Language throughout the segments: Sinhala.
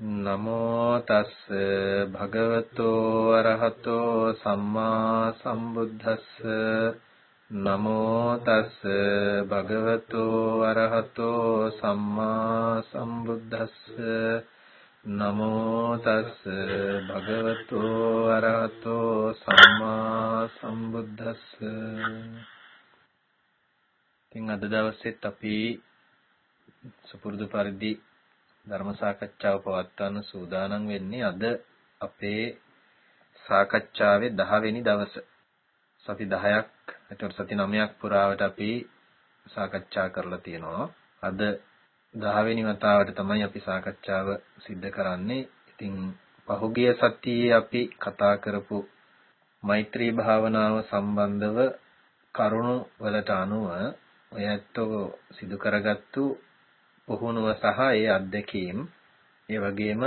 නමෝ තස් භගවතෝ අරහතෝ සම්මා සම්බුද්දස්ස. නමෝ තස් භගවතෝ අරහතෝ සම්මා සම්බුද්දස්ස. නමෝ තස් භගවතෝ අරහතෝ සම්මා සම්බුද්දස්ස. ඉතින් අද දවසෙත් අපි සුපුරුදු පරිදි ධර්ම සාකච්ඡාව පවත්වන්න සූදානම් වෙන්නේ අද අපේ සාකච්ඡාවේ 10 වෙනි දවස. සති 10ක්, එතකොට සති 9ක් පුරාවට අපි සාකච්ඡා කරලා තියෙනවා. අද 10 වෙනි වතාවට තමයි අපි සාකච්ඡාව සිද්ධ කරන්නේ. ඉතින් පහුගිය සතියේ අපි කතා කරපු මෛත්‍රී භාවනාව සම්බන්ධව කරුණු වලට අනුව ඔය ඇත්තෝ සිදු කරගත්තු පුහුණුව සහ ඒ අත්දැකීම් ඒ වගේම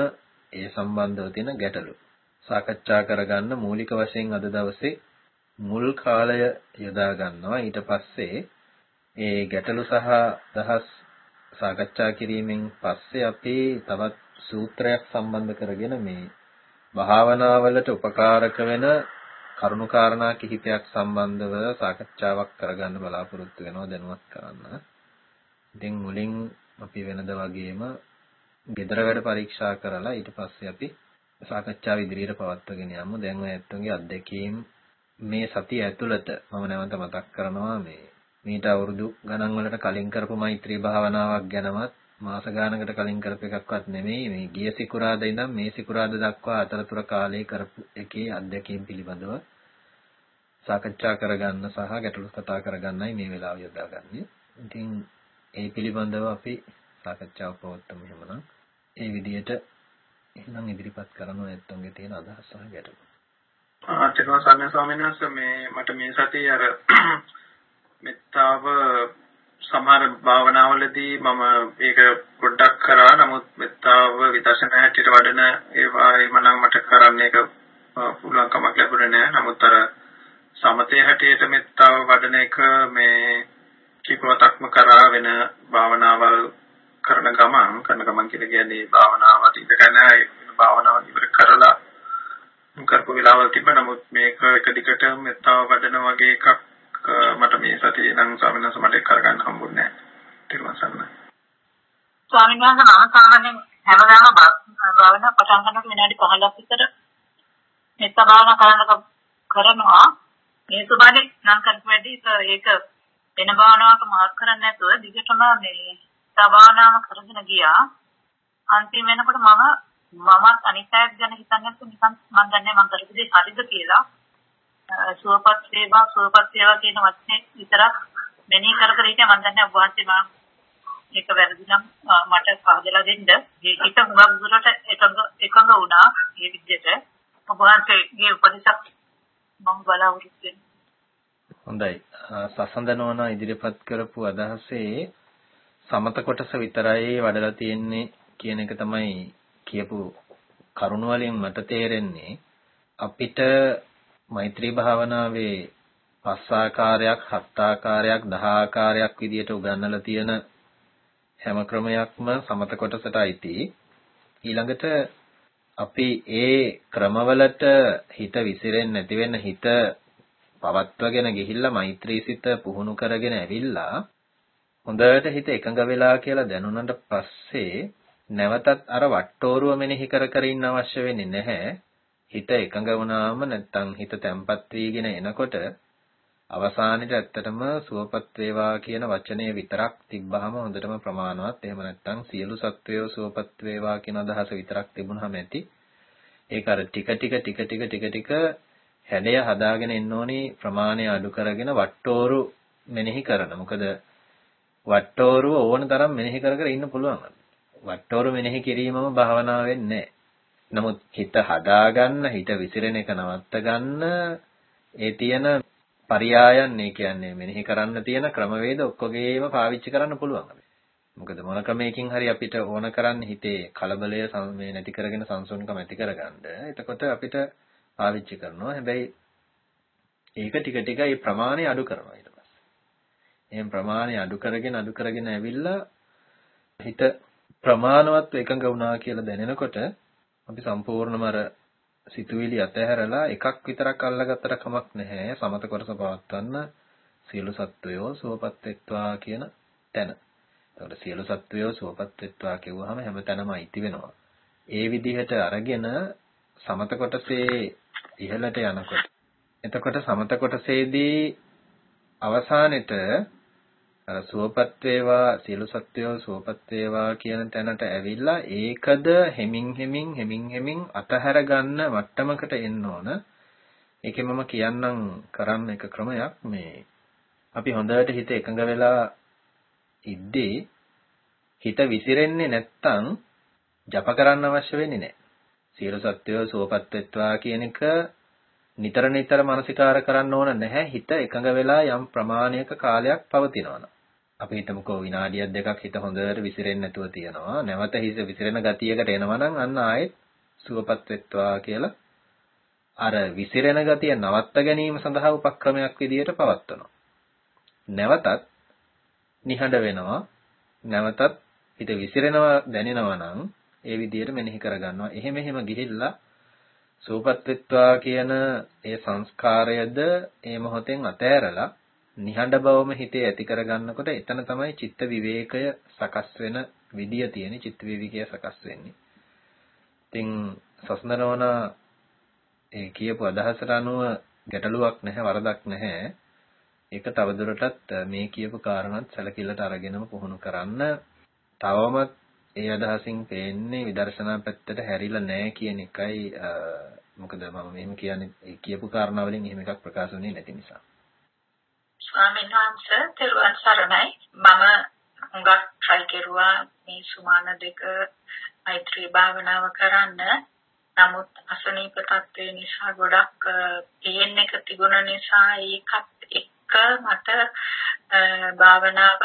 ඒ සම්බන්ධව තියෙන ගැටලු සාකච්ඡා කරගන්න මූලික වශයෙන් අද දවසේ මුල් කාලය යොදා ගන්නවා ඊට පස්සේ ඒ ගැටලු සහ දහස් සාකච්ඡා කිරීමෙන් පස්සේ අපි තවත් සූත්‍රයක් සම්බන්ධ කරගෙන මේ භාවනාවලට උපකාරක වෙන කරුණු කාරණා කිහිපයක් සම්බන්ධව සාකච්ඡාවක් කරගන්න බලාපොරොත්තු වෙනවා දැනුවත් කරන්න. ඉතින් මුලින් අපි වෙනද වගේම ගෙදර වැඩ පරීක්ෂා කරලා ඊට පස්සේ අපි සාකච්ඡාව ඉදිරියට පවත්වාගෙන යමු. දැන් ඔය ඇත්තන්ගේ අත්දැකීම් මේ සතිය ඇතුළත මම නැවත මතක් කරනවා මේ මීට අවුරුදු ගණන් වලට කලින් කරපු මෛත්‍රී භාවනාවක් ගැනවත් මාස ගානකට කලින් කරපු එකක්වත් නෙමෙයි මේ ගිය සිකුරාදා ඉඳන් මේ සිකුරාදා දක්වා අතරතුර කාලේ කරපු එකේ අත්දැකීම් පිළිබඳව සාකච්ඡා කරගන්න සහ ගැටලු කතා කරගන්නයි මේ වෙලාව යොදාගන්නේ. ඉතින් ඒ පිළිබඳව අපි සාකච්ඡාව පවත්වමු එහෙමනම්. ඒ විදිහට එහෙනම් ඉදිරිපත් කරන ඇත්තන්ගේ තියෙන අදහස් සහ ගැටලු. ආචාර්ය සම්මේ ස්වාමීන් වහන්සේ මේ මට මේ සතියේ අර මෙත්තාව සමහර භාවනාවලදී මම ඒක පොඩ්ඩක් කරා නමුත් මෙත්තාව විදර්ශනා හැටියට වඩන ඒවා එම නම් මට කරන්න ඒක පුළුවන්කමක් ලැබුණේ නැහැ නමුත් අර සමතේ හැටියට මෙත්තාව වඩන එක මේ කීපවතක්ම කරා වෙන භාවනාවල් කරන ගමන් කරන ගමන් කියලා කියන්නේ භාවනාවට ඉඳගෙන භාවනාව ඉවර කරලා කරපු වෙලාවල් තිබ්බ නමුත් මේක එක දිගට මෙත්තාව වඩන වගේ එකක් මට මේ සතියේ නම් ස්වාමීන් වහන්සේ මට කරගන්න හම්බුනේ නැහැ. ඊට පස්සේ ස්වාමීන් වහන්සේ මම සාමාන්‍යයෙන් හැමදාම භාවනා පටන් ගන්නකොට විනාඩි 15ක් විතර මෙත්තා භාවනා කරන කරනවා. මේ සුබානේ නම් කරපු වැඩි ඒක වෙන භාවනාවක මාර්ක් කරන්නේ නැතුව දිගටම මේ සබානාම කරගෙන ගියා. අන්තිම වෙනකොට මම මමත් අනිත් අයත් ගැන හිතන්නේ නැතුව නිකන් මම දන්නේ මම කරපු දේ හරිද කියලා. සුවපත් සේවා සුවපත් සේවා කියන වචනේ විතරක් මෙනෙහි කර කර හිටියා මම දන්නේ ඔබ වහන්සේ මම ඒක වැරදි නම් මට පහදලා දෙන්න. ඒ හිත හුඟක් දුරට එකඟ එකඟ වුණා මේ විදිහට. ඔබ වහන්සේගේ උපදෙසක් මම බලාපොරොත්තු වෙනවා. හොඳයි. සසඳනවන ඉදිරිපත් කරපු අදහසේ සමත කොටස විතරයි වඩලා තියෙන්නේ කියන එක තමයි කියපු කරුණ වලින් මට තේරෙන්නේ අපිට මෛත්‍රී භාවනාවේ පස් ආකාරයක් හත් ආකාරයක් දහ ආකාරයක් විදියට උගන්වලා තියෙන හැම ක්‍රමයක්ම සමත කොටසට අයිති ඊළඟට අපි ඒ ක්‍රමවලට හිත විසිරෙන්නේ නැති වෙන්න හිත පවත්වගෙන ගිහිල්ලා මෛත්‍රී සිත පුහුණු කරගෙන ඇවිල්ලා හොඳට හිත එකඟ වෙලා කියලා දැනුණාට පස්සේ නැවතත් අර වට්ටෝරුව මෙනෙහි කර කර ඉන්න අවශ්‍ය වෙන්නේ නැහැ. හිත එකඟ වුණාම නැත්තම් හිත තැම්පත් වීගෙන එනකොට අවසානෙට ඇත්තටම සුවපත් වේවා කියන වචනය විතරක් තිබ්බහම හොඳටම ප්‍රමාණවත්. එහෙම නැත්තම් සියලු සත්වයෝ සුවපත් වේවා කියන අදහස විතරක් තිබුණාම ඇති. ඒක අර ටික ටික ටික ටික ටික ටික හැඩය හදාගෙන එන්න ඕනි ප්‍රමාණය අඩු කරගෙන වට්ටෝරු මෙනෙහි කරන. මොකද වට්ටෝරුව ඕන තරම් මෙනෙහි කර කර ඉන්න පුළුවන්. වට්ටෝරු මෙනෙහි කිරීමම භාවනාව වෙන්නේ නමුත් හිත හදාගන්න, හිත විසිරෙන එක නවත්ත ගන්න ඒ තියෙන පරියායන් ඒ කියන්නේ මෙනෙහි කරන්න තියෙන ක්‍රමවේද ඔක්කොගේම පාවිච්චි කරන්න පුළුවන්. මොකද මොන ක්‍රමයකින් හරි අපිට ඕන කරන්නේ හිතේ කලබලය මේ නැති කරගෙන සංසුන්කම ඇති කරගන්න. එතකොට අපිට පාවිච්චි කරනවා. හැබැයි ඒක ටික ටික ඒ ප්‍රමාණය අඩු කරනවා ඊට පස්සේ. එහෙන් ප්‍රමාණය අඩු කරගෙන අඩු කරගෙන ඇවිල්ලා හිත ප්‍රමාණවත් එකඟ වුණා කියලා දැනෙනකොට අපි සම්පූර්ණම අර සිතුවිලි අතහැරලා එකක් විතරක් අල්ලගත්තට කමක් නැහැ සමත කොටස පවත්වන්න සියලු සත්වයෝ සුවපත් වෙත්වා කියන තැන. එතකොට සියලු සත්වයෝ සුවපත් වෙත්වා කිව්වහම හැම තැනම අයිති වෙනවා. ඒ විදිහට අරගෙන සමත කොටසේ ඉහළට යනකොට එතකොට සමත කොටසේදී අවසානෙට අර සුවපත් වේවා සියලු සත්වයෝ සුවපත් වේවා කියන තැනට ඇවිල්ලා ඒකද හෙමින් හෙමින් හෙමින් හෙමින් අතහැර ගන්න මට්ටමකට එන්න ඕන. ඒකේ මම කියන්නම් කරන්න එක ක්‍රමයක් මේ අපි හොඳට හිත එකඟ වෙලා ඉද්දී හිත විසිරෙන්නේ නැත්තම් ජප කරන්න අවශ්‍ය වෙන්නේ නැහැ. සියලු සත්වයෝ සුවපත් වෙත්වා කියන එක නිතර නිතර මානසිකාර කරන්න ඕන නැහැ. හිත එකඟ වෙලා යම් ප්‍රමාණයක කාලයක් පවතිනවා. අපි හිතමුකෝ විනාඩියක් දෙකක් හිත හොඳට විසිරෙන්නේ නැතුව තියනවා. නැවත හිත විසිරෙන ගතියකට එනවා නම් අන්න ආයෙත් සුවපත් වෙත්වා කියලා අර විසිරෙන ගතිය නවත්ත ගැනීම සඳහා උපක්‍රමයක් විදියට පවත්වනවා. නැවතත් නිහඬ වෙනවා. නැවතත් හිත විසිරෙනවා දැනෙනවා නම් ඒ විදියට මෙනෙහි කරගන්නවා. එහෙම එහෙම ගිහිල්ලා සූපත් වෙත්වා කියන ඒ සංස්කාරයද ඒ මොහොතෙන් අතෑරලා නිහඬ බවම හිතේ ඇති කරගන්නකොට එතන තමයි චිත්ත විවේකය සකස් වෙන විදිය තියෙන්නේ චිත්ත විවේකය සකස් වෙන්නේ. ඉතින් සස්නරවන ඒ කියපු අදහසට අනුව ගැටලුවක් නැහැ වරදක් නැහැ. ඒක තවදුරටත් මේ කියපු කාරණාත් සැලකිල්ලට අරගෙනම පුහුණු කරන්න. තවමත් ඒ අදහසින් පේන්නේ විදර්ශනා පැත්තට හැරිලා නැහැ කියන එකයි මොකද මම මෙහෙම කියන්නේ කියපු කාරණා වලින් එහෙම එකක් ප්‍රකාශ වෙන්නේ නැති නිසා. ස්වාමීන් වහන්සේ තෙරුවන් සරණයි මම හුඟක් try කෙරුවා මේ සුමාන දෙක මෛත්‍රී භාවනාව කරන්න නමුත් අසනීප තත්ත්වේ නිසා ගොඩක් පේන් එක තිබුණ නිසා ඒකත් එක්ක මට භාවනාව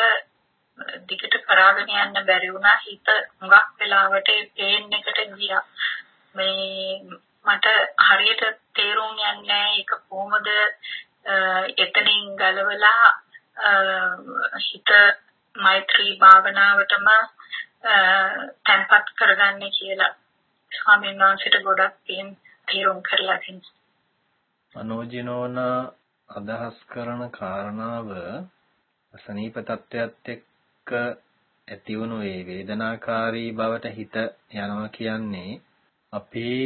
දිගට කරාගෙන යන්න බැරි වුණා. හිත හුඟක් වෙලාවට පේන් එකට ගියා. මේ මට හරියට තේරුම් යන්නේ ඒක කොහොමද? එතනින් ගලවලා හිත මෛත්‍රී භාවනාවටම තැන්පත් කරගන්නේ කියලා ස්වාමීන් වහන්සේට ගොඩක් පින් තීරුම් කරලා තින්ස්. අනෝජිනෝන අදහස් කරන කාරණාව අසනීප තත්ත්වයක් එක්ක ඇතිවුණු ඒ වේදනාකාරී බවට හිත යනවා කියන්නේ අපේ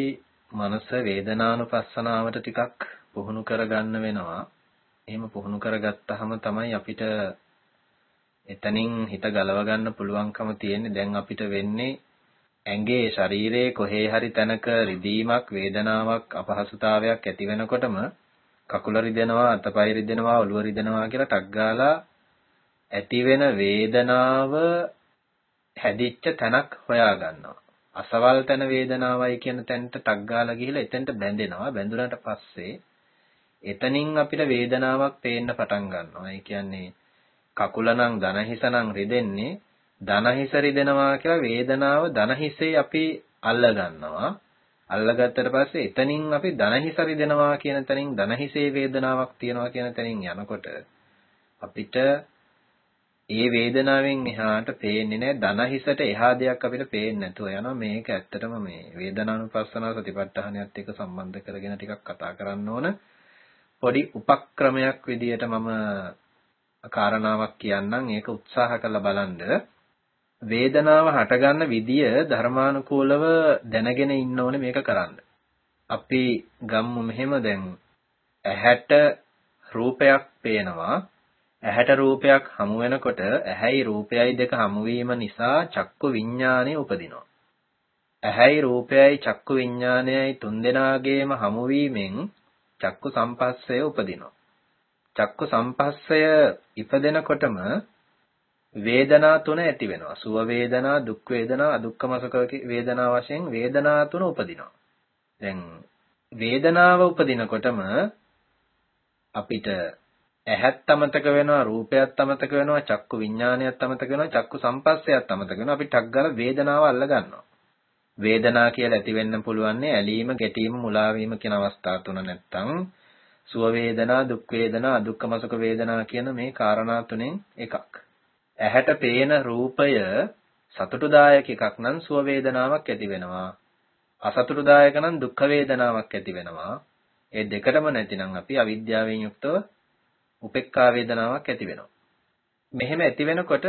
මනස වේදනානුපස්සනාවට ටිකක් පුහුණු කරගන්න වෙනවා. එහෙම පුහුණු කරගත්තාම තමයි අපිට එතනින් හිත ගලව ගන්න පුළුවන්කම තියෙන්නේ. දැන් අපිට වෙන්නේ ඇඟේ ශරීරයේ කොහේ හරි තැනක රිදීමක්, වේදනාවක්, අපහසුතාවයක් ඇති වෙනකොටම කකුල රිදෙනවා, අතපය රිදෙනවා, ඔළුව රිදෙනවා කියලා ටක් ගාලා ඇති වෙන වේදනාව හැදිච්ච තැනක් හොයා ගන්නවා. අසවල් තැන වේදනාවයි කියන තැනට ටක් ගාලා ගිහිල්ලා එතෙන්ට බැඳෙනවා. බැඳුනට පස්සේ එතනින් අපිට වේදනාවක් පේන්න පටන් ගන්නවා. ඒ කියන්නේ කකුල නම් දන හිස නම් රිදෙන්නේ දන හිස රිදෙනවා කියලා වේදනාව දන හිසේ අපි අල්ල ගන්නවා. අල්ලගත්තට පස්සේ එතනින් අපි දන හිස රිදෙනවා කියන තැනින් දන හිසේ වේදනාවක් තියෙනවා කියන තැනින් යනකොට අපිට ඒ වේදනාවෙන් එහාට පේන්නේ නැහැ. ධන හිසට එහා දෙයක් අපිට පේන්නේ නැතුව යනවා. මේක ඇත්තටම මේ වේදනානුපස්සනාව සතිපට්ඨානයත් එක්ක සම්බන්ධ කරගෙන ටිකක් කතා කරන්න ඕන. පොඩි උපක්‍රමයක් විදියට මම කාරණාවක් කියන්නම්. ඒක උත්සාහ කරලා බලන්න. වේදනාව හටගන්න විදිය ධර්මානුකූලව දැනගෙන ඉන්න ඕනේ මේක කරන්න. අපි ගම්මු මෙහෙම දැන් ඇහැට රූපයක් පේනවා. ඇහැට රූපයක් හමු වෙනකොට ඇහැයි රූපයයි දෙක හමු නිසා චක්කු විඥානය උපදිනවා. ඇහැයි රූපයයි චක්කු විඥානයයි තුන්දෙනාගේම හමු වීමෙන් චක්කු සම්පස්සය උපදිනවා. චක්කු සම්පස්සය ඉපදෙනකොටම වේදනා තුන ඇති වෙනවා. සුව වේදනා, දුක් වේදනා, අදුක්කම සුඛ වේදනා වශයෙන් වේදනා තුන උපදිනවා. දැන් වේදනාව උපදිනකොටම අපිට ඇහත් අමතක වෙනවා රූපයත් අමතක වෙනවා චක්කු විඥානයත් අමතක වෙනවා චක්කු සම්පස්සයත් අමතක වෙනවා අපි ටක් ගාලා වේදනාව අල්ල ගන්නවා වේදනා කියලා ඇති වෙන්න පුළුවන් ඇලීම ගැටීම මුලා වීම කියන අවස්ථා තුන නැත්තම් සුව වේදනා දුක් වේදනා අදුක්කම සුඛ වේදනා කියන මේ காரணා තුනෙන් එකක් ඇහැට පේන රූපය සතුටුදායක එකක් නම් සුව වේදනාවක් ඇති වෙනවා. අසතුටුදායක නම් දුක් වේදනාවක් ඇති වෙනවා. ඒ දෙකටම නැතිනම් අපි අවිද්‍යාවෙන් යුක්තව උපේක්ඛා වේදනාවක් ඇති වෙනවා. මෙහෙම ඇති වෙනකොට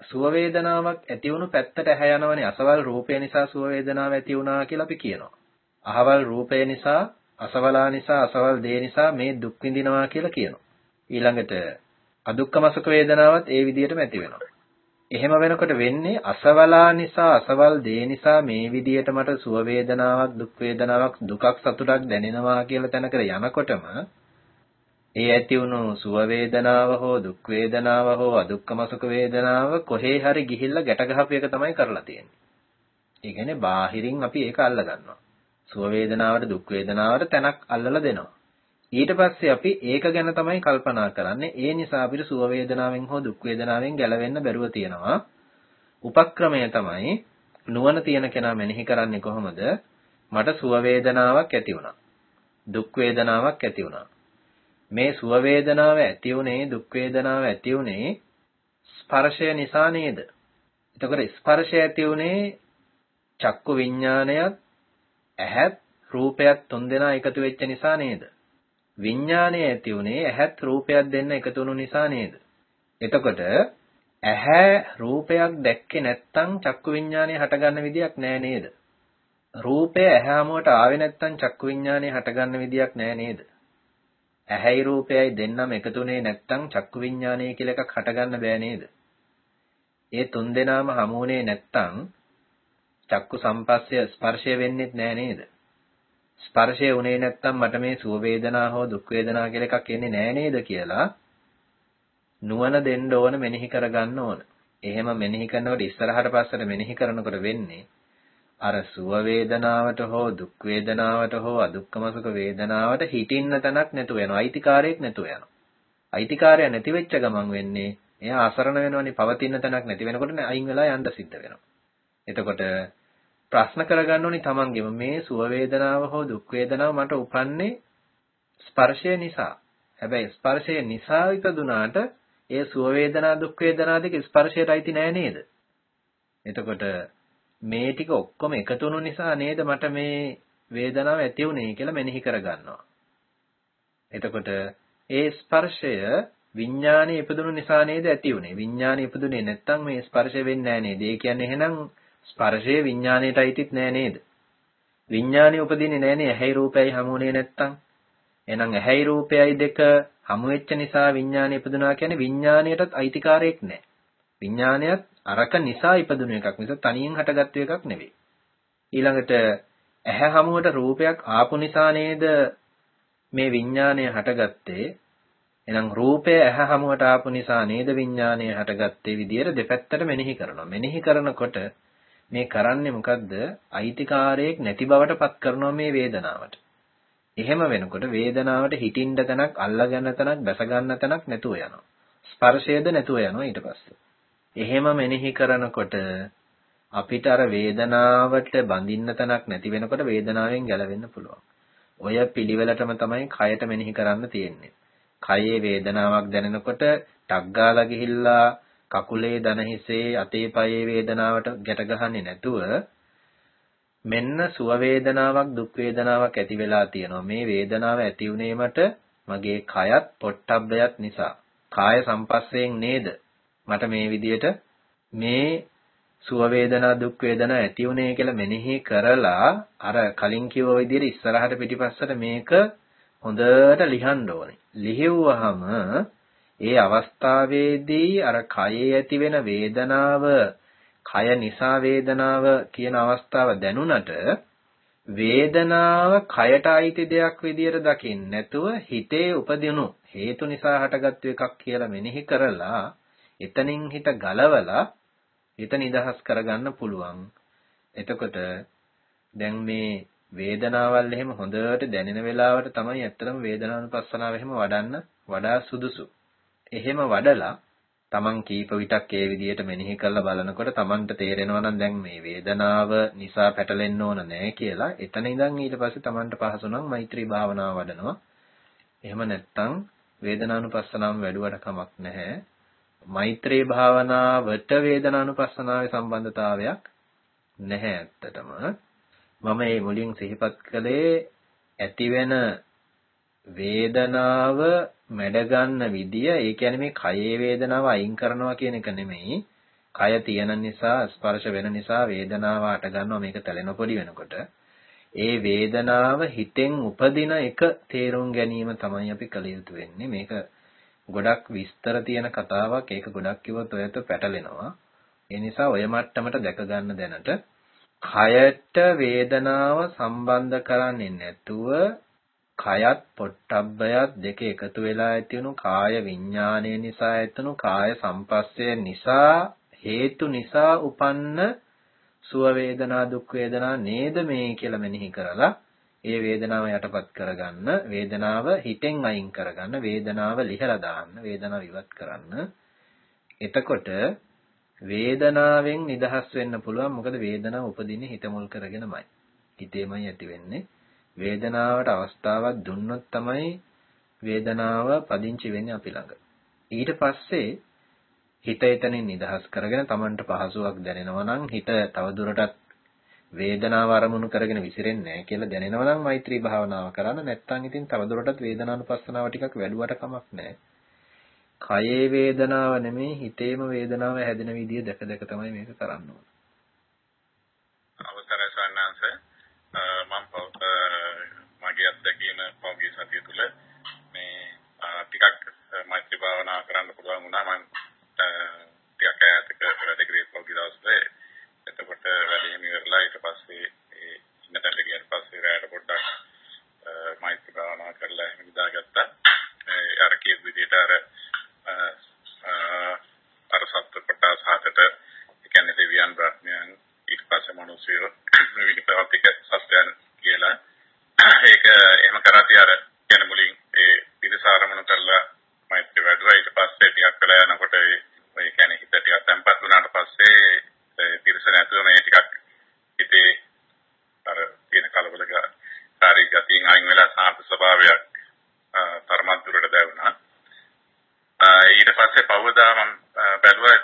සුව වේදනාවක් ඇති වුණු පැත්තට ඇහැ යනවනේ අසවල් රූපය නිසා සුව වේදනාවක් ඇති වුණා කියලා අපි කියනවා. අහවල් රූපය නිසා අසවලා නිසා අසවල් දේ නිසා මේ දුක් විඳිනවා කියලා කියනවා. ඊළඟට අදුක්කම සුඛ වේදනාවත් ඒ විදිහටම ඇති වෙනවා. එහෙම වෙනකොට වෙන්නේ අසවලා නිසා අසවල් දේ නිසා මේ විදිහට මට සුව වේදනාවක් දුක් වේදනාවක් දුකක් සතුටක් දැනෙනවා කියලා තැනකට යනකොටම ඒ ඇති වුණු සුව වේදනාව හෝ දුක් වේදනාව හෝ අදුක්කම සුඛ වේදනාව කොහේ හරි ගිහිල්ලා ගැට ගහපු එක තමයි කරලා තියෙන්නේ. ඒ කියන්නේ බාහිරින් අපි ඒක අල්ල ගන්නවා. සුව වේදනාවට දුක් වේදනාවට තැනක් අල්ලලා දෙනවා. ඊට පස්සේ අපි ඒක ගැන තමයි කල්පනා කරන්නේ. ඒ නිසා අපිට සුව වේදනාවෙන් හෝ දුක් වේදනාවෙන් ගැලවෙන්න බැරුව තියෙනවා. උපක්‍රමය තමයි නුවණ තියෙන කෙනා මෙනෙහි කරන්නේ කොහොමද? මට සුව වේදනාවක් ඇති වුණා. දුක් වේදනාවක් ඇති වුණා. මේ සුව වේදනාව ඇති උනේ දුක් වේදනාව ඇති උනේ ස්පර්ශය නිසා නේද? එතකොට ස්පර්ශය ඇති උනේ චක්කු විඥානයත් ඇහත් රූපයත් තුන්දෙනා එකතු වෙච්ච නිසා නේද? විඥානය ඇති උනේ ඇහත් රූපයක් දෙන්න එකතු වුණු නිසා නේද? එතකොට ඇහැ රූපයක් දැක්කේ නැත්තම් චක්කු විඥානය හටගන්න විදියක් නෑ නේද? රූපය ඇහැමුවට ආවේ නැත්තම් චක්කු විඥානය හටගන්න විදියක් නෑ නේද? ඇහැයි රූපයයි දෙන්නම එකතුනේ නැත්තම් චක්කු විඥානය කියලා එකක් හටගන්න බෑ නේද? ඒ තුන් දෙනාම හමුුනේ නැත්තම් චක්කු සම්පස්සය ස්පර්ශය වෙන්නේ නෑ නේද? ස්පර්ශය උනේ නැත්තම් මට මේ සුව වේදනා හෝ දුක් වේදනා කියලා එකක් එන්නේ නෑ නේද කියලා නුවණ දෙන්න ඕන මෙනෙහි කරගන්න ඕන. එහෙම මෙනෙහි කරනකොට ඉස්සරහට පස්සට මෙනෙහි කරනකොට වෙන්නේ අර සුව වේදනාවට හෝ දුක් වේදනාවට හෝ අදුක්කම සුඛ වේදනාවට හිටින්න තැනක් නැතුව යනවා. අයිතිකාරයක් නැතුව යනවා. අයිතිකාරය නැති වෙච්ච ගමන් වෙන්නේ එයා අසරණ වෙනවනේ පවතින තැනක් නැති වෙනකොට අයින් වෙලා යන්න සිද්ධ වෙනවා. එතකොට ප්‍රශ්න කරගන්න ඕනි තමන්ගෙම මේ සුව වේදනාව හෝ දුක් වේදනාව මට උපන්නේ ස්පර්ශය නිසා. හැබැයි ස්පර්ශය නිසා ඉපදුනාට ඒ සුව වේදනා දුක් වේදනා දෙක ස්පර්ශයට අයිති නෑ නේද? එතකොට මේ ටික ඔක්කොම එකතු වුණු නිසා නේද මට මේ වේදනාව ඇති වුනේ කියලා මෙනෙහි කරගන්නවා. එතකොට ඒ ස්පර්ශය විඥානයේ ඉපදුණු නිසා නේද ඇති වුනේ. විඥානයේ ඉපදුනේ නැත්නම් මේ ස්පර්ශය වෙන්නේ නැහැ නේද? ඒ කියන්නේ එහෙනම් ස්පර්ශය විඥාණයට අයිතිත් නෑ නේද? විඥාණය උපදින්නේ නෑනේ ඇහැයි රූපයයි හමුුනේ නැත්තම්. එහෙනම් ඇහැයි රූපයයි දෙක හමු වෙච්ච නිසා විඥාණය ඉපදුනා කියන්නේ විඥාණයටත් අයිතිකාරයක් නෑ. විඥාණයත් අරක නිසා ඉපදුණු එකක් මිස තනියෙන් හටගත්තු එකක් නෙවෙයි. ඊළඟට ඇහැ හමුවට රූපයක් ආපු නිසා නේද මේ විඥාණය හටගත්තේ එහෙනම් රූපය ඇහැ හමුවට ආපු නිසා නේද විඥාණය හටගත්තේ විදියට දෙපැත්තට මෙනෙහි කරනවා. මෙනෙහි කරනකොට මේ කරන්නේ මොකද්ද? අයිතිකාරයක් නැති බවට පත් කරනවා මේ වේදනාවට. එහෙම වෙනකොට වේදනාවට හිටින්න තැනක්, අල්ලගන්න තැනක්, බැස ගන්න තැනක් නැතුව යනවා. ස්පර්ශයද නැතුව යනවා ඊට පස්සේ. එහෙම මෙනෙහි කරනකොට අපිට අර වේදනාවට බඳින්න තැනක් නැති වෙනකොට වේදනාවෙන් ගැලවෙන්න පුළුවන්. ඔය පිළිවෙලටම තමයි කයට මෙනෙහි කරන්න තියෙන්නේ. කයේ වේදනාවක් දැනෙනකොට ටක් ගාලා ගිහිල්ලා කකුලේ දන හිසේ අතේ පයේ වේදනාවට ගැට ගහන්නේ නැතුව මෙන්න සුව වේදනාවක් දුක් වේදනාවක් ඇති වෙලා තියෙනවා මේ වේදනාව ඇති වුණේ මට මගේ කයත් පොට්ටබ්බයත් නිසා කාය සම්පස්සයෙන් නේද මට මේ විදියට මේ සුව වේදනා දුක් වේදනා ඇති උනේ කියලා මෙනෙහි කරලා අර කලින් කිව්ව විදිහට ඉස්සරහට පිටිපස්සට මේක හොඳට ලියන්න ඕනේ. ලිහිව්වහම ඒ අවස්ථාවේදී අර කයේ ඇති වෙන වේදනාව කය නිසා වේදනාව කියන අවස්ථාව දැනුණට වේදනාව කයට අයිති දෙයක් විදියට දකින්න නැතුව හිතේ උපදිනු හේතු නිසා හටගත්තු එකක් කියලා මෙනෙහි කරලා එතනින් හිත ගලවලා හිත නිදහස් කරගන්න පුළුවන්. එතකොට දැන් මේ වේදනාවල් එහෙම හොඳට දැනෙන වෙලාවට තමයි ඇත්තටම වේදනානුපස්සනාව එහෙම වඩන්න වඩා සුදුසු. එහෙම වඩලා Taman කීප විටක් ඒ විදිහට මෙනෙහි කරලා බලනකොට Tamanට තේරෙනවා නම් දැන් මේ වේදනාව නිසා පැටලෙන්න ඕන නෑ කියලා එතන ඉඳන් ඊට පස්සේ Tamanට පහසු නම් මෛත්‍රී භාවනාව වඩනවා. එහෙම නැත්නම් වේදනානුපස්සනාව වැඩුවට කමක් නැහැ. මෛත්‍රී භාවනාවට වේදනානුපස්සනාවේ සම්බන්ධතාවයක් නැහැ ඇත්තටම. මම මේ මුලින් සිහිපත් කළේ ඇතිවෙන වේදනාව මැඩ ගන්න විදිය ඒ කියන්නේ මේ කයේ වේදනාව අයින් කරනවා කියන එක නෙමෙයි. කය තියෙන නිසා ස්පර්ශ වෙන නිසා වේදනාව අට ගන්නවා මේක තැලෙන පොඩි වෙනකොට. ඒ වේදනාව හිතෙන් උපදින එක තේරුම් ගැනීම තමයි අපි කළ යුතු වෙන්නේ. මේක ගොඩක් විස්තර තියෙන කතාවක්. ඒක ගොඩක් කිව්වොත් ඔයත් පැටලෙනවා. ඒ නිසා ඔය මට්ටමට දැක ගන්න දැනට කයට වේදනාව සම්බන්ධ කරන්නේ නැතුව කයත් පොට්ටබ්බයත් දෙක එකතු වෙලා ඇතිවුණු කාය විඥානය නිසා ඇතිවුණු කාය සම්පස්සය නිසා හේතු නිසා උපන්න සුව වේදනා දුක් වේදනා නේද මේ කියලා මෙනෙහි කරලා ඒ වේදනාව යටපත් කරගන්න වේදනාව හිතෙන් අයින් කරගන්න වේදනාව ලිහලා දාන්න වේදනාව ඉවත් කරන්න. එතකොට වේදනාවෙන් නිදහස් වෙන්න පුළුවන් මොකද වේදනාව උපදින්නේ හිත මුල් කරගෙනමයි. හිතේමයි ඇති වෙන්නේ. වේදනාවට අවස්ථාවක් දුන්නොත් තමයි වේදනාව පදිංචි වෙන්නේ අපි ළඟ. ඊට පස්සේ හිත එතනින් නිදහස් කරගෙන Tamanට පහසුවක් දැනෙනවා නම් හිත තවදුරටත් වේදනාව අරමුණු කරගෙන විසිරෙන්නේ නැහැ කියලා දැනෙනවා නම් මෛත්‍රී භාවනාව කරන්න නැත්නම් ඉතින් තවදුරටත් වේදනානුපස්සනාව ටිකක් වැඩුවට කමක් නැහැ. කයේ වේදනාව නෙමෙයි හිතේම වේදනාව හැදෙන විදිය දැක දැක තමයි මේක කරන්න ඕන. අවසරයි සන්නංශ මම මගේ අත්දැකීම පෞද්ගලික සතිය තුළ මේ ටිකක් මෛත්‍රී භාවනා කරන්න පුළුවන් වුණා මම ටිකක් ඈතක වැඩ කරේ පෞද්ගලික දවස්වල එතකොට වැඩේම ඉවරලා ඊට පස්සේ ඒ ඉන්න තැනට ගියාට පස්සේ රැයට පොඩ්ඩක් මෛත්‍රී භාවනා කරලා එහෙම නිදාගත්තා. ඒ අර කියපු විදිහට අර අර සත්‍ය කොටස් හතට ඒ කියන්නේ දෙවියන් බ්‍රහ්මයන් ඊට පස්සේ මිනිස්සු විවිධ ප්‍රවෘත්තික සත්‍යයන් කියලා ඒක එහෙම කරාදී අර කියන මුලින් ඒ පිරිසාරමණු කරලා මෛත්‍රී වැඩුවා ඊට පස්සේ ටිකක් වෙලා යනකොට ඒ කියන්නේ හිත ටිකක් තැම්පත් වුණාට පස්සේ පිරිස නැතුව මේ ටිකක් හිතේ අර තියෙන කලබලක කාර්ය ගතියෙන් අයින් වෙලා සාප ස්වභාවයක් තරමක් දුරට දැවුණා. ඊට පස්සේ පවදා මම බැලුවා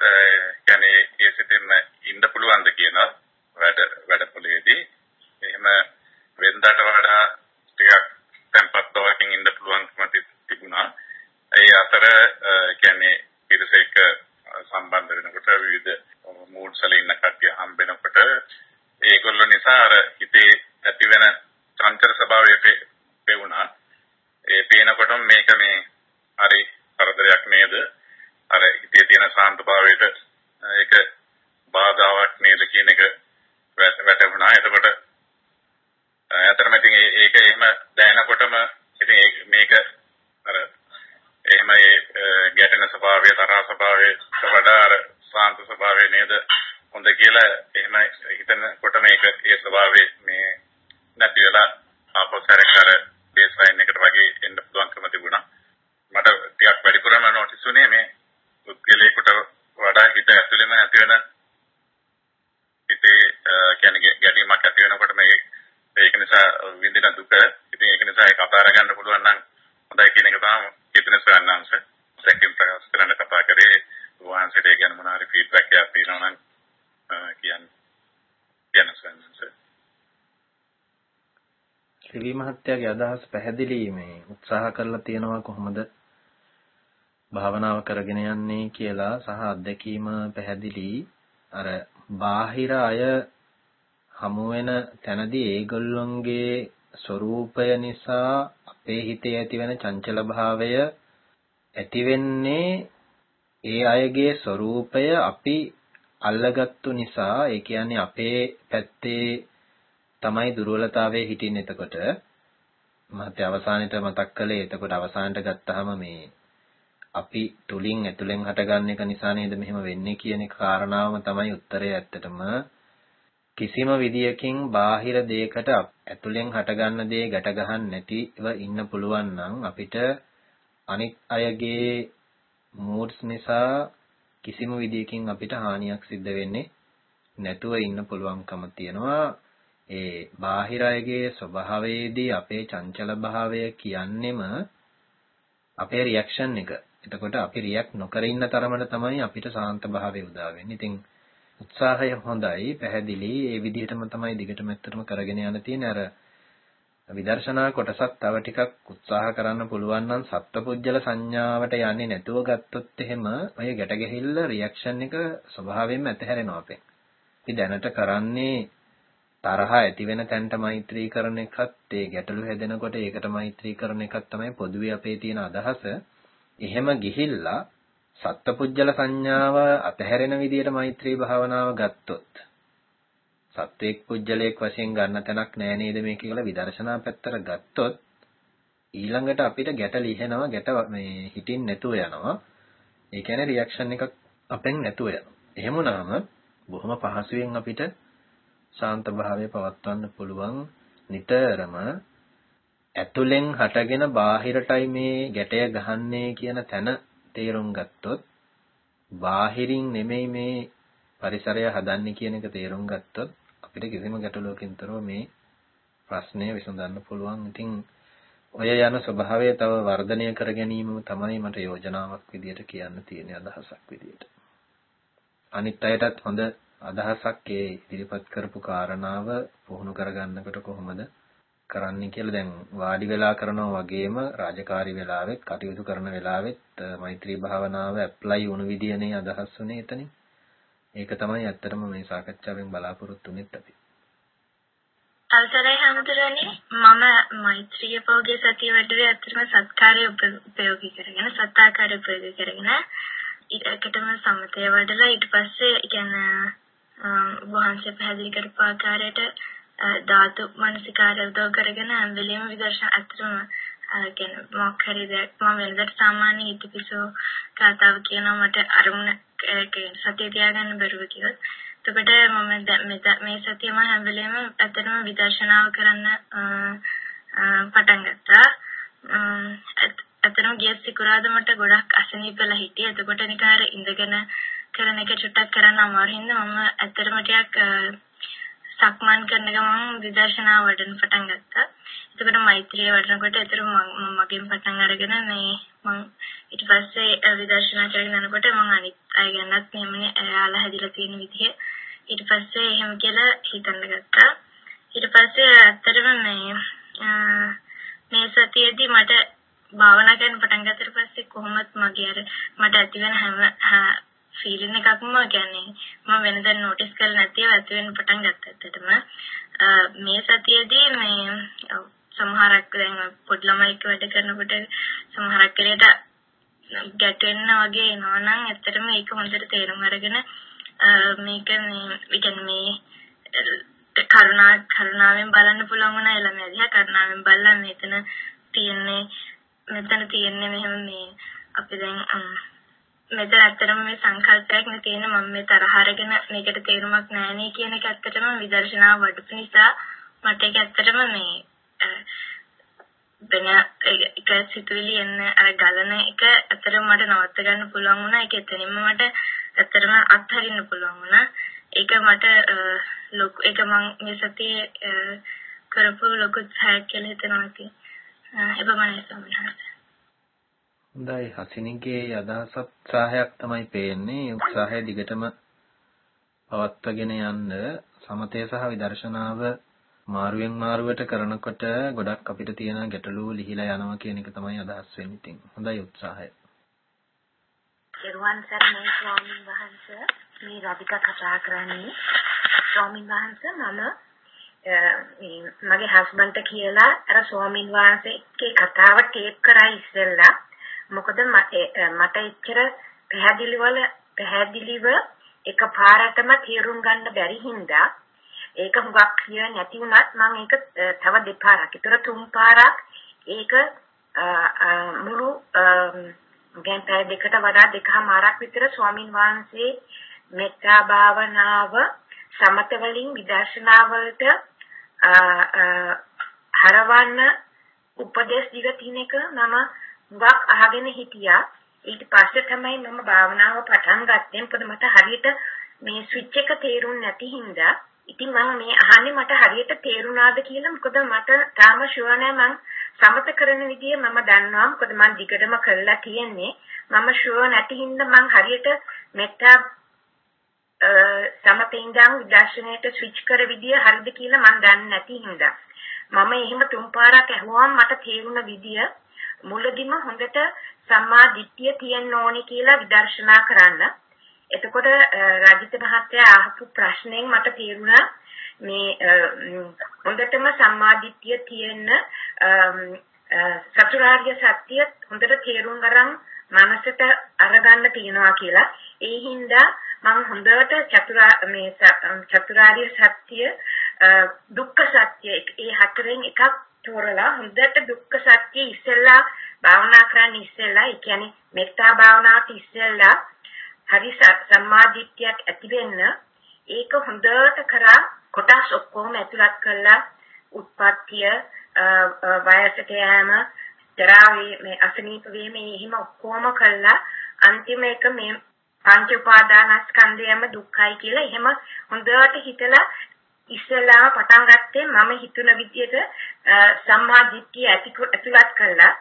කියන්නේ ඒ සිතින් ඉන්න පුළුවන්ද කියන වැඩ වැඩපොලේදී එහෙම වෙනදාට වඩා ටිකක් tempat තවකින් ඉන්න පුළුවන්කම තිබුණා. ඒ අතර කියන්නේ පිරිස එක්ක සම්බන්ධ වෙනකොට විවිධ මූඩ්ස් වල ඉන්න කට්ටිය හම්බෙනකොට ඒගොල්ලෝ නිසා අර හිතේ ඇති වෙන චංචල ස්වභාවය පෙවුණා. ඒ පේනකොට මේක මේ හරි කරදරයක් නේද? අර හිතේ තියෙන සාන්ත භාවයට ඒක බාධාවක් නේද කියන එක වැටහුණා. එතකොට ඇත්තටම ඉතින් ඒක එහෙම දැනනකොටම ඉතින් මේක අර එහෙම ඒ ගැටෙන ස්වභාවය තරහ ස්වභාවයට වඩා අර සාන්ත ස්වභාවය නේද? හොඳ කියලා එහෙම හිතනකොට මේක ඒ ස්වභාවය මේ නැති වෙලා ආපස්සට කර බේස් ලයින් එකට වගේ එන්න පුළුවන්කම තිබුණා. මට ටිකක් වැඩිපුරම නොටිස් වුණේ මේ පුද්ගලයෙකුට වඩා හිත ඇතුළෙම ඇති වෙන හිතේ කියන්නේ ගැටීමක් ඇති වෙනකොට මේ ඒක නිසා විඳින දුක. ඉතින් ඒක නිසා ඒක අතාර ගන්න පුළුවන් නම් හොඳයි කියන එක තමයි හිතන සරණංශ සැකම් ප්‍රකාශ කරන්න කතා කරේ. වහන්සේට ගැන මොන හරි ෆීඩ්බැක් එකක් තියෙනවා නම් කියන්න. කියන්න සන්නස. ශ්‍රී මහත්තයාගේ අදහස් පැහැදිලි මේ උත්සාහ කරලා තියෙනවා කොහොමද භාවනාව කරගෙන යන්නේ කියලා සහ අත්දැකීම පැහැදිලි. අර බාහිර අය හමු වෙන තැනදී ඒගොල්ලොන්ගේ ස්වરૂපය නිසා අපේ හිතේ ඇතිවෙන චංචල භාවය ඇති වෙන්නේ ඒ අයගේ ස්වરૂපය අපි අල්ලගත්තු නිසා. ඒ කියන්නේ අපේ පැත්තේ තමයි දුර්වලතාවයේ හිටින්නේ එතකොට. මහත්ය අවසානෙට මතක් කළේ එතකොට අවසානට ගත්තාම මේ අපි තුලින් ඇතුලෙන් හටගන්න එක නිසා නේද මෙහෙම වෙන්නේ කියන කාරණාවම තමයි උත්තරය ඇත්තටම. කිසිම විදියකින් බාහිර දෙයකට ඇතුලෙන් හටගන්න දේ ගැට ගහන්න නැතිව ඉන්න පුළුවන් නම් අපිට අනිත් අයගේ moods නිසා කිසිම විදියකින් අපිට හානියක් සිද්ධ වෙන්නේ නැතුව ඉන්න පුළුවන්කම තියෙනවා ඒ බාහිර අයගේ ස්වභාවයේදී අපේ චංචල භාවය කියන්නෙම අපේ රියැක්ෂන් එක එතකොට අපි රියැක්ට් නොකර ඉන්න තරමට තමයි අපිට සාන්ත භාවය උදා වෙන්නේ. ඉතින් උත්සාහය හොඳයි, පැහැදිලි. ඒ විදිහටම තමයි දිගටම ඇත්තටම කරගෙන යන්න තියෙන්නේ. අර විදර්ශනා කොටසක් තව ටිකක් උත්සාහ කරන්න පුළුවන් නම් සත්පුජ්‍යල සංඥාවට යන්නේ නැතුව ගත්තොත් එහෙම ඔය ගැට ගැහිල්ල රියැක්ෂන් එක ස්වභාවයෙන්ම ඇතහැරෙනවා අපෙන්. අපි දැනට කරන්නේ තරහ ඇති වෙන තැනට මෛත්‍රී කරන එකත් ඒ ගැටලු හැදෙනකොට ඒකට මෛත්‍රී කරන එකත් තමයි පොදුවේ අපේ තියෙන අදහස. එහෙම ගිහිල්ලා සත්පුජ්‍යල සංඥාව අතහැරෙන විදියට මෛත්‍රී භාවනාව ගත්තොත් සත්වයක් පුජ්‍යලයක් වශයෙන් ගන්න තැනක් නෑ නේද මේ කියලා විදර්ශනා පැත්තට ගත්තොත් ඊළඟට අපිට ගැට ලිහෙනවා ගැට මේ හිටින් නැතුව යනවා. ඒ කියන්නේ රියැක්ෂන් එකක් අපෙන් නැතුව යනවා. එහෙම වුණාම බොහොම පහසුවෙන් අපිට ශාන්ත භාවය පවත්වන්න පුළුවන් නිතරම ඇතුලෙන් හටගෙන බාහිරටයි මේ ගැටය ගහන්නේ කියන තැන තේරුම් ගත්තොත් බාහිරින් නෙමෙයි මේ පරිසරය හදන්නේ කියන එක තේරුම් ගත්තොත් අපිට කිසිම ගැටලුවකින් තොරව මේ ප්‍රශ්නය විසඳන්න පුළුවන්. ඉතින් ඔය යන ස්වභාවය තව වර්ධනය කර ගැනීම තමයි මට යෝජනාවක් විදියට කියන්න තියෙන අදහසක් විදියට. අනිත් අයටත් හොඳ අදහසක් ඒ ඉදිරිපත් කරපු කාරණාව පුහුණු කරගන්නකොට කොහොමද කරන්නේ කියලා දැන් වාඩි වෙලා කරනවා වගේම රාජකාරි වෙලාවෙත් කටයුතු කරන වෙලාවෙත් මෛත්‍රී භාවනාව ඇප්ලයි වුණු විදියනේ අදහස් උනේ එතනින්. ඒක තමයි ඇත්තටම මේ සාකච්ඡාවෙන් බලාපොරොත්තු වෙන්නේ අපි. අවසරයි හැමදෙරණි මම මෛත්‍රිය පොගේ සතිය වැඩුවේ ඇත්තටම සත්කාරය උපයෝගී කරගෙන සත්තාකාරය උපයෝගී කරගෙන ඊටකටම සමතය වඩලා ඊට පස්සේ කියන්නේ වහන්සේ පැහැදිලි කරපු ආකාරයට ධාතු මනසිකාරය උදව් කරගෙන හැම වෙලෙම විදර්ශන ඇත්තටම කියන්නේ මොකක් හරි දෙයක් මම වෙනදට සාමාන්‍ය හිතපිසෝ කතාව කියනවා මට අරමුණ සතිය තියාගන්න බැරුව කිව්වොත්. එතකොට මම මේ සතිය මම හැම වෙලෙම ඇත්තටම විදර්ශනාව කරන්න පටන් ගත්තා. ඇත්තටම ගිය සිකුරාදා මට ගොඩක් අසනීපලා හිටියේ. එතකොට නිකන් අර ඉඳගෙන කරන එක චුට්ටක් කරන්න අමාරු හින්දා මම ඇත්තටම ටිකක් සක්මන් කරන ගමන් විදර්ශනා වඩන පටන් ගත්තා. එතකොට මෛත්‍රිය වඩනකොට ඒතර මම මගෙන් පටන් අරගෙන මේ මම ඊට පස්සේ විදර්ශනා කරගෙන යනකොට මම අනිත් අය ගැනත් මෙහෙමනේ එයාලා හැදිලා තියෙන විදිහ ඊට පස්සේ එහෙම කියලා හිතන්න ගත්තා. ඊට පස්සේ ඇත්තටම මේ මේ සතියේදී මට භාවනා කරන්න පටන් ගත්තට පස්සේ කොහොමත් මගේ අර මට ඇතිවෙන හැම ෆීලින් එකක්ම කියන්නේ මම වෙනදා නොටිස් කරලා නැතිව ඇති වෙන්න පටන් ගත්තටම මේ සතියේදී මේ සමහරක් දැන් පොඩි ළමයික් වැඩ කරනකොට සමහරක් කෙරේට ගැටෙන්න වගේ එනවනම් ඇත්තටම ඒක හොඳට තේරුම් අරගෙන මේක මේ කියන්නේ මේ කරුණා කරුණාවෙන් බලන්න පුළුවන් වුණා ළමයා දිහා කරුණාවෙන් බලලා මෙතන තියෙන්නේ මෙතන තියෙන්නේ මෙහෙම මේ අපි දැන් මෙතන ඇත්තටම මේ සංකල්පයක් නේ තියෙන මම මේ තරහ අරගෙන මේකට තේරුමක් නැහැ නේ කියන එක ඇත්තටම විදර්ශනාව වඩපු නිසා මට ඒක ඇත්තටම මේ වෙන එක සිතුවිලි එන්න අර ගලන එක ඇත්තටම මට නවත්ත ගන්න පුළුවන් වුණා. ඒක එතනින්ම මට ඇත්තටම අත්හරින්න පුළුවන් වුණා. ඒක මට ලොකු ඒක මම මේ සතියේ කරපු ලොකු සහයක් කියලා හිතනවා ඉතින්. එපමණයි සමහරවිට හොඳයි හසිනිගේ අදහස උත්සාහයක් තමයි පේන්නේ උත්සාහය දිගටම පවත්වාගෙන යන්න සමතය සහ විදර්ශනාව මාරුවෙන් මාරුවට කරනකොට ගොඩක් අපිට තියෙන ගැටලු ලිහිලා යනවා කියන එක තමයි අදහස් වෙන්නේ. ඉතින් හොඳයි උත්සාහය. එරුවන් සරණයි ස්වාමීන් වහන්සේ මේ රාධිකා කතා කරන්නේ ස්වාමීන් වහන්සේ මම මගේ හස්බන්ඩ්ට කියලා අර ස්වාමීන් වහන්සේගේ කතාව ටේප් කරා ඉස්සෙල්ලා මොකද මට මට එච්චර පැහැදිලිවල පැහැදිලිව එකපාරටම තේරුම් ගන්න බැරි හින්දා ඒක හුඟක් කිය නැති වුණත් මම ඒක තව දෙපාරක් විතර තුන් පාරක් ඒක මුළු ගැන් පැය දෙකට වඩා දෙකමාරක් විතර ස්වාමින් වහන්සේ මෙත්තා භාවනාව සමත වලින් විදර්ශනා වලට හරවන්න උපදේශ දිග තින එක මම හුඟක් අහගෙන හිටියා. ඊට පස්සේ තමයි මම භාවනාව පටන් ගත්තේ. මොකද මට හරියට මේ ස්විච් එක තේරුන්නේ නැති හින්දා ඉතින් මම මේ අහන්නේ මට හරියට තේරුණාද කියලා මොකද මට තාම ෂුවර් නෑ මං සමත කරන විදිය මම දන්නවා මොකද මම දිගටම කරලා තියෙන්නේ මම ෂුවර් නැති හින්දා මම හරියට මෙත්තා සමතේ ඉඳන් විදර්ශනයට ස්විච් කර විදිය හරිද කියලා මම දන්නේ නැති හින්දා මම එහෙම තුන් පාරක් ඇහුවාම මට තේරුණ විදිය මුලදිම හොඳට සම්මා දිට්ඨිය තියෙන්න ඕනි කියලා විදර්ශනා කරන්න එතකොට රජිත මහත්තයා අහපු ප්‍රශ්නෙන් මට තේරුණා මේ හොඳටම සම්මාදිට්ඨිය තියෙන්න චතුරාර්ය සත්‍ය හොඳට තේරුම් ගන්න මනසට අරගන්න තියනවා කියලා. ඒ හින්දා මම හොඳට චතුරා මේ චතුරාර්ය සත්‍ය දුක්ඛ සත්‍ය ඒ හතරෙන් එකක් තෝරලා හොඳට දුක්ඛ සත්‍ය ඉස්සෙල්ලා භාවනා කරන්න ඉස්සෙල්ලා ඒ කියන්නේ මෙත්තා භාවනාවට ඉස්සෙල්ලා හරි සම්මාදිට්ඨියක් ඇති වෙන්න ඒක හොඳට කරා කොටස් ඔක්කොම ඇතුළත් කරලා උත්පත්තිය වයසට යෑම ජරාවේ මේ අසනීප වීම එහෙම ඔක්කොම කළා. අන්තිම එක මේ පංච උපාදානස්කන්ධයම දුක්ඛයි කියලා එහෙම හොඳට හිතලා ඉස්සෙල්ලාම පටන් ගත්තේ මම හිතුන විදියට සම්මා දිට්ඨිය ඇතුළත් කළා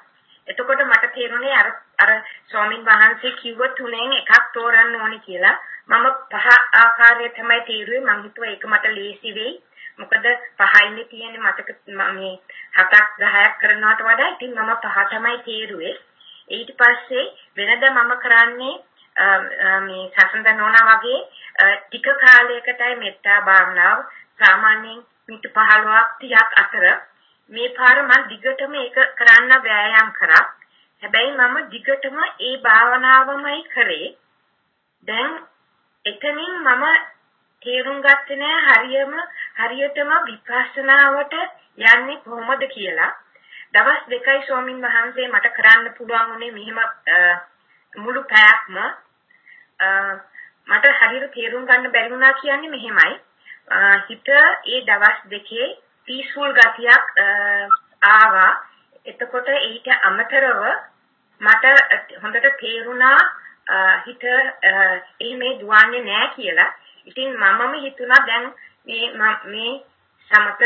එතකොට මට තේරුණේ අර අර ස්වාමින් වහන්සේ කිව්ව තුනෙන් එකක් තෝරන්න ඕනේ කියලා. මම පහ ආකාරය තමයි තීරුවේ මම හිතුවා ඒක මට ලේසි වෙයි. මොකද පහයිනේ තියෙන්නේ මතක මේ හතක් 10ක් කරනවට වඩා ඉතින් මම පහ තමයි තීරුවේ. ඊට පස්සේ වෙනද මම කරන්නේ මේ සසඳ නෝනා වගේ ටික කාලයකටයි මෙත්තා භාවනාව සාමාන්‍යයෙන් මිනිත් 15ක් 30ක් අතර මේ පාර මම දිගටම ඒක කරන්න වෑයම් කරා. හැබැයි මම දිගටම ඒ භාවනාවමයි කරේ. දැන් එතනින් මම තේරුම් ගත්තේ නෑ හරියම හරියටම විපස්සනාවට යන්නේ කොහොමද කියලා. දවස් දෙකයි ස්වාමින් වහන්සේ මට කරන්න පුළුවන් උනේ මෙහිම මුළු පැයක්ම මට හරියට තේරුම් ගන්න බැරි වුණා කියන්නේ මෙහෙමයි. හිත ඒ දවස් දෙකේ පීස්ෆුල් ගතියක් ආවා. එතකොට ඊට අමතරව මට හොඳට තේරුණා හිත එහෙම දුවන්නේ නැහැ කියලා. ඉතින් මමම හිතුණා දැන් මේ මේ සමත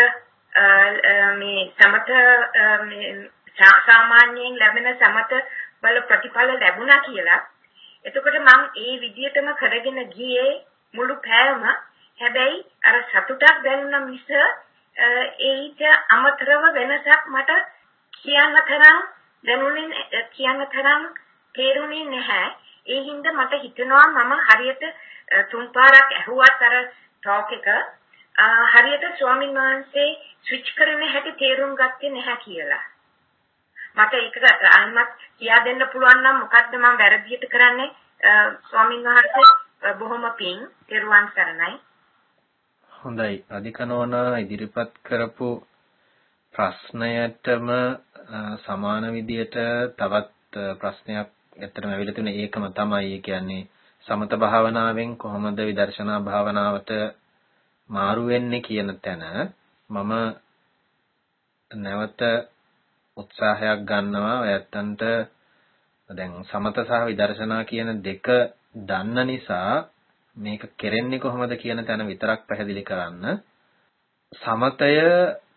මේ සමත මේ සාමාන්‍යයෙන් ලැබෙන සමත බල ප්‍රතිඵල ලැබුණා කියලා. එතකොට මම ඒ විදිහටම කරගෙන ගියේ මුළු පෑයම හැබැයි අර සතුටක් දැනුණා මිස ඒට අමතරව වෙනසක් මට කියන්න තරම් දැනුනේ කියන්න තරම් තේරුනේ නැහැ. ඒ හින්දා මට හිතෙනවා මම හරියට තුන් පාරක් ඇහුවත් අර ටෝක් එක හරියට ස්වාමීන් වහන්සේ ස්විච් කරන හැටි තේරුම් ගත්තේ නැහැ කියලා. මට ඒක අයිමත් කියා දෙන්න පුළුවන් නම් මොකද්ද මම වැරදියට කරන්නේ ස්වාමීන් වහන්සේ බොහොම පිං තෙරුවන් සරණයි. හොඳයි. අධිකනෝන ඉදිරිපත් කරපු ප්‍රශ්නයටම සමාන විදියට තවත් ප්‍රශ්නයක් ඇත්තටම ඇවිල්ලා තියෙන ඒකම තමයි. ඒ කියන්නේ සමත භාවනාවෙන් කොහොමද විදර්ශනා භාවනාවට මාරු වෙන්නේ කියන තැන මම නැවත උත්සාහයක් ගන්නවා. ඔයත්තන්ට දැන් සමත සහ විදර්ශනා කියන දෙක දන්න නිසා මේක කෙරෙන්නේ කොහොමද කියන තැන විතරක් පැහැදිලි කරන්න සමතය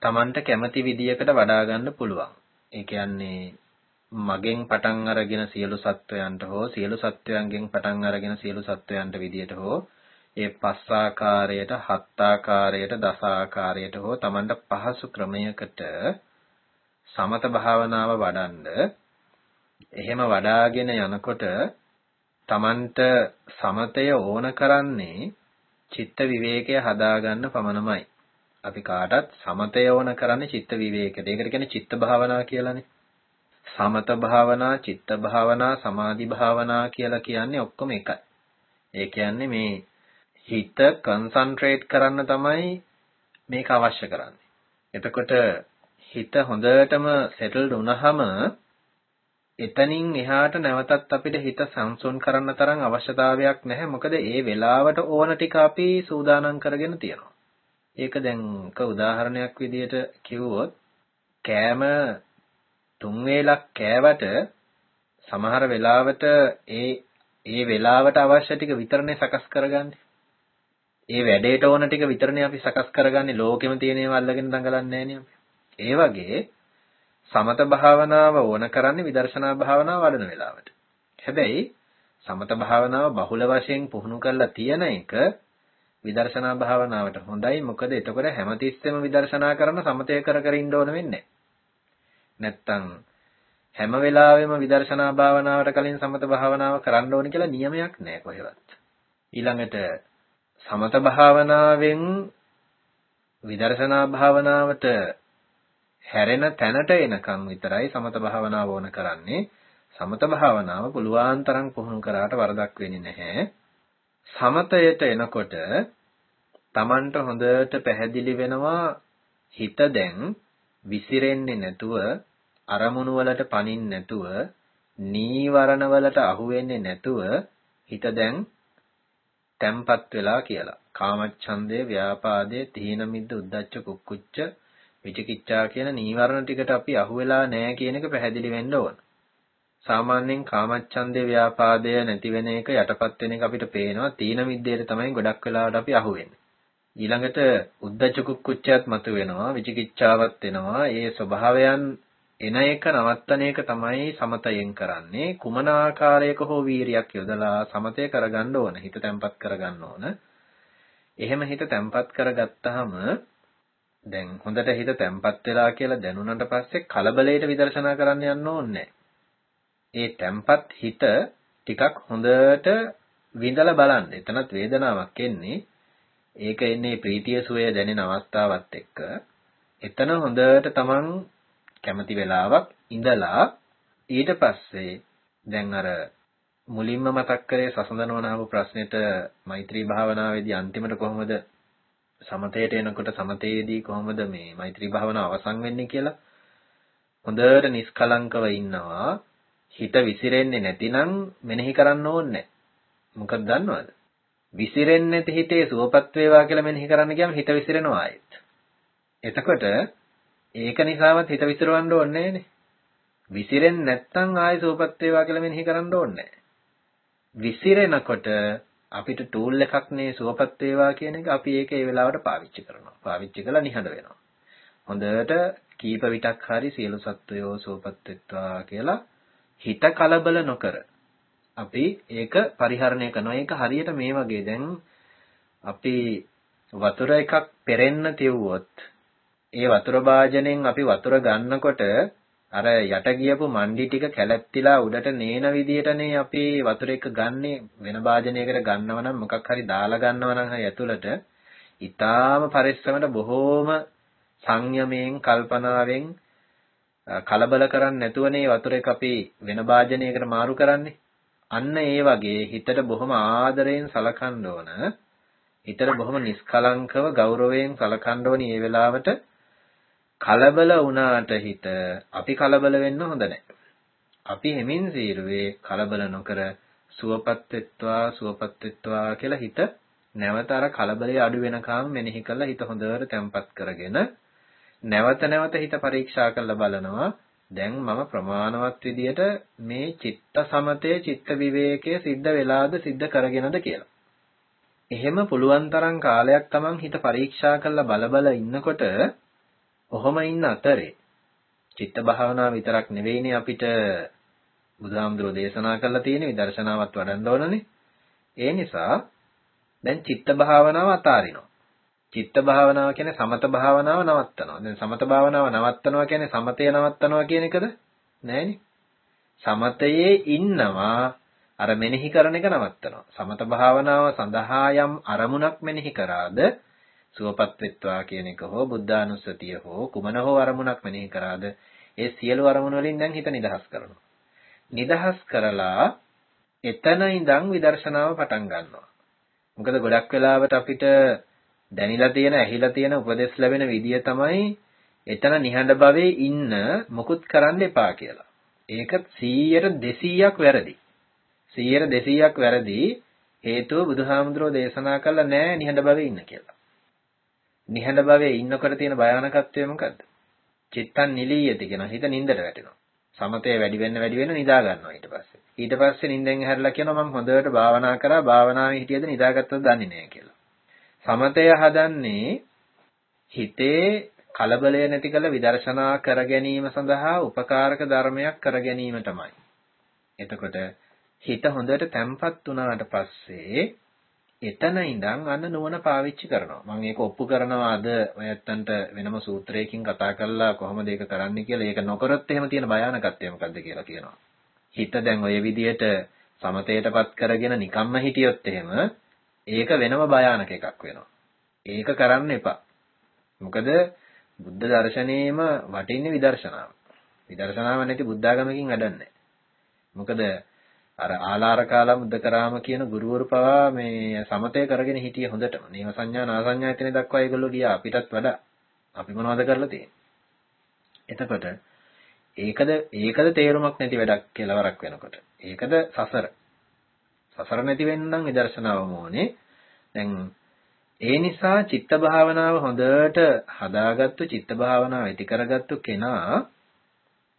Tamanට කැමති විදියකට වඩා ගන්න පුළුවන්. ඒ කියන්නේ මගෙන් පටන් අරගෙන සියලු සත්වයන්ට හෝ සියලු සත්වයන්ගෙන් පටන් අරගෙන සියලු සත්වයන්ට විදියට හෝ ඒ පස් ආකාරයට හත් ආකාරයට දස ආකාරයට හෝ Tamanට පහසු ක්‍රමයකට සමත භාවනාව වඩන්ඩ එහෙම වඩාගෙන යනකොට Tamanට සමතය ඕන කරන්නේ චිත්ත විවේකය හදාගන්න පමණමයි. අපි කාටත් සමතය ඕන කරන්නේ චිත්ත විවේකයට. ඒකට කියන්නේ චිත්ත භාවනා කියලානේ. සමත භාවනා, චිත්ත භාවනා, සමාධි භාවනා කියලා කියන්නේ ඔක්කොම එකයි. ඒ කියන්නේ මේ හිත කන්සන්ට්‍රේට් කරන්න තමයි මේක අවශ්‍ය කරන්නේ. එතකොට හිත හොඳටම සෙටල්ඩ් වුණාම එතනින් එහාට නැවතත් අපිට හිත සංසුන් කරන්න තරම් අවශ්‍යතාවයක් නැහැ. මොකද ඒ වෙලාවට ඕන ටික අපි සූදානම් කරගෙන තියෙනවා. ඒක දැන් එක උදාහරණයක් විදිහට කිව්වොත් කෑම තුන් වේලක් කෑවට සමහර වෙලාවට ඒ ඒ වෙලාවට අවශ්‍ය ටික විතරනේ සකස් කරගන්නේ. ඒ වැඩේට ඕන ටික විතරනේ අපි සකස් කරගන්නේ ලෝකෙම තියෙන ඒවා අල්ලගෙන දඟලන්නේ නැහැ ඒ වගේ සමත භාවනාව ඕන කරන්නේ විදර්ශනා භාවනාව වඩන වෙලාවට. හැබැයි සමත භාවනාව බහුල වශයෙන් පුහුණු කරලා තියෙන එක විදර්ශනා භාවනාවට හොඳයි. මොකද එතකොට හැමතිස්සෙම විදර්ශනා කරන සමතය කර කර ඉන්න ඕන වෙන්නේ නැත්තම් හැම වෙලාවෙම විදර්ශනා භාවනාවට කලින් සමත භාවනාව කරන්න ඕන කියලා නියමයක් නැහැ කොහෙවත්. ඊළඟට සමත භාවනාවෙන් විදර්ශනා භාවනාවට හැරෙන තැනට එනකම් විතරයි සමත භාවනාව ඕන කරන්නේ. සමත භාවනාව පුළුවන් තරම් පුහුණු කරාට වරදක් වෙන්නේ නැහැ. සමතයට එනකොට Tamanට හොඳට පැහැදිලි වෙනවා හිත දැන් විසිරෙන්නේ නැතුව අරමුණු වලට පනින්න නැතුව නීවරණ වලට අහු වෙන්නේ නැතුව හිත දැන් තැම්පත් වෙලා කියලා. කාමච්ඡන්දේ, ව්‍යාපාදේ, තීන මිද්ද, උද්ධච්ච, කුක්කුච්ච, විචිකිච්ඡා කියන නීවරණ ටිකට අපි අහු වෙලා නැහැ කියන එක පැහැදිලි වෙන්න ඕන. සාමාන්‍යයෙන් කාමච්ඡන්දේ ව්‍යාපාදය නැති වෙන එක යටපත් වෙන එක අපිට පේනවා තීන මිද්දේට තමයි ගොඩක් වෙලාවට අපි අහු වෙන්නේ. ඊළඟට උද්දච්ච කුක්කුච්චයත් මතුවෙනවා විචිකිච්ඡාවත් එනවා. ඒ ස්වභාවයන් එන එක නවත්තන එක තමයි සමතයෙන් කරන්නේ. කුමන ආකාරයක හෝ වීරියක් යොදලා සමතය කරගන්න ඕන. හිත තැම්පත් කරගන්න ඕන. එහෙම හිත තැම්පත් කරගත්තාම දැන් හොඳට හිත තැම්පත් වෙලා කියලා දැනුණාට පස්සේ කලබලයට විදර්ශනා කරන්න යන්න ඕනේ ඒ තැම්පත් හිත ටිකක් හොඳට විඳලා බලන්න. එතනත් වේදනාවක් එන්නේ. ඒක එන්නේ ප්‍රීතිය සුවය දැනෙන අවස්ථාවත් එක්ක. එතන හොඳට තමන් කැමති වෙලාවක් ඉඳලා ඊට පස්සේ දැන් අර මුලින්ම මතක් කරේ සසඳනවන ආපු ප්‍රශ්නෙට මෛත්‍රී භාවනාවේදී අන්තිමට කොහොමද සමතේට එනකොට සමතේදී කොහොමද මේ මෛත්‍රී භාවනාව අවසන් වෙන්නේ කියලා? හොඳට නිස්කලංකව ඉන්නවා. හිත විසිරෙන්නේ නැතිනම් මෙනෙහි කරන්න ඕනේ මොකක්ද දන්නවද? විසිරෙන්නේ නැති හිතේ සුවපත් වේවා කියලා මෙනෙහි කරන්න ගියාම හිත විසිරෙනවා ආයෙත්. එතකොට ඒක නිසාවත් හිත විසිරවන්න ඕනේ නෑනේ විසිරෙන්නේ නැත්නම් ආයෙ සුවපත් වේවා කියලා මෙනෙහි කරන්න ඕනේ විසිරෙනකොට අපිට ටූල් එකක් නේ සුවපත් වේවා කියන එක අපි ඒක ඒ වෙලාවට පාවිච්චි කරනවා. පාවිච්චි කළා නිහඬ වෙනවා. හොඳට කීප විටක් හරි සියලු සත්වයෝ සුවපත් වෙත්වා කියලා හිත කලබල නොකර අපි ඒක පරිහරණය කරනවා. ඒක හරියට මේ වගේ දැන් අපි වතුර එකක් පෙරෙන්න තියුවොත් ඒ වතුර භාජනෙන් අපි වතුර ගන්නකොට අර යට ගියපු මණ්ඩි ටික කැලැත්තිලා උඩට නේන විදියටනේ අපි වතුර එක ගන්නෙ වෙන භාජනයකට ගන්නව නම් මොකක් හරි දාලා ගන්නව නම් හරි ඇතුළට ඊටාම පරිස්සමට බොහෝම සංයමයෙන් කල්පනාවෙන් කලබල කරන්නේ නැතුවනේ වතුර එක අපි වෙන භාජනයකට මාරු කරන්නේ. අන්න ඒ වගේ හිතට බොහොම ආදරයෙන් සලකන්න ඕන හිතට බොහොම නිස්කලංකව ගෞරවයෙන් සලකන්න ඕනි මේ වෙලාවට කලබල වුණාට හිත අපි කලබල වෙන්න හොඳ නැහැ. අපි එමින් සීරුවේ කලබල නොකර සුවපත් වෙත්වා සුවපත් වෙත්වා කියලා හිත නැවත අර කලබලයේ අඩු වෙනකම් මෙනෙහි කරලා හිත හොඳට තැම්පත් කරගෙන නැවත නැවත හිත පරීක්ෂා කරලා බලනවා දැන් මම ප්‍රමාණවත් විදියට මේ චිත්ත සමතේ චිත්ත විවේකයේ සිද්ධ වෙලාද සිද්ධ කරගෙනද කියලා. එහෙම පුළුවන් තරම් කාලයක් Taman හිත පරීක්ෂා කරලා බල බල ඉන්නකොට ඔහොම ඉන්න අතරේ චිත්ත භාවනාව විතරක් නෙවෙයිනේ අපිට බුදුහාමුදුරෝ දේශනා කරලා තියෙන විදර්ශනාවත් වඩන්න ඕනනේ. ඒ නිසා දැන් චිත්ත භාවනාව අතාරිනවා. චිත්ත භාවනාව කියන්නේ සමත භාවනාව නවත්තනවා. දැන් සමත භාවනාව නවත්තනවා කියන්නේ සමතය නවත්තනවා කියන එකද? නෑනේ. සමතයේ ඉන්නවා අර මෙනෙහි කරන එක නවත්තනවා. සමත භාවනාව සඳහා යම් අරමුණක් මෙනෙහි කරාද සුවපත් වෙත්වා කියන එක හෝ බුද්ධානුස්සතිය හෝ කුමන හෝ අරමුණක් මෙනෙහි කරාද ඒ සියලු අරමුණු වලින් දැන් හිත නිදහස් කරනවා. නිදහස් කරලා එතන ඉඳන් විදර්ශනාව පටන් ගන්නවා. මොකද ගොඩක් වෙලාවට අපිට දැනිලා තියෙන ඇහිලා තියෙන උපදෙස් ලැබෙන විදිය තමයි එතන නිහඬ භවයේ ඉන්න මුකුත් කරන්න එපා කියලා. ඒක 100ට 200ක් වැරදි. 100ට 200ක් වැරදි හේතුව බුදුහාමුදුරෝ දේශනා කළා නෑ නිහඬ භවයේ ඉන්න කියලා. නිහඬ භවයේ ඉන්නකොට තියෙන භයානකත්වය මොකද්ද? චිත්තන් නිලීයති කියන හිත නින්දට වැටෙනවා. සමතේ වැඩි වෙන්න වැඩි වෙන්න නිදා ගන්නවා ඊට පස්සේ. ඊට පස්සේ නිින්දෙන් හැරලා කියනවා මම හොඳට භාවනා කරා භාවනාවේ හිටියද නිදාගත්තද දන්නේ නැහැ කියලා. සමතය හදන්නේ හිතේ කලබලය නැති කළ විදර්ශනා කර ගැනීම සඳහා උපකාරක ධර්මයක් කර ගැනීමටමයි. එතකොට හිත හොඳට තැම්පත් වුණාට පස්සේ එතන ඉඳන් අන්න නුවණ පාවිච්චි කරනවා. මම මේක ඔප්පු කරනවා අද ඔයත්තන්ට වෙනම සූත්‍රයකින් කතා කරලා කොහොමද ඒක කරන්නේ කියලා. ඒක නොකරොත් එහෙම තියෙන භයානකත්වය මොකද්ද කියලා කියනවා. හිත දැන් ඔය විදිහට සමතේටපත් කරගෙන නිකම්ම හිටියොත් එහෙම ඒක වෙනම භයානක එකක් වෙනවා. ඒක කරන්න එපා. මොකද බුද්ධ දර්ශනයේම වටින්නේ විදර්ශනාව. විදර්ශනාව නැති බුද්ධාගමකින් වැඩන්නේ මොකද අර ආලාරකාලා මුද්දකරාම කියන ගුරුවරු පවා මේ සමතය කරගෙන හිටියේ හොඳටම. නේව සංඥා නාසඤ්ඤා එතන දක්වා ඒගොල්ලෝ ගියා අපිටත් වඩා. අපි මොනවද කරලා තියෙන්නේ? එතකොට ඒකද ඒකද තේරුමක් නැති වැඩක් කෙලවරක් වෙනකොට. ඒකද සසර. සසර නැති වෙන්න නම් විදර්ශනාවම ඕනේ. දැන් ඒ නිසා චිත්ත භාවනාව හොඳට හදාගත්තු චිත්ත භාවනාව ඇති කරගත්තු කෙනා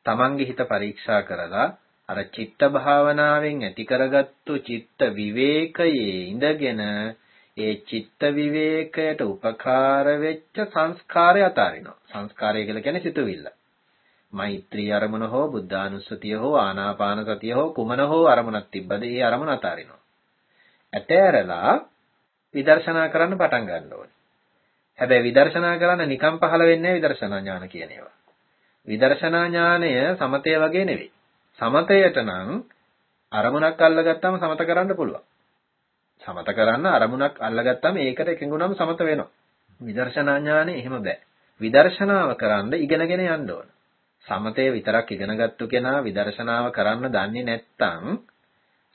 තමන්ගේ හිත පරීක්ෂා කරලා අර චිත්ත භාවනාවෙන් ඇති කරගත්තු චිත්ත විවේකයේ ඉඳගෙන ඒ චිත්ත විවේකයට උපකාර වෙච්ච සංස්කාරය අතාරිනවා. සංස්කාරය කියලා කියන්නේ සිතුවිල්ල. මෛත්‍රී අරමුණ හෝ බුද්ධානුස්සතිය හෝ ආනාපාන සතිය හෝ කුමන හෝ අරමුණක් තිබ්බද ඒ අරමුණ අතාරිනවා. ඇතෑරලා විදර්ශනා කරන්න පටන් ගන්න ඕනේ. හැබැයි විදර්ශනා කරන්න නිකම් පහළ වෙන්නේ විදර්ශනා ඥාන කියන ඒවා. විදර්ශනා ඥානය සමතය වගේ නෙවෙයි. සමතයට නම් අරමුණක් අල්ලගත්තාම සමත කරන්න පුළුවන්. සමත කරන්න අරමුණක් අල්ලගත්තාම ඒකට එකඟුණාම සමත වෙනවා. විදර්ශනා ඥානෙ එහෙම බෑ. විදර්ශනාව කරන්න ඉගෙනගෙන යන්න ඕන. සමතය විතරක් ඉගෙනගත්තු කෙනා විදර්ශනාව කරන්න දන්නේ නැත්නම්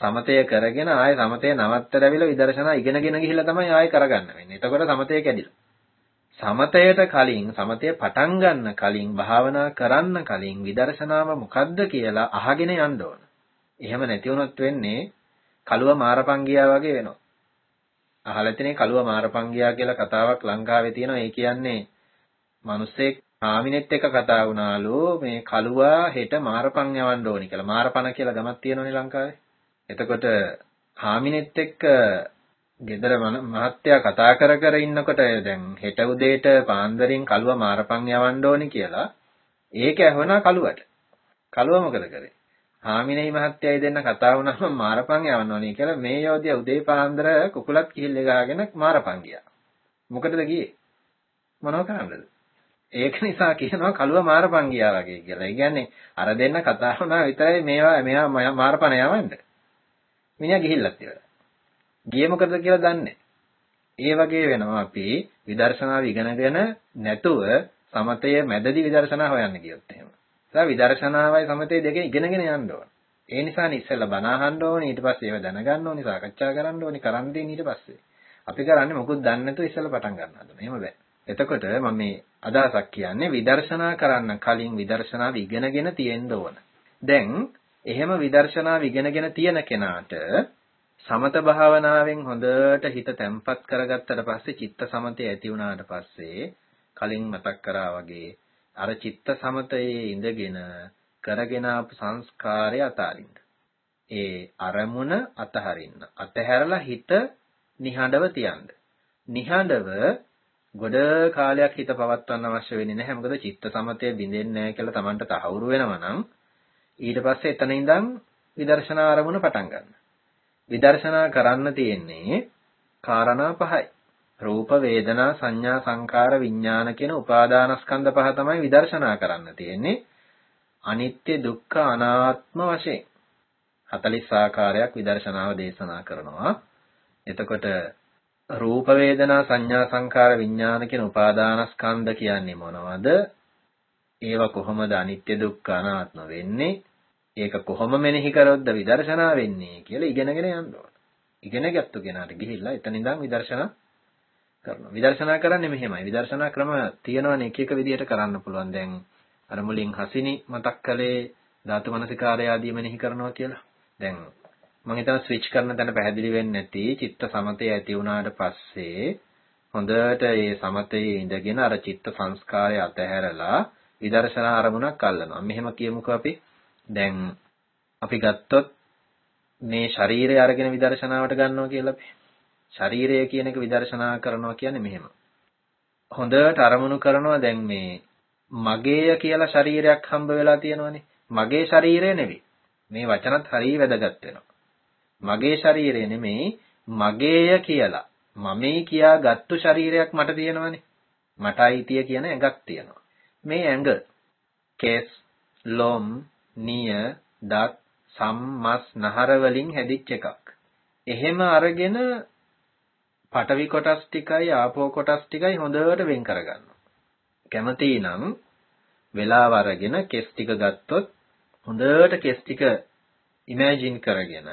සමතය කරගෙන ආයෙ සමතය නවත්තරවිලා විදර්ශනා ඉගෙනගෙන ගිහිල්ලා තමයි ආයෙ කරගන්න වෙන්නේ. එතකොට සමතය කැඩිලා. සමතයට කලින් සමතය පටන් ගන්න කලින් භාවනා කරන්න කලින් විදර්ශනාව මොකද්ද කියලා අහගෙන යන්න ඕන. එහෙම නැති වුණොත් වෙන්නේ කළුව මාරපංගියා වගේ වෙනවා. අහලා තියෙනේ කළුව මාරපංගියා කියලා කතාවක් ලංකාවේ තියෙනවා. ඒ කියන්නේ මිනිස්සෙක් ආමිනෙත් එක්ක කතා වුණාලු මේ කළුවා හෙට මාරපන් යවන්න ඕනි කියලා. මාරපන කියලා ගමක් තියෙනවනේ ලංකාවේ. එතකොට හාමිනෙත් එක්ක ගෙදර මහත්තයා කතා කර කර ඉන්නකොට දැන් හෙට උදේට පාන්දරින් කළුව මාරපන් යවන්න ඕනි කියලා ඒක ඇහුණා කළුවට. කළුව මොකද කරේ? හාමිනේ මහත්තයයි දෙන්න කතා වුණාම මාරපන් යවන්න ඕනි කියලා මේ යෝධිය උදේ පාන්දර කුකුලත් කිහිල්ල ගහගෙන මාරපන් ගියා. මොකටද ගියේ? මොනව කරන්නද? ඒක නිසා කියනවා කළුව මාරපන් ගියා වගේ කියලා. ඒ කියන්නේ අර දෙන්න කතා වුණා විතරයි මේවා මෙයා මාරපන යවන්න. මිනිහා ගිහිල්ලත් ඉවරයි. ගියේ මොකද කියලා දන්නේ ඒ වගේ වෙනවා අපි විදර්ශනාව ඉගෙනගෙන නැතුව සමතය මැදදී විදර්ශනා හොයන්න ගියොත් එහෙම. ඒ විදර්ශනාවයි සමතය දෙක ඉගෙනගෙන යන්න ඕන. ඒ නිසා ඉස්සෙල්ලා බණ අහන්න ඕනේ ඊට පස්සේ ඒව දැනගන්න ඕනේ සාකච්ඡා කරන්න ඕනේ කරන් දෙන්න ඊට පස්සේ. අපි කරන්නේ මොකුත් දන්නේ නැතුව ඉස්සෙල්ලා පටන් ගන්න හදනවා. එහෙම බෑ. එතකොට මම මේ අදහසක් කියන්නේ විදර්ශනා කරන්න කලින් විදර්ශනාව ඉගෙනගෙන තියෙන්න ඕන. දැන් එහෙම විදර්ශනාව ඉගෙනගෙන තියෙන කෙනාට සමත භාවනාවෙන් හොඳට හිත තැම්පත් කරගත්තට පස්සේ චිත්ත සමතය ඇති වුණාට පස්සේ කලින් මතක් කරා වගේ අර චිත්ත සමතයේ ඉඳගෙන කරගෙන ආපු සංස්කාරය අතාරින්න. ඒ අරමුණ අතහරින්න. අතහැරලා හිත නිහඬව තියන්න. නිහඬව ගොඩ කාලයක් හිත පවත්වන්න අවශ්‍ය වෙන්නේ නැහැ. මොකද චිත්ත සමතය බිඳෙන්නේ නැහැ කියලා Tamanට තහවුරු වෙනවා නම් ඊට පස්සේ එතන ඉඳන් විදර්ශනා ආරමුණ පටන් ගන්න. විදර්ශනා කරන්න තියෙන්නේ කාරණා පහයි. රූප වේදනා සංඥා සංකාර විඥාන කියන උපාදානස්කන්ධ පහ තමයි විදර්ශනා කරන්න තියෙන්නේ. අනිත්‍ය දුක්ඛ අනාත්ම වශයෙන් 40 ආකාරයක් විදර්ශනාව දේශනා කරනවා. එතකොට රූප වේදනා සංඥා සංකාර විඥාන කියන උපාදානස්කන්ධ කියන්නේ මොනවද? ඒවා කොහොමද අනිත්‍ය දුක්ඛ අනාත්ම වෙන්නේ? ඒක කොහොම මෙනෙහි කරොත්ද විදර්ශනා වෙන්නේ කියලා ඉගෙනගෙන යන්න ඕන. ඉගෙන ගත්තු කෙනාට ගිහිල්ලා එතන ඉඳන් විදර්ශනා කරනවා. විදර්ශනා කරන්නේ මෙහෙමයි. විදර්ශනා ක්‍රම තියෙනවනේ එක එක විදිහට කරන්න පුළුවන්. දැන් අර මුලින් හසිනි මතක් කළේ ධාතු මනසිකාරය ආදී මෙනෙහි කරනවා කියලා. දැන් මම හිතන ස්විච් කරන තැන පැහැදිලි වෙන්නේ නැති චිත්ත සමතය ඇති වුණාට පස්සේ හොඳට ඒ සමතයේ ඉඳගෙන අර චිත්ත සංස්කාරය අතහැරලා විදර්ශනා අරමුණක් අල්ලනවා. මෙහෙම කියමුකෝ අපි. දැන් අපි ගත්තොත් මේ ශරීරය අරගෙන විදර්ශනාවට ගන්නවා කියලා අපි. ශරීරය කියන එක විදර්ශනා කරනවා කියන්නේ මෙහෙම. හොඳට අරමුණු කරනවා දැන් මේ මගේය කියලා ශරීරයක් හම්බ වෙලා තියෙනවනේ. මගේ ශරීරය නෙවෙයි. මේ වචනත් හරිය වැදගත් වෙනවා. මගේ ශරීරය නෙමෙයි මගේය කියලා මමයි කියා ගත්තු ශරීරයක් මට තියෙනවනේ. මට අයිතිය කියන ඇඟක් තියෙනවා. මේ ඇඟ කෙස්, ලොම්, නිය, දත්, සම්, මස්, නහර වලින් හැදිච්ච එකක්. එහෙම අරගෙන පටවි කොටස් ටිකයි ආපෝ කොටස් ටිකයි හොඳට වෙන් කරගන්නවා. කැමති නම් වෙලාව අරගෙන කෙස් ටික ගත්තොත් හොඳට කෙස් ටික ඉමේජින් කරගෙන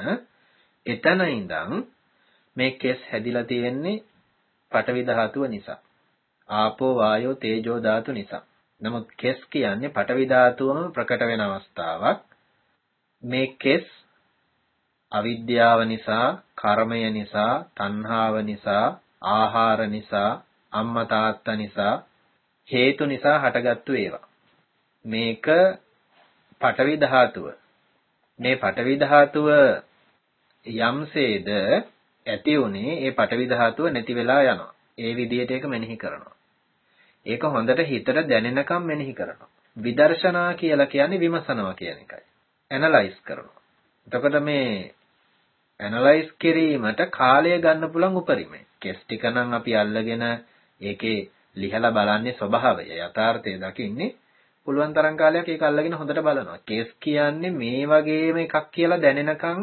එතන ඉඳන් මේ කෙස් හැදිලා තියෙන්නේ පටවි ධාතුව නිසා. ආපෝ වායෝ තේජෝ ධාතු නිසා. නමුත් කෙස් කියන්නේ පටවි ධාතුවම ප්‍රකට වෙන අවස්ථාවක්. මේ කෙස් අවිද්‍යාව නිසා, කර්මය නිසා, තණ්හාව නිසා, ආහාර නිසා, අම්මා තාත්තා නිසා, හේතු නිසා හටගත්තු ඒවා. මේක පටවි ධාතුව. මේ පටවි ධාතුව යම්සේද ඇති උනේ ඒ පටවි ධාතුව නැති වෙලා යනවා. ඒ විදිහට ඒක මෙනෙහි කරනවා. ඒක හොඳට හිතට දැනෙනකම් මෙනෙහි කරනවා. විදර්ශනා කියලා කියන්නේ විමසනවා කියන එකයි. ඇනලයිස් කරනවා. එතකොට මේ ඇනලයිස් කිරීමට කාලය ගන්න පුළුවන් උපරිමයි. කෙස් ටික නම් අපි අල්ලගෙන ඒකේ ලිහලා බලන්නේ ස්වභාවය යථාර්ථය දකින්නේ පුළුවන් තරම් කාලයක් ඒක අල්ලගෙන හොඳට බලනවා. කෙස් කියන්නේ මේ වගේම එකක් කියලා දැනෙනකම්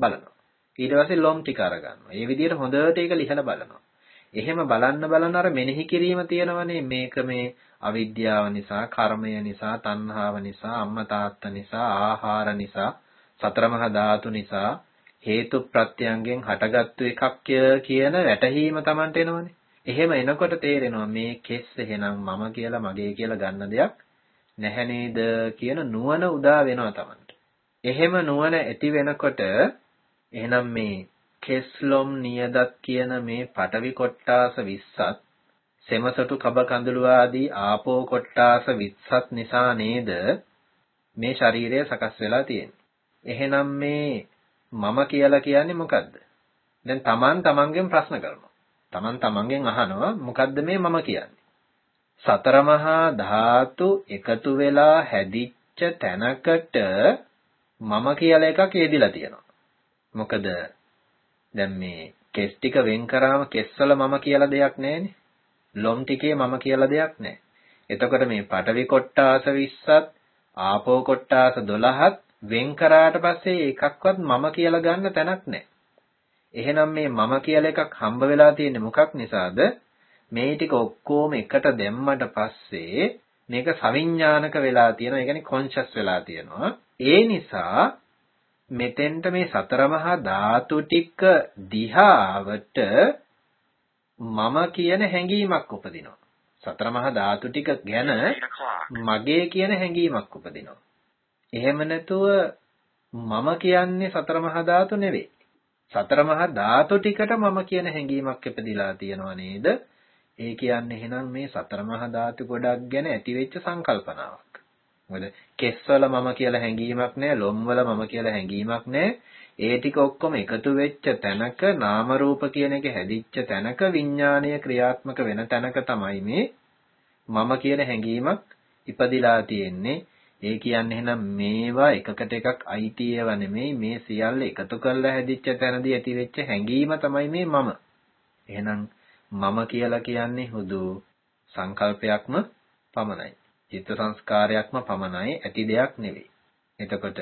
බලනවා. ඊට පස්සේ ලොම් ටික අරගන්නවා. ඒ විදිහට හොඳට ඒක ලිහලා බලනවා. එහෙම බලන්න බලන අර මෙනෙහි කිරීම තියෙනවනේ මේක මේ අවිද්‍යාව නිසා, කර්මය නිසා, තණ්හාව නිසා, අම්මා තාත්තා නිසා, ආහාර නිසා, සතර මහා ධාතු නිසා හේතු ප්‍රත්‍යයන්ගෙන් හටගත්තු එකක් කියන වැටහීම Tamanට එනවනේ. එහෙම එනකොට තේරෙනවා මේ කෙස් එහෙනම් මම කියලා මගේ කියලා ගන්න දෙයක් නැහැ නේද කියන නුවණ උදා වෙනවා Tamanට. එහෙම නුවණ ඇති වෙනකොට එහෙනම් මේ කෙස්ලොම් නියදත් කියන මේ පටවි කොට්ටාස 20ත් සෙමසටු කබ කඳුළු ආදී ආපෝ කොට්ටාස 20ත් නිසා නේද මේ ශරීරය සකස් වෙලා තියෙන්නේ. එහෙනම් මේ මම කියලා කියන්නේ මොකද්ද? දැන් Taman Tamanගෙන් ප්‍රශ්න කරනවා. Taman Tamanගෙන් අහනවා මොකද්ද මේ මම කියන්නේ? සතර මහා ධාතු එකතු වෙලා හැදිච්ච තැනකට මම කියලා එකක් යෙදිලා තියෙනවා. මොකද දැන් මේ කෙස් ටික වෙන් කරාම කෙස්වල මම කියලා දෙයක් නැහැනේ. ලොම් ටිකේ මම කියලා දෙයක් නැහැ. එතකොට මේ පටවි කොට්ටාස 20ත් ආපෝ කොට්ටාස 12ත් වෙන් කරාට පස්සේ එකක්වත් මම කියලා ගන්න තැනක් නැහැ. එහෙනම් මේ මම කියලා එකක් හම්බ වෙලා තියෙන්නේ මොකක් නිසාද? මේ ටික ඔක්කොම එකට දැම්මට පස්සේ මේක සවිඥානික වෙලා තියෙනවා. ඒ කියන්නේ කොන්ෂස් වෙලා තියෙනවා. ඒ නිසා මෙතෙන්ට මේ සතර මහා ධාතු ටික දිහාවට මම කියන හැඟීමක් උපදිනවා. සතර මහා ධාතු ටික ගැන මගේ කියන හැඟීමක් උපදිනවා. එහෙම නැතුව මම කියන්නේ සතර මහා ධාතු නෙවෙයි. සතර මහා ධාතු ටිකට මම කියන හැඟීමක් ඉපදිලා තියෙනව නේද? ඒ කියන්නේ එහෙනම් මේ සතර මහා ධාතු ගොඩක් ගැන ඇතිවෙච්ච සංකල්පනාවක්. මොකද කෙස්වල මම කියලා හැඟීමක් නැහැ, ලොම්වල මම කියලා හැඟීමක් නැහැ. ඒ ටික ඔක්කොම එකතු වෙච්ච තැනක නාම රූප කියන එක හැදිච්ච තැනක විඥානය ක්‍රියාත්මක වෙන තැනක තමයි මේ මම කියන හැඟීමක් ඉපදිලා තියෙන්නේ. ඒ කියන්නේ එහෙනම් මේවා එකකට එකක් අයිති ඒවා නෙමෙයි මේ සියල්ල එකතු කරලා හැදිච්ච තැනදී ඇතිවෙච්ච හැඟීම තමයි මේ මම. එහෙනම් මම කියලා කියන්නේ හුදු සංකල්පයක්ම පමණයි. චිත්ත සංස්කාරයක්ම පමණයි ඇති දෙයක් නෙවෙයි. එතකොට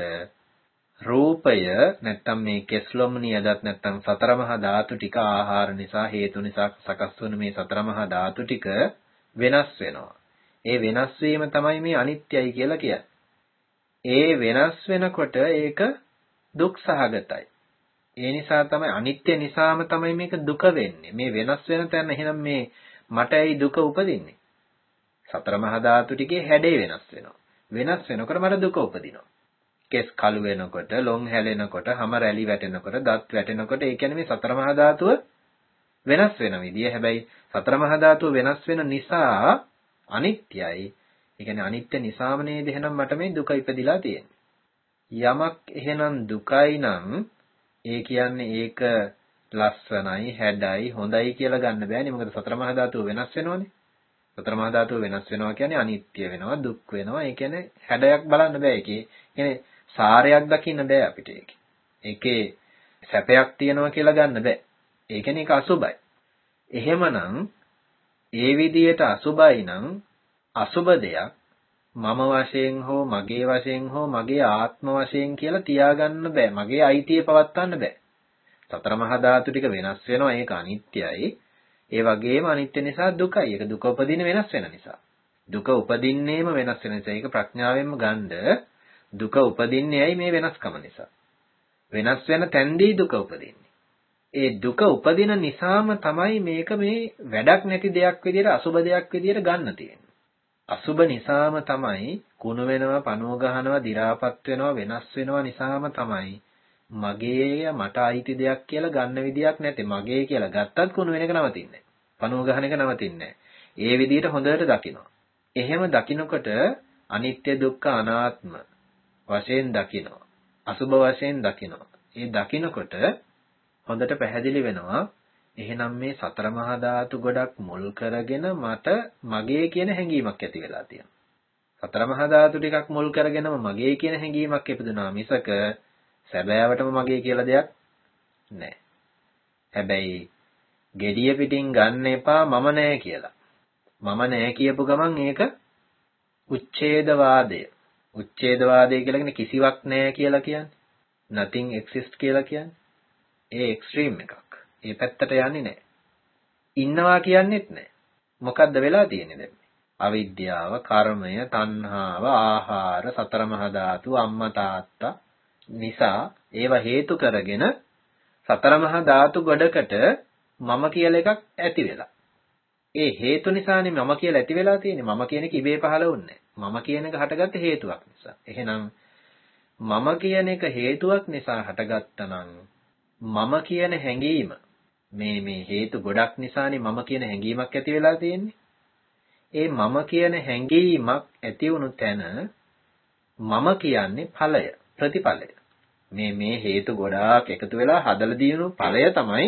රූපය නැත්තම් මේ කෙස්ලොම් නියදත් නැත්තම් සතර මහා ධාතු ටික ආහාර නිසා හේතු නිසා සකස් වන මේ සතර මහා ධාතු ටික වෙනස් වෙනවා. ඒ වෙනස් වීම තමයි මේ අනිත්‍යයි කියලා කියන්නේ. ඒ වෙනස් වෙනකොට ඒක දුක් සහගතයි. ඒ නිසා තමයි අනිත්‍ය නිසාම තමයි මේක දුක වෙන්නේ. මේ වෙනස් වෙන තැන එහෙනම් මේ මට ඇයි දුක උපදින්නේ? සතර මහා ධාතු ටිකේ හැඩේ වෙනස් වෙනවා. වෙනස් වෙනකොට මට දුක උපදිනවා. කෙස් කළු වෙනකොට, ලොම් හැලෙනකොට, හම රැලි වැටෙනකොට, දත් වැටෙනකොට ඒ කියන්නේ මේ සතර මහා ධාතුව වෙනස් වෙන විදිය. හැබැයි සතර මහා ධාතුව වෙනස් වෙන නිසා අනිත්‍යයි. ඒ කියන්නේ අනිත්‍ය නිසාම නේද එහෙනම් මට මේ දුක ඉපදිලා තියෙන්නේ. යමක් එහෙනම් දුකයි නම් ඒ කියන්නේ ඒක ලස්සනයි, හැඩයි, හොඳයි කියලා ගන්න බෑනේ. මොකද සතර මහා ධාතුව වෙනස් වෙනවනේ. සතර මහා ධාතුව වෙනස් වෙනවා කියන්නේ අනිත්‍ය වෙනවා දුක් වෙනවා. ඒ කියන්නේ හැඩයක් බලන්න බෑ ඒකේ. කියන්නේ සාරයක් දකින්න බෑ අපිට ඒකේ. ඒකේ සැපයක් තියනවා කියලා ගන්න බෑ. ඒ කියන්නේ ඒක අසුබයි. එහෙමනම් ඒ විදියට අසුබයි නම් අසුබ දෙයක් මම වශයෙන් හෝ මගේ වශයෙන් හෝ මගේ ආත්ම වශයෙන් කියලා තියාගන්න බෑ. මගේ අයිතිය පවත්වන්න බෑ. සතර මහා ධාතු ටික වෙනස් වෙනවා ඒක අනිත්‍යයි. ඒ වගේම අනිත්‍ය නිසා දුකයි. ඒක දුක උපදින වෙනස් වෙන නිසා. දුක උපදින්නේම වෙනස් වෙන නිසා. ඒක ප්‍රඥාවෙන්ම ගන්න දුක උපදින්නේ ඇයි මේ වෙනස්කම නිසා. වෙනස් වෙන තැන්දී දුක උපදින්නේ. ඒ දුක උපදින නිසාම තමයි මේක මේ වැඩක් නැති දෙයක් විදිහට අසුබ දෙයක් විදිහට ගන්න තියෙන්නේ. අසුබ නිසාම තමයි කුණු වෙනවා, පණුව ගහනවා, දි รา පත් වෙනවා, වෙනස් වෙනවා නිසාම තමයි මගේ මට අයිති දෙයක් කියලා ගන්න විදියක් නැති. මගේ කියලා ගත්තත් කුණු වෙන එක නවතින්නේ පණුව ගහන එක නවතින්නේ ඒ විදිහට හොඳට දකිනවා. එහෙම දකිනකොට අනිත්‍ය දුක්ඛ අනාත්ම වශයෙන් දකිනවා. අසුබ වශයෙන් දකිනවා. ඒ දකිනකොට හොඳට පැහැදිලි වෙනවා එහෙනම් මේ සතර මහා ධාතු ගොඩක් මුල් කරගෙන මට මගේ කියන හැඟීමක් ඇති වෙලා තියෙනවා. සතර මහා ධාතු ටිකක් මුල් කරගෙනම මගේ කියන හැඟීමක් ඉපදුනා මිසක සැබෑවටම මගේ කියලා දෙයක් නැහැ. හැබැයි gediya පිටින් ගන්න එපා මම නැහැ කියලා. මම නැහැ කියපු ගමන් ඒක උච්ඡේදවාදය. උච්ඡේදවාදය කියලා කියන්නේ කිසිවක් නැහැ කියලා කියන්නේ. nothing exist කියලා කියන්නේ. ඒ එක්ස්ට්‍රීම් එකක්. ඒ පැත්තට යන්නේ නැහැ. ඉන්නවා කියන්නේත් නැහැ. මොකද්ද වෙලා තියෙන්නේ දැන්? අවිද්‍යාව, කර්මය, තණ්හාව, ආහාර, සතර මහා ධාතු, අම්මා තාත්තා නිසා ඒවා හේතු කරගෙන සතර මහා ධාතු ගොඩකට මම කියලා එකක් ඇති වෙලා. ඒ හේතු නිසානේ මම කියලා ඇති වෙලා තියෙන්නේ. මම කියන එක ඉබේ පහළ වුන්නේ මම කියන එක හටගත්ත හේතුවක් නිසා. එහෙනම් මම කියන එක හේතුවක් නිසා හටගත්තා නම් මම කියන හැඟීම මේ මේ හේතු ගොඩක් නිසානේ මම කියන හැඟීමක් ඇති වෙලා තියෙන්නේ. ඒ මම කියන හැඟීමක් ඇති වුණු තැන මම කියන්නේ ඵලය ප්‍රතිඵලය. මේ මේ හේතු ගොඩාක් එකතු වෙලා හදලා දිනු ඵලය තමයි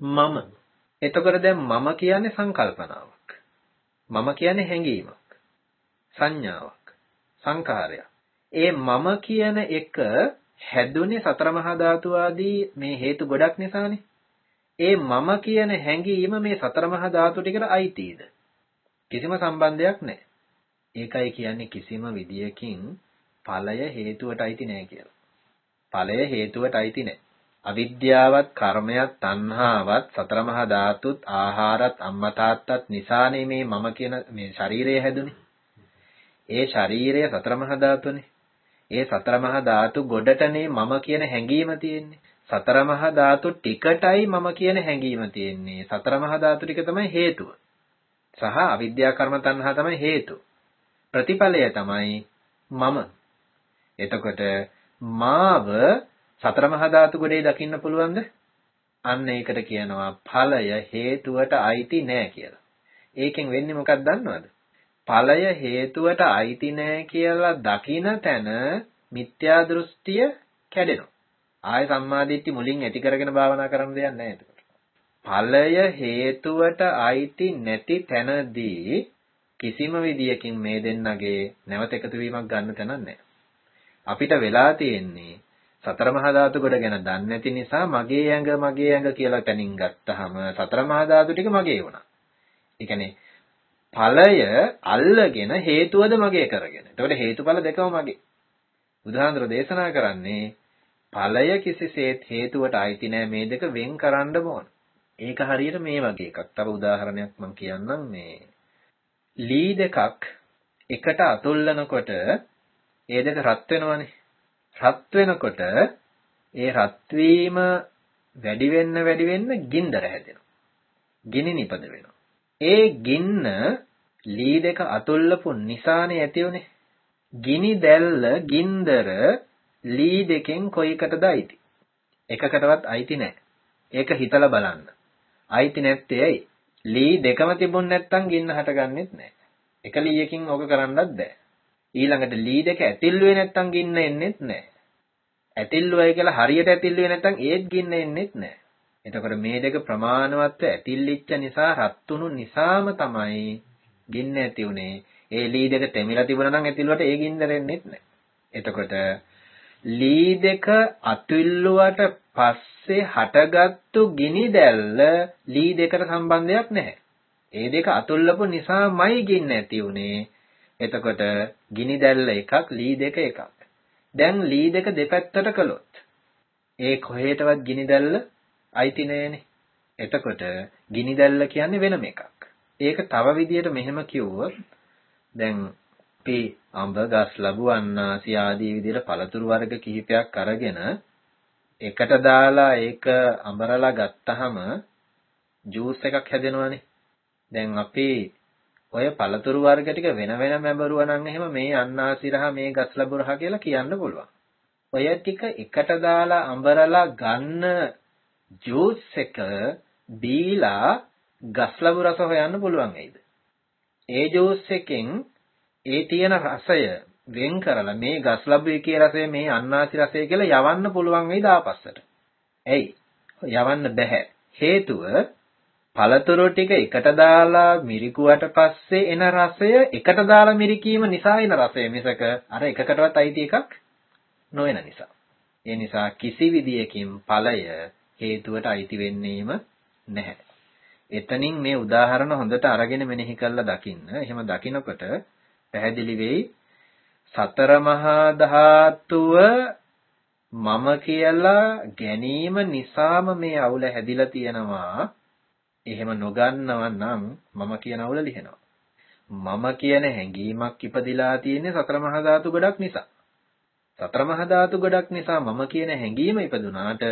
මම. එතකොට දැන් මම කියන්නේ සංකල්පනාවක්. මම කියන්නේ හැඟීමක්. සංඥාවක්. සංකාරයක්. ඒ මම කියන එක හැදුනේ සතර මහා ධාතු ආදී මේ හේතු ගොඩක් නිසානේ. ඒ මම කියන හැඟීම මේ සතර මහා ධාතු ටිකට අයිතිද? කිසිම සම්බන්ධයක් නැහැ. ඒකයි කියන්නේ කිසිම විදියකින් ඵලය හේතුවට අයිති නැහැ කියලා. ඵලය හේතුවට අයිති නැහැ. අවිද්‍යාවත් කර්මයක් තණ්හාවත් සතර මහා ධාතුත් ආහාරත් අම්මා තාත්තත් නිසානේ මේ මම කියන මේ ශරීරය හැදුනේ. ඒ ශරීරය සතර මහා ධාතුනේ. ඒ සතර මහා ධාතු ගොඩටනේ මම කියන හැඟීම තියෙන්නේ. සතර මහා ධාතු ටිකටයි මම කියන හැඟීම තියෙන්නේ. සතර මහා ධාතු ටික තමයි හේතුව. සහ අවිද්‍යා කර්ම තණ්හා තමයි හේතු. ප්‍රතිඵලය තමයි මම. එතකොට මාව සතර මහා ධාතු ගොඩේ දකින්න පුළුවන්ද? අන්න ඒකට කියනවා ඵලය හේතුවට අයිති නෑ කියලා. ඒකෙන් වෙන්නේ මොකක්ද දන්නවද? ඵලය හේතුවට අයිති නෑ කියලා දකින තැන මිත්‍යා දෘෂ්ටිය කැඩෙනවා. ආය සම්මාදිට්ඨි මුලින් ඇති කරගෙන භාවනා කරන්න දෙයක් නැහැ එතකොට. ඵලය හේතුවට අයිති නැති තැනදී කිසිම විදියකින් මේ දෙන්නගේ නැවත එකතු වීමක් ගන්න තැනක් නැහැ. අපිට වෙලා තියෙන්නේ සතර මහා ධාතු කොට ගැන දන්නේ නැති නිසා මගේ ඇඟ මගේ ඇඟ කියලා තැනින් ගත්තාම සතර මහා ධාතු ටික මගේ වුණා. ඒ කියන්නේ ඵලය අල්ලගෙන හේතුවද මගේ කරගෙන. එතකොට හේතුඵල දෙකම මගේ. බුදුහාඳුර දේශනා කරන්නේ ඵලය කිසිසේත් හේතුවට අයිති නෑ මේ දෙක වෙන් කරන්න ඕන. ඒක හරියට මේ වගේ එකක්. තව උදාහරණයක් මම කියන්නම් මේ ලී දෙකක් එකට අතුල්ලනකොට ඒ දෙක රත් වෙනවනේ. රත් වෙනකොට ඒ රත් වීම වැඩි වෙන්න වැඩි වෙන්න ගින්දර හැදෙනවා. ගිනි නිපද වෙනවා. ඒ ගින්න ලී දෙක අතුල්ලපු නිසානේ ඇතිවනේ. ගිනි දැල්ල ගින්දර ලී දෙකෙන් කොයිකටද අයිති? එකකටවත් අයිති නැහැ. ඒක හිතලා බලන්න. අයිති නැත්තේ ඇයි? ලී දෙකම තිබුණ නැත්තම් ගින්න හටගන්නෙත් නැහැ. එක ලීයකින් ඕක කරන්නත් බෑ. ඊළඟට ලී දෙක ඇතිල්ුවේ නැත්තම් ගින්න එන්නෙත් නැහැ. ඇතිල්ුවයි කියලා හරියට ඇතිල්ුවේ නැත්තම් ඒත් ගින්න එන්නෙත් නැහැ. එතකොට මේ දෙක ප්‍රමාණවත්ව ඇතිල්ලිච්ච නිසා රත්තුණු නිසාම තමයි ගින්න ඇති උනේ ඒ ලී දෙක තෙමිලා තිබුණා නම් ඇතිලුවට ඒ ගින්න රෙන්නෙත් නැහැ. එතකොට ලී දෙක අතුල්ලුවට පස්සේ හටගත්තු ගිනි දැල්ල ලී දෙකට සම්බන්ධයක් නැහැ. ඒ දෙක අතුල්ලපු නිසාමයි ගින්න ඇති උනේ. එතකොට ගිනි දැල්ල එකක් ලී දෙක එකක්. දැන් ලී දෙක දෙපැත්තට කළොත් ඒ කොහෙටවත් ගිනි දැල්ල අයිති නෑනේ. එතකොට ගිනි දැල්ල කියන්නේ වෙනම එකක්. ඒක තව විදියට මෙහෙම කිව්වොත් දැන් අපි අඹ ගස් ලැබුවන්නාසි ආදී විදියට පළතුරු වර්ග කිහිපයක් අරගෙන එකට දාලා ඒක අඹරලා ගත්තාම ජූස් එකක් හැදෙනවනේ. දැන් අපි ඔය පළතුරු වර්ග ටික වෙන වෙනම ඇඹරුවා නම් එහෙම මේ අන්නාසිරහ මේ ගස් ලැබුරහ කියලා කියන්න පුළුවන්. ඔය ටික එකට දාලා අඹරලා ගන්න ජූස් එක බීලා ගස් ලැබු රස හොයන්න පුළුවන් වෙයිද? ඒ ජූස් එකෙන් ඒ තියෙන රසය වෙන් කරලා මේ ගස් ලැබු එකේ රසය මේ අන්නාසි රසය කියලා යවන්න පුළුවන් වෙයිද ආපස්සට? ඇයි? යවන්න බෑ. හේතුව පළතුරු ටික එකට දාලා මිරිකුවට පස්සේ එන රසය එකට දාලා මිරිකීම නිසා එන රසය මිසක අර එකකටවත් අයිති එකක් නොවන නිසා. ඒ නිසා කිසි විදියකින් ඵලය හේතුවට අයිති වෙන්නේම නැහැ. එතනින් මේ උදාහරණ හොඳට අරගෙන මෙනෙහි කරලා දකින්න. එහෙම දකිනකොට පැහැදිලි වෙයි සතර මහා ධාතුව මම කියලා ගැනීම නිසාම මේ අවුල හැදිලා තියෙනවා. එහෙම නොගන්නව නම් මම කියන අවුල ලිහෙනවා. මම කියන හැඟීමක් ඉපදිලා තියෙන්නේ සතර මහා ධාතු ගොඩක් නිසා. සතර මහා ධාතු ගොඩක් නිසා මම කියන හැඟීම ඉපදුනාට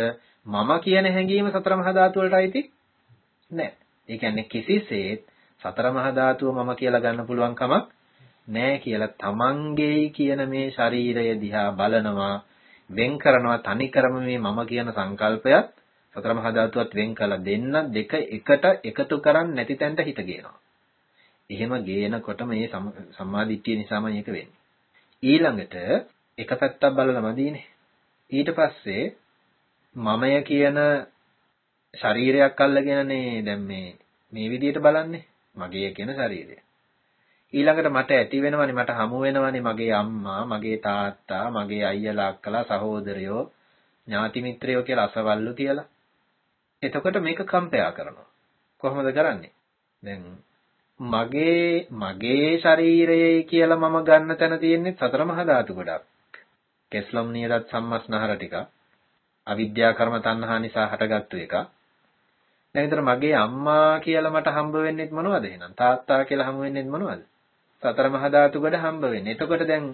මම කියන හැඟීම සතර මහා ධාතු වලට අයිති නැහැ. ඒ කියන්නේ කිසිසේත් සතර මහා ධාතුව මම කියලා ගන්න පුළුවන් කමක් නැහැ කියලා තමන්ගේයි කියන මේ ශරීරය දිහා බලනවා වෙන් කරනවා තනිකරම මේ මම කියන සංකල්පයත් සතර මහා ධාතුවත් වෙන් කළ දෙන්න දෙක එකට එකතු කරන්නේ නැති තැනට හිත ගේනවා. එහෙම ගේනකොට මේ සම්මාදිට්ඨිය නිසාම මේක වෙන්නේ. ඊළඟට එක පැත්තක් බලලා මදීනේ. ඊට පස්සේ මමය කියන ශරීරයක් අල්ලගෙනනේ දැන් මේ මේ විදිහට බලන්නේ. මගේ කියන ශරීරය. ඊළඟට මට ඇති වෙනවනේ මට හමු වෙනවනේ මගේ අම්මා, මගේ තාත්තා, මගේ අයියලා අක්කලා සහෝදරයෝ, ඥාති මිත්‍රයෝ කියලා අසවල්ලු තියලා. එතකොට මේක කම්පයා කරනවා. කොහොමද කරන්නේ? දැන් මගේ මගේ ශරීරයයි කියලා මම ගන්න තැන තියෙන්නේ සතර මහා ධාතු ගොඩක්. කෙස්ලොම් නියදත් සම්මස්නහර ටික. අවිද්‍යා කර්ම තණ්හා නිසා හටගත්තු එක. දැන් විතර මගේ අම්මා කියලා මට හම්බ වෙන්නේත් මොනවද එහෙනම්? තාත්තා කියලා හම්බ වෙන්නේත් මොනවද? සතර මහා ධාතු ගොඩ හම්බ වෙන්නේ. එතකොට දැන්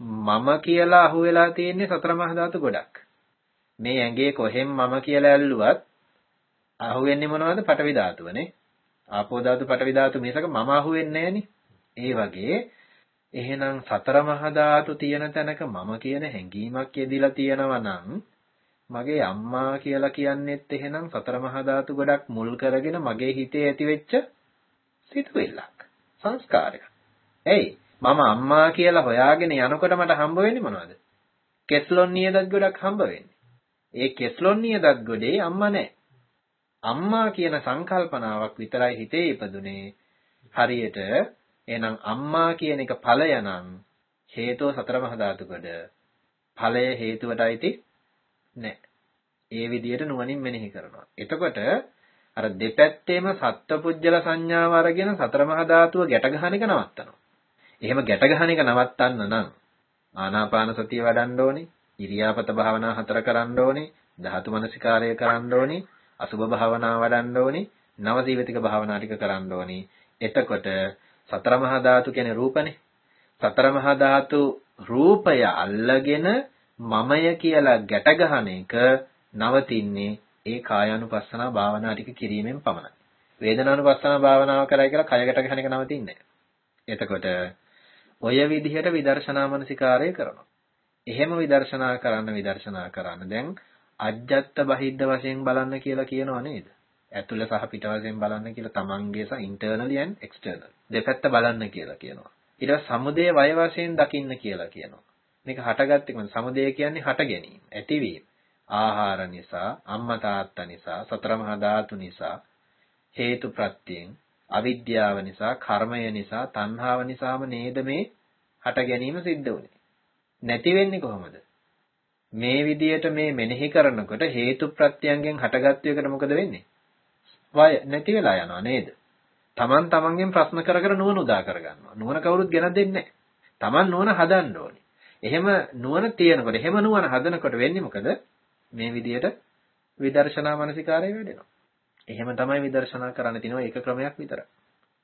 මම කියලා අහුවෙලා තියෙන්නේ සතර මහා ධාතු ගොඩක්. මේ ඇඟේ කොහෙන් මම කියලා ඇල්ලුවත් අහුවෙන්නේ මොනවද? පටවි ධාතුවනේ. ආපෝ ධාතු පටවි ධාතු මිසක මම අහුවෙන්නේ ඒ වගේ එහෙනම් සතර මහා ධාතු තියෙන තැනක මම කියන හැඟීමක් යෙදිලා තියෙනවා නම් මගේ අම්මා කියලා කියන්නෙත් එහෙනම් සතර මහා ධාතු ගොඩක් මුල් කරගෙන මගේ හිතේ ඇතිවෙච්ච සිතුවිල්ලක් සංස්කාරයක්. එයි මම අම්මා කියලා හොයාගෙන යනකොට මට හම්බ වෙන්නේ මොනවද? කෙස්ලොන් නියදත් ගොඩක් හම්බ වෙන්නේ. ඒ කෙස්ලොන් නියදත් ගොඩේ අම්මා නැහැ. අම්මා කියන සංකල්පනාවක් විතරයි හිතේ ඉපදුනේ. හරියට එහෙනම් අම්මා කියන එක ඵලය නම් හේතුව සතර මහා ධාතු කොට ඵලය හේතුවට අයිති නැහැ. ඒ විදිහට නුවණින් මෙනෙහි කරනවා. එතකොට අර දෙපැත්තේම සත්පුජ්‍යල සංඥාව අරගෙන සතර මහා ධාතුව ගැට ගන්න එක නවත්තනවා. එහෙම ගැට ගන්න එක නවත්තන්න නම් ආනාපාන සතිය වඩන්න ඕනේ, ඉරියාපත භාවනා හතර කරන්න ඕනේ, ධාතු මනසිකාරය කරන්න ඕනේ, අසුභ භාවනා වඩන්න ඕනේ, නව ජීවිතික භාවනා ටික කරන්න ඕනේ. එතකොට සතර මහා ධාතු කියන්නේ රූපනේ. සතර මහා ධාතු රූපය අල්ලගෙන මමය කියලා ගැට ගන්න එක නවතින්නේ ඒ කායානුපස්සනා භාවනා ටික කිරීමෙන් පමණයි. වේදනානුපස්සනා භාවනාව කරයි කියලා කය ගැට ගන්න එක නවතින්නේ එතකොට ඔය විදිහට විදර්ශනා මනසිකාරය කරනවා. එහෙම විදර්ශනා කරන්න විදර්ශනා කරන්න දැන් අජ්ජත් බහිද්ද වශයෙන් බලන්න කියලා කියනව නේද? ඇතුළ සහ පිට වශයෙන් බලන්න කියලා තමන්ගේ සහ ඉන්ටර්නලි ඇන්ඩ් එක්ස්ටර්නල් දෙපැත්ත බලන්න කියලා කියනවා. ඊට පස්සේ සමුදය වය වශයෙන් දකින්න කියලා කියනවා. මේක හටගත්තේ මොකද? සමුදය කියන්නේ හට ගැනීම, ඇතිවීම. ආහාර නිසා, අම්මා තාත්තා නිසා, සතර මහා ධාතු නිසා හේතු ප්‍රත්‍යයෙන් අවිද්‍යාව නිසා, කර්මය නිසා, තණ්හාව නිසාම නේද මේ හට ගැනීම සිද්ධ වුනේ. නැති වෙන්නේ කොහොමද? මේ විදියට මේ මෙනෙහි කරනකොට හේතු ප්‍රත්‍යයන්ගෙන් හටගත්තු එකට මොකද වෙන්නේ? වය නැති වෙලා යනවා නේද? Taman tamanගෙන් ප්‍රශ්න කර කර නුවණ උදා කරගන්නවා. නුවණ කවුරුත් ගෙන දෙන්නේ නැහැ. Taman නුවණ හදන්න ඕනේ. එහෙම නුවණ තියෙනකොට, එහෙම නුවණ හදනකොට වෙන්නේ මොකද? මේ විදියට විදර්ශනා මානසිකාරය වැඩෙනවා. එහෙම තමයි විදර්ශනා කරන්න තියෙනවා ඒක ක්‍රමයක් විතරයි.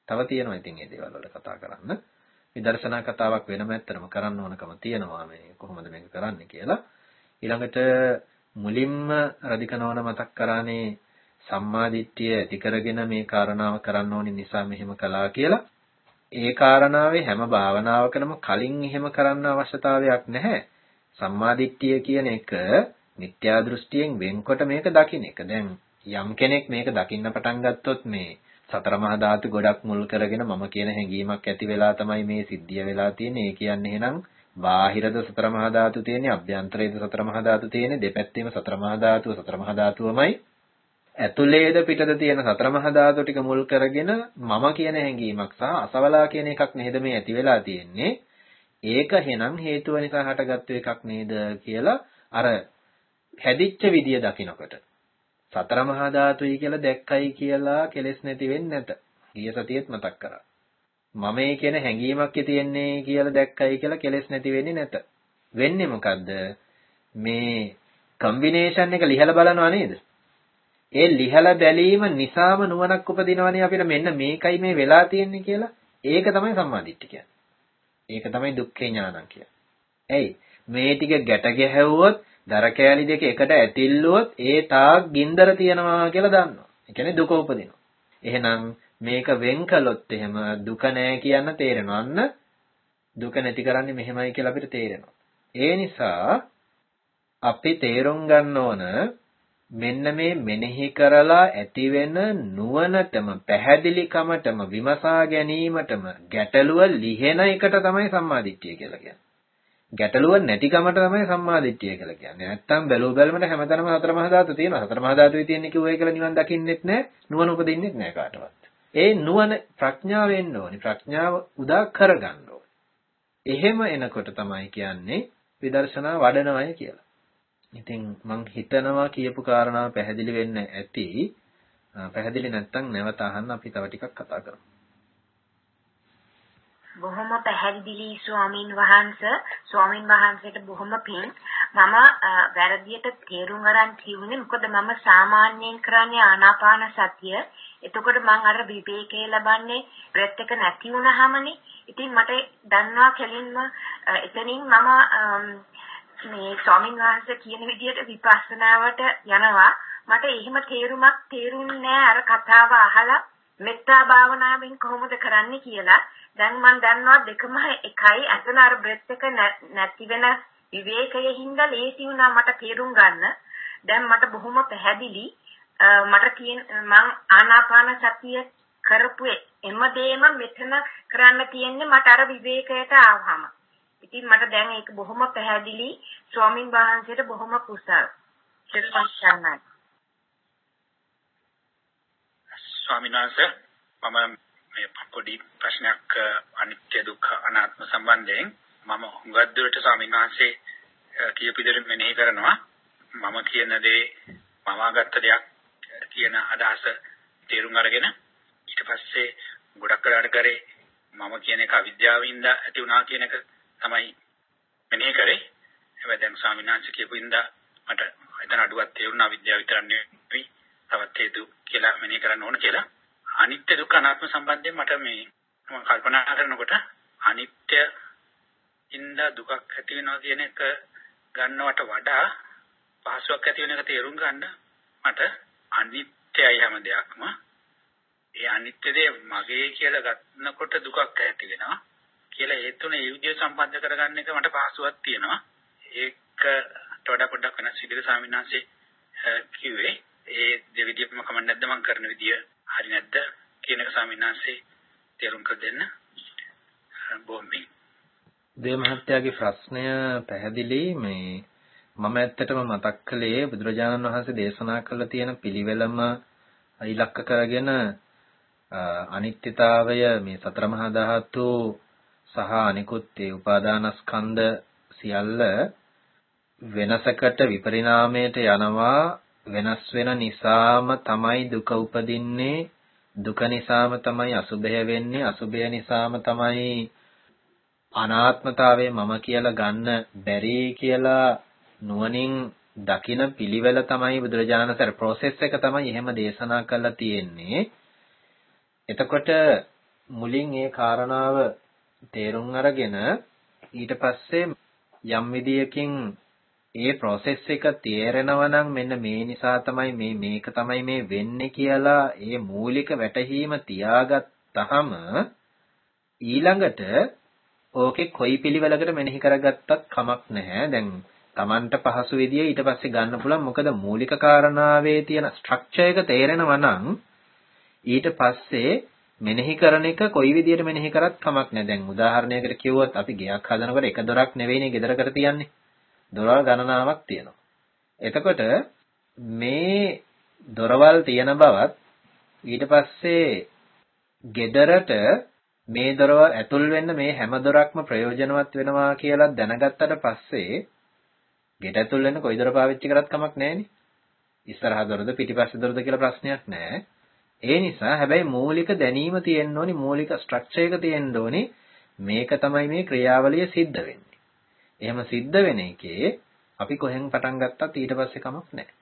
තව තියෙනවා ඉතින් මේ දේවල් වල කතා කරන්න. විදර්ශනා කතාවක් වෙනම ඇත්තටම කරන්න ඕනකම තියෙනවා මේ කොහොමද මේක කරන්නේ කියලා. ඊළඟට මුලින්ම රදිකනවන මතක් කරානේ සම්මාදිට්ඨිය ඇති කරගෙන මේ කාරණාව කරන්න ඕනි නිසා මෙහෙම කළා කියලා. ඒ කාරණාවේ හැම භාවනාවකටම කලින් එහෙම කරන්න අවශ්‍යතාවයක් නැහැ. සම්මාදිට්ඨිය කියන එක මිත්‍යා දෘෂ්ටියෙන් වෙන්කොට මේක දකින්න එක. දැන් යම් කෙනෙක් මේක දකින්න පටන් ගත්තොත් මේ සතර මහා ධාතු ගොඩක් මුල් කරගෙන මම කියන හැඟීමක් ඇති වෙලා තමයි මේ සිද්ධිය වෙලා තියෙන්නේ. ඒ කියන්නේ එහෙනම් බාහිරද සතර මහා ධාතු තියෙන්නේ, අභ්‍යන්තරයේද සතර මහා ධාතු තියෙන්නේ, දෙපැත්තේම සතර මහා ධාතුව සතර මහා ධාතුවමයි. ඇතුලේද පිටද තියෙන සතර මහා ධාතු ටික මුල් කරගෙන මම කියන හැඟීමක් සහ අසවලා කියන එකක් නේද මේ ඇති වෙලා තියෙන්නේ. ඒක එහෙනම් හේතුව නිසා හටගත්තු එකක් නේද කියලා අර හැදිච්ච විදිය දකිනකොට සතර මහා ධාතුයි කියලා දැක්කයි කියලා කෙලෙස් නැති වෙන්නේ නැත. ගිය සතියේත් මතක් කරා. මමයි කියන හැඟීමක් තියෙන්නේ කියලා දැක්කයි කියලා කෙලෙස් නැති වෙන්නේ නැත. වෙන්නේ මොකද්ද? මේ කම්බිනේෂන් එක ලිහලා බලනවා නේද? ඒ ලිහලා බැලීම නිසාම නුවණක් උපදිනවනේ අපිට මෙන්න මේකයි මේ වෙලා තියෙන්නේ කියලා. ඒක තමයි සම්මාදිට්ඨිය කියන්නේ. ඒක තමයි දුක්ඛේ ඥානං කියන්නේ. ඇයි? මේ ටික ගැට ගැහැව්වොත් දර කෑලි දෙක එකට ඇතිල්ලුවොත් ඒ තාක් ගින්දර තියනවා කියලා දන්නවා. ඒ කියන්නේ දුක උපදිනවා. එහෙනම් මේක වෙන් කළොත් එහෙම දුක නැහැ කියන්න තේරෙනවා. අන්න දුක නැති කරන්නේ මෙහෙමයි කියලා අපිට තේරෙනවා. ඒ නිසා අපි තේරුම් ගන්න ඕන මෙන්න මේ මෙනෙහි කරලා ඇතිවෙන නුවණටම පැහැදිලිකමටම විමසා ගැනීමටම ගැටලුව ලිහෙන එකට තමයි සම්මාදිට්ඨිය කියලා කියන්නේ. ගැටලුව නැතිකමට තමයි සම්මාදිට්ඨිය කියලා කියන්නේ. නැත්තම් බැලුව බැලමට හැමතැනම හතර මහා ධාතු තියෙනවා. හතර මහා ධාතුවේ තියෙන්නේ කිව්වයි කියලා නිවන් දකින්නෙත් නැහැ. නුවණ උපදින්නෙත් නැහැ කාටවත්. ඒ නුවණ ප්‍රඥාව එන්න ඕනි. ප්‍රඥාව උදා කරගන්න ඕනි. එහෙම එනකොට තමයි කියන්නේ විදර්ශනා වඩනවයි කියලා. ඉතින් මං හිතනවා කියපු කාරණාව පැහැදිලි වෙන්න ඇති. පැහැදිලි නැත්නම් නැවත අහන්න අපි තව ටිකක් කතා කරමු. බොහොම පැහැදිලි ස්වාමින් වහන්සේ ස්වාමින් වහන්සේට බොහොම පිං මම වැරදියට තේරුම් ගන්න කිව්නේ මොකද මම සාමාන්‍යයෙන් කරන්නේ ආනාපාන සතිය එතකොට මම අර විවේකයේ ලබන්නේ බ්‍රෙත් එක නැති වුනහමනේ ඉතින් මට දන්නවා කෙලින්ම එතනින් මම මේ ස්වාමින් වහන්සේ කියන විදිහට විපස්සනාවට යනවා මට එහෙම තේරුමක් තේරුන්නේ නැහැ අර කතාව අහලා මෙත්තා භාවනාවෙන් කොහොමද කරන්නේ කියලා දැන් මම දන්නවා දෙකම එකයි. අතන අර බ්‍රෙත් එක නැති වෙන විවේකයේ හින්දා ලේසි වුණා මට තේරුම් ගන්න. දැන් මට බොහොම පැහැදිලි මට කියන මං ආනාපාන සතිය කරපු එම දේම මෙතන කරන්න තියෙන්නේ මට අර විවේකයට ආවම. ඉතින් මට දැන් ඒක බොහොම පැහැදිලි ස්වාමින් වහන්සේට බොහොම කුසල්. ස්වාමීන් වහන්සේ මම මේ පොඩි ප්‍රශ්නයක් අනිත්‍ය දුක්ඛ අනාත්ම සම්බන්ධයෙන් මම හුඟක් දුරට ස්වාමීන් වහන්සේ කියපු විදිහට මෙනෙහි කරනවා මම කියන දේ මවාගත්ත දෙයක් කියන අදහස තේරුම් අරගෙන ඊට පස්සේ ගොඩක් වෙලාට කරේ මම කියන එක අවිද්‍යාවින්ද ඇති වුණා කියන එක තමයි මෙනෙහි කරේ. හැබැයි දැන් ස්වාමීන් වහන්සේ කියපු ඉඳා මට එතන අඩුවක් තේරුණා අවිද්‍යාව විතර නෙවෙයි තවත් හේතු කියලා මෙනෙහි කරන්න ඕන කියලා. අනිත්‍ය දුක්ඛ අනාත්ම සම්බන්ධයෙන් මට මේ මම කල්පනා කරනකොට අනිත්‍ය ඉඳ දුකක් ඇති වෙනවා කියන එක ගන්නවට වඩා පහසුවක් ඇති වෙන එක තේරුම් ගන්න මට අනිත්‍යයි හැම දෙයක්ම. ඒ අනිත්‍ය දේ මගේ කියලා ගන්නකොට දුකක් ඇති වෙනවා කියලා ඒ තුන ඒ විදිහට සම්බන්ධ කරගන්න එක මට පහසුවක් තියෙනවා. ඒකට වඩා පොඩ්ඩක් වෙනස් විදිහට ස්වාමීන් වහන්සේ කිව්වේ. ඒ දෙවිදිහම කමක් නැද්ද? මම කරන විදිය හරි නැද්ද? කියන එක ස්වාමීන් තේරුම් කර දෙන්න. බොම්බි දේ මහත්තයාගේ ප්‍රශ්නය පැහැදිලි. මේ මම ඇත්තටම මතක් කළේ බුදුරජාණන් වහන්සේ දේශනා කළ තියෙන පිළිවෙලම ඉලක්ක කරගෙන අනිත්‍යතාවය මේ සතර මහා ධාතු සහ අනිකුත් ඒ උපාදානස්කන්ධ සියල්ල වෙනසකට විපරිණාමයට යනවා. වෙනස් වෙන නිසාම තමයි දුක උපදින්නේ. දුක නිසාම තමයි අසුභය වෙන්නේ. අසුභය නිසාම තමයි අනාත්මතාවය මම කියලා ගන්න බැරි කියලා නුවණින් දකින පිළිවෙල තමයි බුදුරජාණන් වහන්සේ process එක තමයි එහෙම දේශනා කරලා තියෙන්නේ. එතකොට මුලින් ඒ කාරණාව තේරුම් අරගෙන ඊට පස්සේ යම් විදියකින් ඒ process එක තේරෙනවා නම් මෙන්න මේ නිසා තමයි මේ මේක තමයි මේ වෙන්නේ කියලා ඒ මූලික වැටහීම තියාගත්තාම ඊළඟට ඕකේ කොයි පිළිවෙලකට මෙනෙහි කරගත්තත් කමක් නැහැ. දැන් Tamanට පහසු විදිය ඊට පස්සේ ගන්න පුළුවන් මොකද මූලික කාරණාවේ තියෙන ස්ට්‍රක්චර් එක තේරෙනවා නම් ඊට පස්සේ මෙනෙහි කරන එක කොයි විදියට මෙනෙහි කරත් කමක් නැහැ. දැන් උදාහරණයකට කිව්වොත් අපි ගෙයක් හදනකොට එක දොරක් නෙවෙයිනේ ගෙදරකට තියන්නේ. දොරවල් ගණනාවක් තියෙනවා. එතකොට මේ දොරවල් තියෙන බවත් ඊට පස්සේ ගෙදරට මේ දොරව ඇතුල් වෙන්න මේ හැම දොරක්ම ප්‍රයෝජනවත් වෙනවා කියලා දැනගත්තට පස්සේ ගෙට ඇතුල් වෙන්න කොයි දොර පාවිච්චි කරත් කමක් නැහැනේ. ඉස්සරහ දොරද පිටිපස්සේ දොරද කියලා ප්‍රශ්නයක් නැහැ. ඒ නිසා හැබැයි මූලික දැනීම තියෙන්න ඕනි මූලික ස්ට්‍රක්චර් එක තියෙන්න ඕනි මේක තමයි මේ ක්‍රියාවලිය සිද්ධ වෙන්නේ. එහෙම සිද්ධ වෙන එකේ අපි කොහෙන් පටන් ගත්තත් ඊට පස්සේ කමක් නැහැ.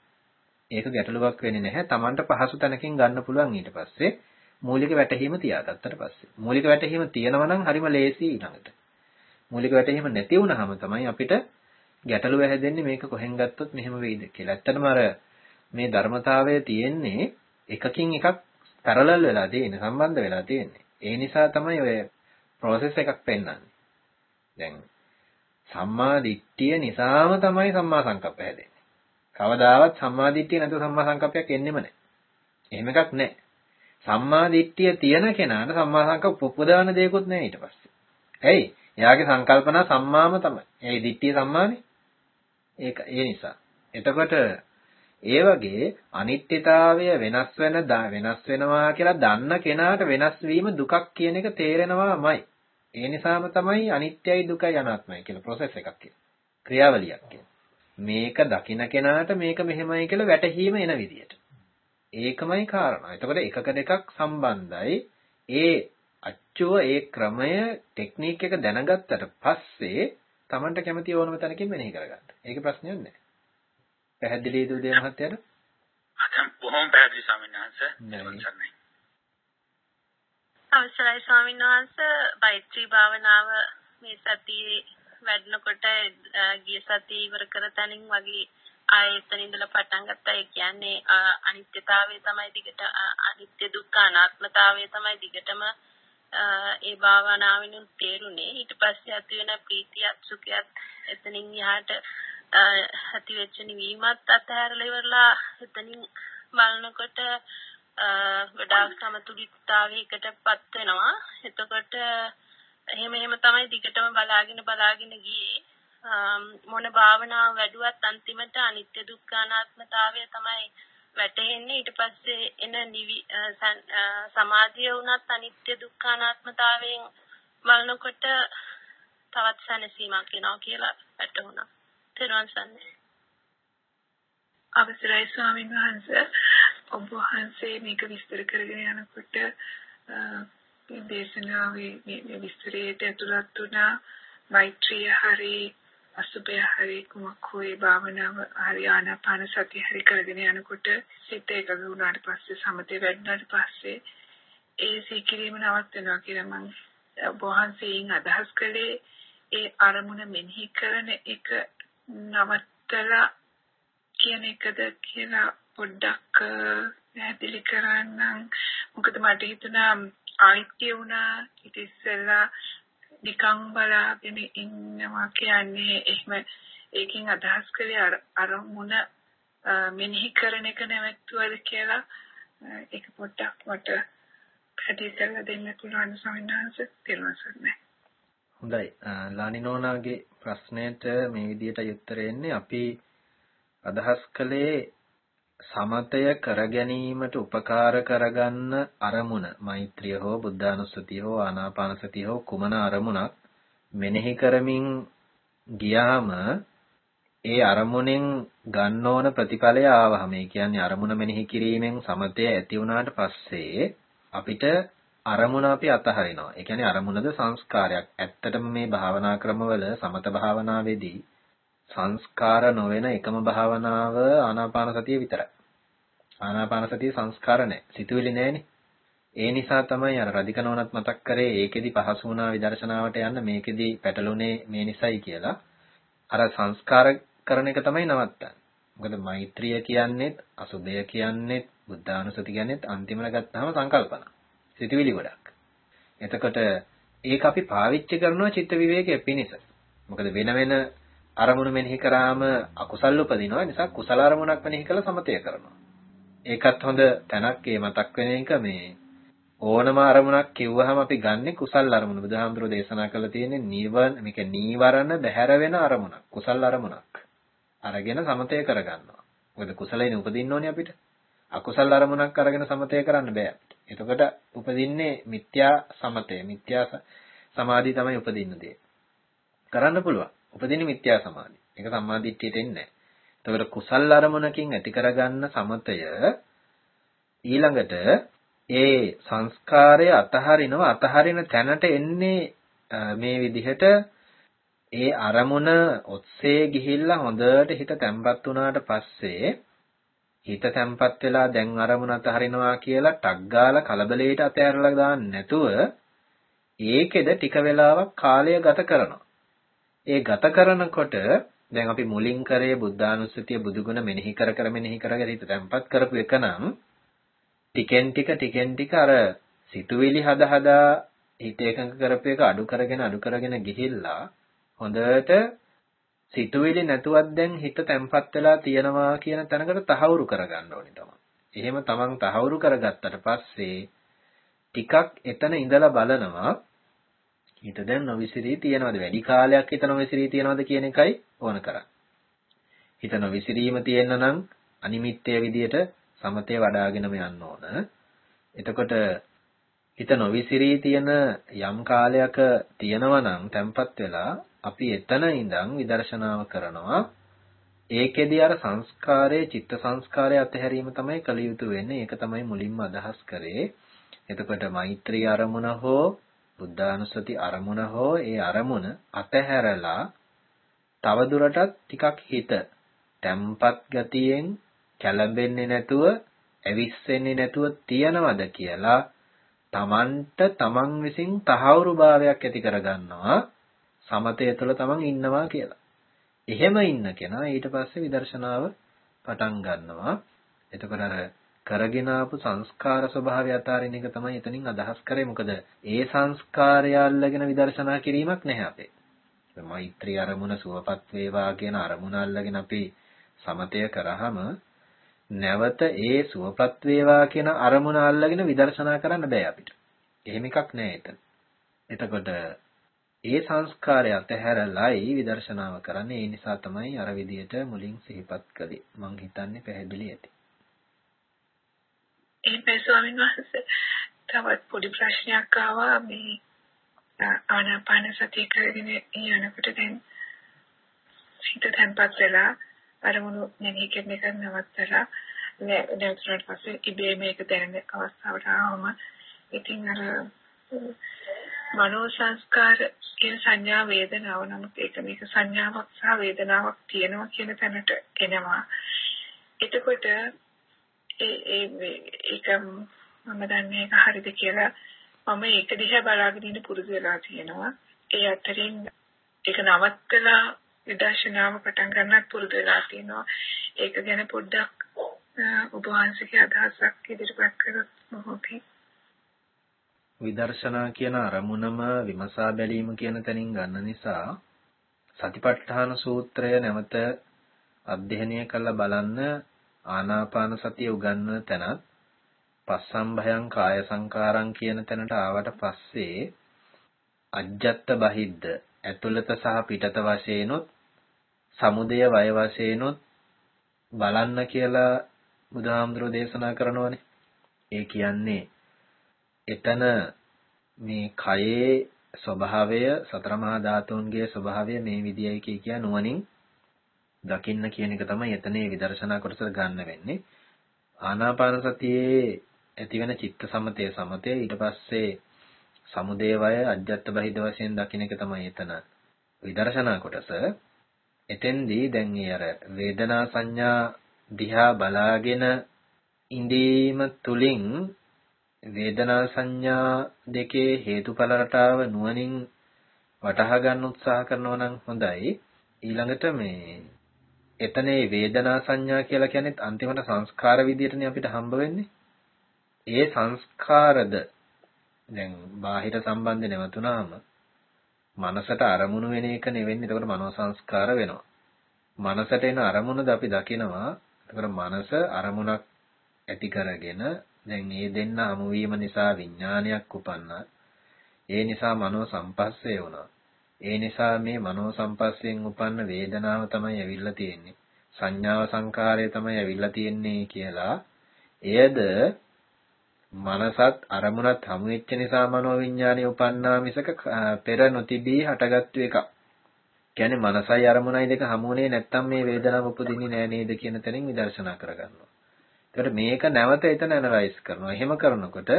ඒක ගැටලුවක් වෙන්නේ නැහැ. Tamanට පහසු තැනකින් ගන්න පුළුවන් ඊට පස්සේ මූලික වැටහීම තියාගත්තට පස්සේ. මූලික වැටහීම තියෙනවා නම් හරිම ලේසි ඊළඟට. මූලික වැටහීම නැති වුනහම තමයි අපිට ගැටලුව හැදෙන්නේ මේක කොහෙන් ගත්තොත් මෙහෙම වෙයිද කියලා. ඇත්තටම අර මේ ධර්මතාවය තියෙන්නේ එකකින් එකක් පැරලල් වෙලා තියෙන සම්බන්ධ වෙලා තියෙන්නේ. ඒ නිසා තමයි ඔය process එකක් පෙන්වන්නේ. දැන් සම්මා දිට්ඨිය නිසාම තමයි සම්මා සංකප්ප හැදෙන්නේ. කවදාවත් සම්මා දිට්ඨිය නැතුව සම්මා සංකප්පයක් එන්නෙම නැහැ. එහෙම එකක් නැහැ. සම්මා දිට්ඨිය තියෙන කෙනාට සම්මා සංකප්ප උපදවන දෙයක්වත් නැහැ ඊට පස්සේ. ඇයි? එයාගේ සංකල්පනා සම්මාම තමයි. ඒ දිට්ඨිය සම්මානේ. ඒක ඒ නිසා. එතකොට ඒ වගේ අනිත්‍යතාවය වෙනස් වෙන වෙනස් වෙනවා කියලා දන්න කෙනාට වෙනස් වීම දුකක් කියන එක තේරෙනවාමයි. ඒ නිසාම තමයි අනිත්‍යයි දුකයි අනාත්මයි කියලා process එකක් කියන්නේ. ක්‍රියාවලියක් කියන්නේ. මේක දකින්න කෙනාට මේක මෙහෙමයි කියලා වැටහීම එන විදියට. ඒකමයි කාරණා. එතකොට එකකට එකක් සම්බන්ධයි. ඒ අච්චුව ඒ ක්‍රමය ටෙක්නික් එක දැනගත්තට පස්සේ Tamanට කැමති ඕනම තැනකින් මෙනෙහි කරගන්න. ඒක ප්‍රශ්නයක් නෑ. පැහැදිලිද උදේ මහත්තයාට? අදම් බොහොම පැහැදිලි ස්වාමීන් වහන්සේ. අවසරයි ස්වාමීන් වහන්සේ මෛත්‍රී භාවනාව මේ සතියේ වැඩනකොට ගිය සතිය ඉවර කර තනින් වගේ ආයතන ඉඳලා පටන් ගත්තා. ඒ කියන්නේ අනිත්‍යතාවය තමයි දිගට අනිත්‍ය දුක්ඛ අනාත්මතාවය තමයි දිගටම ඒ භාවනාවෙන් තේරුනේ. ඊට පස්සේ ඇති වෙන ප්‍රීතියත් සුඛයත් එතනින් එහාට ඇති වෙච්ච නිවීමත් අතහැරලා ඉවරලා එතනින් බලනකොට වඩා සමතුලිතතාවයකටපත් වෙනවා. එතකොට එහෙම එහෙම තමයි දිගටම බලාගෙන බලාගෙන ගියේ. මොන භාවනාව වැඩුවත් අන්තිමට අනිත්‍ය දුක්ඛ අනාත්මතාවය තමයි වැටෙන්නේ ඊට පස්සේ එන නිවි සමාධිය වුණත් අනිත්‍ය දුක්ඛ අනාත්මතාවයෙන් බලනකොට තවත් සැනසීමක් එනවා කියලා වැටහුණා. තෙරුවන් සරණයි. අවසරයි ස්වාමීන් වහන්සේ ඔබ වහන්සේ මේක විස්තර කරගෙන යනකොට දේශනාවේ මේ විස්තරයට ඇතුළත් වුණා මෛත්‍රිය හරි අසුබය හරි කුමක් හෝ ඒ භාවනාව හරි ආනාපාන සතිය හරි කරගෙන යනකොට සිත එකඟ වුණාට පස්සේ සමතේ වැඩුණාට පස්සේ ඒ සීකිරීම නවත්වනවා කියලා මම වහන්සේයින් අදහස් කළේ. ඒ අරමුණ මෙනෙහි කරන එක නවත්තලා කියන එකද කියලා පොඩ්ඩක් පැහැදිලි කරන්නම්. මොකද මට හිතුණා ආයිත්‍ය වුණා. ඊට ඉස්සෙල්ලා නිකන් බලාගෙන ඉන්නවා කියන්නේ එහෙම ඒකෙන් අදහස් කළේ අරමුණ මෙනෙහි කරන එක නැවතුවද කියලා ඒක පොඩ්ඩක් මට පැහැදිලි කරලා දෙන්න පුළුවන් ස්වාමීන් වහන්සේ. තේරුම් හොඳයි. ලානිනෝනාගේ ප්‍රශ්නයට මේ විදිහට උත්තර එන්නේ අපි අදහස් කළේ සමතය කර ගැනීමට උපකාර කරගන්න අරමුණ මෛත්‍රිය හෝ බුද්ධානුස්සතිය හෝ ආනාපානසතිය හෝ කුමන අරමුණක් මෙනෙහි කරමින් ගියාම ඒ අරමුණෙන් ගන්න ඕන ප්‍රතිඵලය ආවහම ඒ කියන්නේ අරමුණ මෙනෙහි කිරීමෙන් සමතය ඇති වුණාට පස්සේ අපිට අරමුණ අපි අතහරිනවා. ඒ කියන්නේ අරමුණද සංස්කාරයක්. ඇත්තටම මේ භාවනා ක්‍රමවල සමත භාවනාවේදී සංස්කාර නොවන එකම භාවනාව ආනාපාන සතිය විතරයි. ආනාපාන සතිය සංස්කාර නැහැ. සිතුවිලි නැහැනේ. ඒ නිසා තමයි අර රදික නෝනත් මතක් කරේ ඒකෙදි පහසු වුණා විදර්ශනාවට යන්න මේකෙදි පැටළුනේ මේ නිසයි කියලා. අර සංස්කාර කරන එක තමයි නවත්තන්නේ. මොකද මෛත්‍රිය කියන්නේත් අසුබය කියන්නේත් බුද්ධානුසති කියන්නේත් අන්තිමට ගත්තාම සංකල්පන. සිතුවිලි ගොඩක්. එතකොට ඒක අපි පාවිච්චි කරනවා චිත්ත විවේකයේ පිණිස. මොකද වෙන වෙන අරමුණු මෙනෙහි කරාම අකුසල් උපදිනවා. ඒ නිසා කුසල අරමුණක් මෙනෙහි කළා සමතය කරනවා. ඒකත් හොඳ තැනක් ඒ මතක් වෙන එක මේ ඕනම අරමුණක් කිව්වහම අපි ගන්නෙ කුසල් අරමුණ. බුදුහාමුදුරෝ දේශනා කළා තියෙන්නේ නීවරණ මේක නීවරණ බැහැර වෙන අරමුණක්. කුසල් අරමුණක්. අරගෙන සමතය කරගන්නවා. මොකද කුසලයෙන් උපදින්න ඕනේ අපිට. අකුසල් අරමුණක් අරගෙන සමතය කරන්න බෑ. එතකොට උපදින්නේ මිත්‍යා සමතය. මිත්‍යා සමාධිය තමයි උපදින්න දේ. කරන්න පුළුවන්. උපදින්නේ මිත්‍යා සමාධිය. ඒක සම්මාදිට්ඨියට එන්නේ නැහැ. එතකොට කුසල් අරමුණකින් ඇති කරගන්න සමතය ඊළඟට ඒ සංස්කාරය අතහරිනව අතහරින තැනට එන්නේ මේ විදිහට ඒ අරමුණ ඔස්සේ ගිහිල්ලා හොඳට හිත තැම්පත් වුණාට පස්සේ හිත තැම්පත් වෙලා දැන් අරමුණ අතහරිනවා කියලා ටක් ගාලා කලබලයට අතහැරලා දාන්න නැතුව ඒකෙද ටික වෙලාවක් කාලය ගත කරනවා. ඒ ගත කරනකොට දැන් අපි මුලින් කරේ බුද්ධානුස්සතිය බුදුගුණ මෙනෙහි කර කර මෙනෙහි කරගෙන හිත තැම්පත් කරපු එක නම් ටිකෙන් ටික ටිකෙන් ටික අර සිතුවිලි හද හදා හිත එකඟ කරපු එක අඩු කරගෙන අඩු කරගෙන ගිහිල්ලා හොඳට සිතුවිලි නැතුවත් දැන් හිත තැම්පත් වෙලා තියෙනවා කියන තැනකට තහවුරු කරගන්න ඕනේ තමයි. එහෙම තමන් තහවුරු කරගත්තට පස්සේ ටිකක් එතන ඉඳලා බලනවා හිත දැන් නොවිසිරී තියනවද වැඩි කාලයක් හිත නොවිසිරී තියනවද කියන එකයි ඕන කරන්නේ. හිත නොවිසිරීම තියෙන්න නම් අනිමිත්‍ය විදියට සමතේ වඩ아가ගෙනම යන්න ඕන. එතකොට හිත නොවිසිරී තියෙන යම් කාලයක තියෙනවා නම් තැම්පත් වෙලා අපි එතන ඉඳන් විදර්ශනාව කරනවා. ඒකෙදී අර සංස්කාරයේ චිත්ත සංස්කාරය අතහැරීම තමයි කළ යුතු වෙන්නේ. ඒක තමයි මුලින්ම අදහස් කරේ. එතකොට මෛත්‍රී අරමුණ හෝ බුද්ධානුස්සති අරමුණ හෝ ඒ අරමුණ අතහැරලා තවදුරටත් ටිකක් හිත තැම්පත් ගතියෙන් කැළඹෙන්නේ නැතුව ඇවිස්සෙන්නේ නැතුව තියනවද කියලා තමන්ට තමන් විසින් තහවුරු භාවයක් ඇති කරගන්නවා සමතය තුළ තමන් ඉන්නවා කියලා. එහෙම ඉන්න කෙනා ඊට පස්සේ විදර්ශනාව පටන් ගන්නවා. එතකොට අර කරගෙන ආපු සංස්කාර ස්වභාවය අතාරින එක තමයි එතනින් අදහස් කරේ. මොකද ඒ සංස්කාරය අල්ලගෙන විදර්ශනා කිරීමක් නැහැ අපේ. මෛත්‍රී අරමුණ සුවපත් වේවා කියන අරමුණ අල්ලගෙන අපි සමතය කරාම නැවත ඒ සුවපත් වේවා කියන අරමුණ අල්ලගෙන විදර්ශනා කරන්න බෑ අපිට. එහෙම එකක් නෑ එතන. එතකොට ඒ සංස්කාරය අතහැරලායි විදර්ශනාව කරන්නේ. ඒ නිසා තමයි අර විදියට මුලින් සිහිපත් කළේ. මං හිතන්නේ පැහැදිලි ඇති. එහෙනම් ස්වාමීන් වහන්සේ තවත් පොඩි ප්‍රශ්නයක් ආවා මේ ආනාපාන සතිය කරගෙන යනකොට දැන් හිත තැම්පත් වෙලා අරමුණු නැගී කරන එක නවත්තලා නැවතුනට පස්සේ ඉබේ මේක දැනෙන අවස්ථාවට ආවම ඉතින් අර මනෝ සංස්කාර කියන සංඥා වේදනාව නමුත් ඒක මේක සංඥාවක් සහ වේදනාවක් තියෙනවා කියන තැනට එනවා. එතකොට ඒ ඒ ඒක මම දන්නේ ඒක හරිද කියලා මම ඒක දිහා බලාගෙන ඉන්න පුරුදු වෙලා තියෙනවා. ඒ අතරින් ඒක නවත්තලා විදර්ශනාව පටන් ගන්නත් පුරුදු වෙලා තියෙනවා. ඒක ගැන පොඩ්ඩක් ඔබ වහන්සේගේ අදහසක් ඉදිරිපත් කරොත් මොහොතේ විදර්ශනා කියන අරමුණම විමසා බැලීම කියන තැනින් ගන්න නිසා සතිපට්ඨාන සූත්‍රය නැවත අධ්‍යයනය කරලා බලන්න ආනාපාන සතිය උගන්වන තැනත් පස්සම්භයං කාය සංකාරං කියන තැනට ආවට පස්සේ අජ්ජත් බහිද්ද ඇතුළත සහ පිටත වශයෙන්ොත් සමුදය වය වශයෙන්ොත් බලන්න කියලා බුදුහාමුදුරෝ දේශනා කරනවානේ. ඒ කියන්නේ එතන මේ කයේ ස්වභාවය සතර මහා ධාතුන්ගේ ස්වභාවය මේ විදියයි කිය කිය නුවණින් දකින්න කියන එක තමයි එතනේ විදර්ශනා කොටස ගන්න වෙන්නේ. ආනාපාන සතියේ ඇතිවෙන චිත්ත සමතය සමතය ඊට පස්සේ සමුදේවය අජ්ජත් බහිද වශයෙන් දකින්න එක තමයි එතන විදර්ශනා කොටස. එතෙන්දී දැන් ඒ අර වේදනා සංඥා දිහා බලාගෙන ඉඳීම තුලින් වේදනා සංඥා දෙකේ හේතුඵල රටාව නුවණින් වටහා ගන්න උත්සාහ කරනවා නම් හොඳයි ඊළඟට මේ එතනේ වේදනා සංඥා කියලා කියන්නේත් අන්තිමට සංස්කාර විදියටනේ අපිට හම්බ වෙන්නේ. ඒ සංස්කාරද දැන් බාහිර සම්බන්ධ නැවතුනාම මනසට අරමුණු වෙන එක නෙවෙන්නේ. එතකොට මනෝ සංස්කාර වෙනවා. මනසට එන අරමුණද අපි දකිනවා. එතකොට මනස අරමුණක් ඇති කරගෙන දැන් මේ දෙන්න හමු වීම නිසා විඥානයක් උපන්නා. ඒ නිසා මනෝ සංපස්සේ වුණා. ඒ නිසා මේ මනෝ සංපස්සයෙන් උපන්න වේදනාව තමයි ඇවිල්ලා තියෙන්නේ. සංඥාව සංකාරය තමයි ඇවිල්ලා තියෙන්නේ කියලා එයද මනසත් අරමුණත් හමු වෙච්ච නිසා මනෝ විඥානය උපන්නා මිසක පෙර නොතිබී හටගත්තු එකක්. කියන්නේ මනසයි අරමුණයි දෙක හමුුනේ නැත්තම් මේ වේදනාව උපදින්නේ නෑ නේද කියන තැනින් විදර්ශනා කරගන්නවා. ඒකට මේක නැවත එතන ඇනලයිස් කරනවා. එහෙම කරනකොට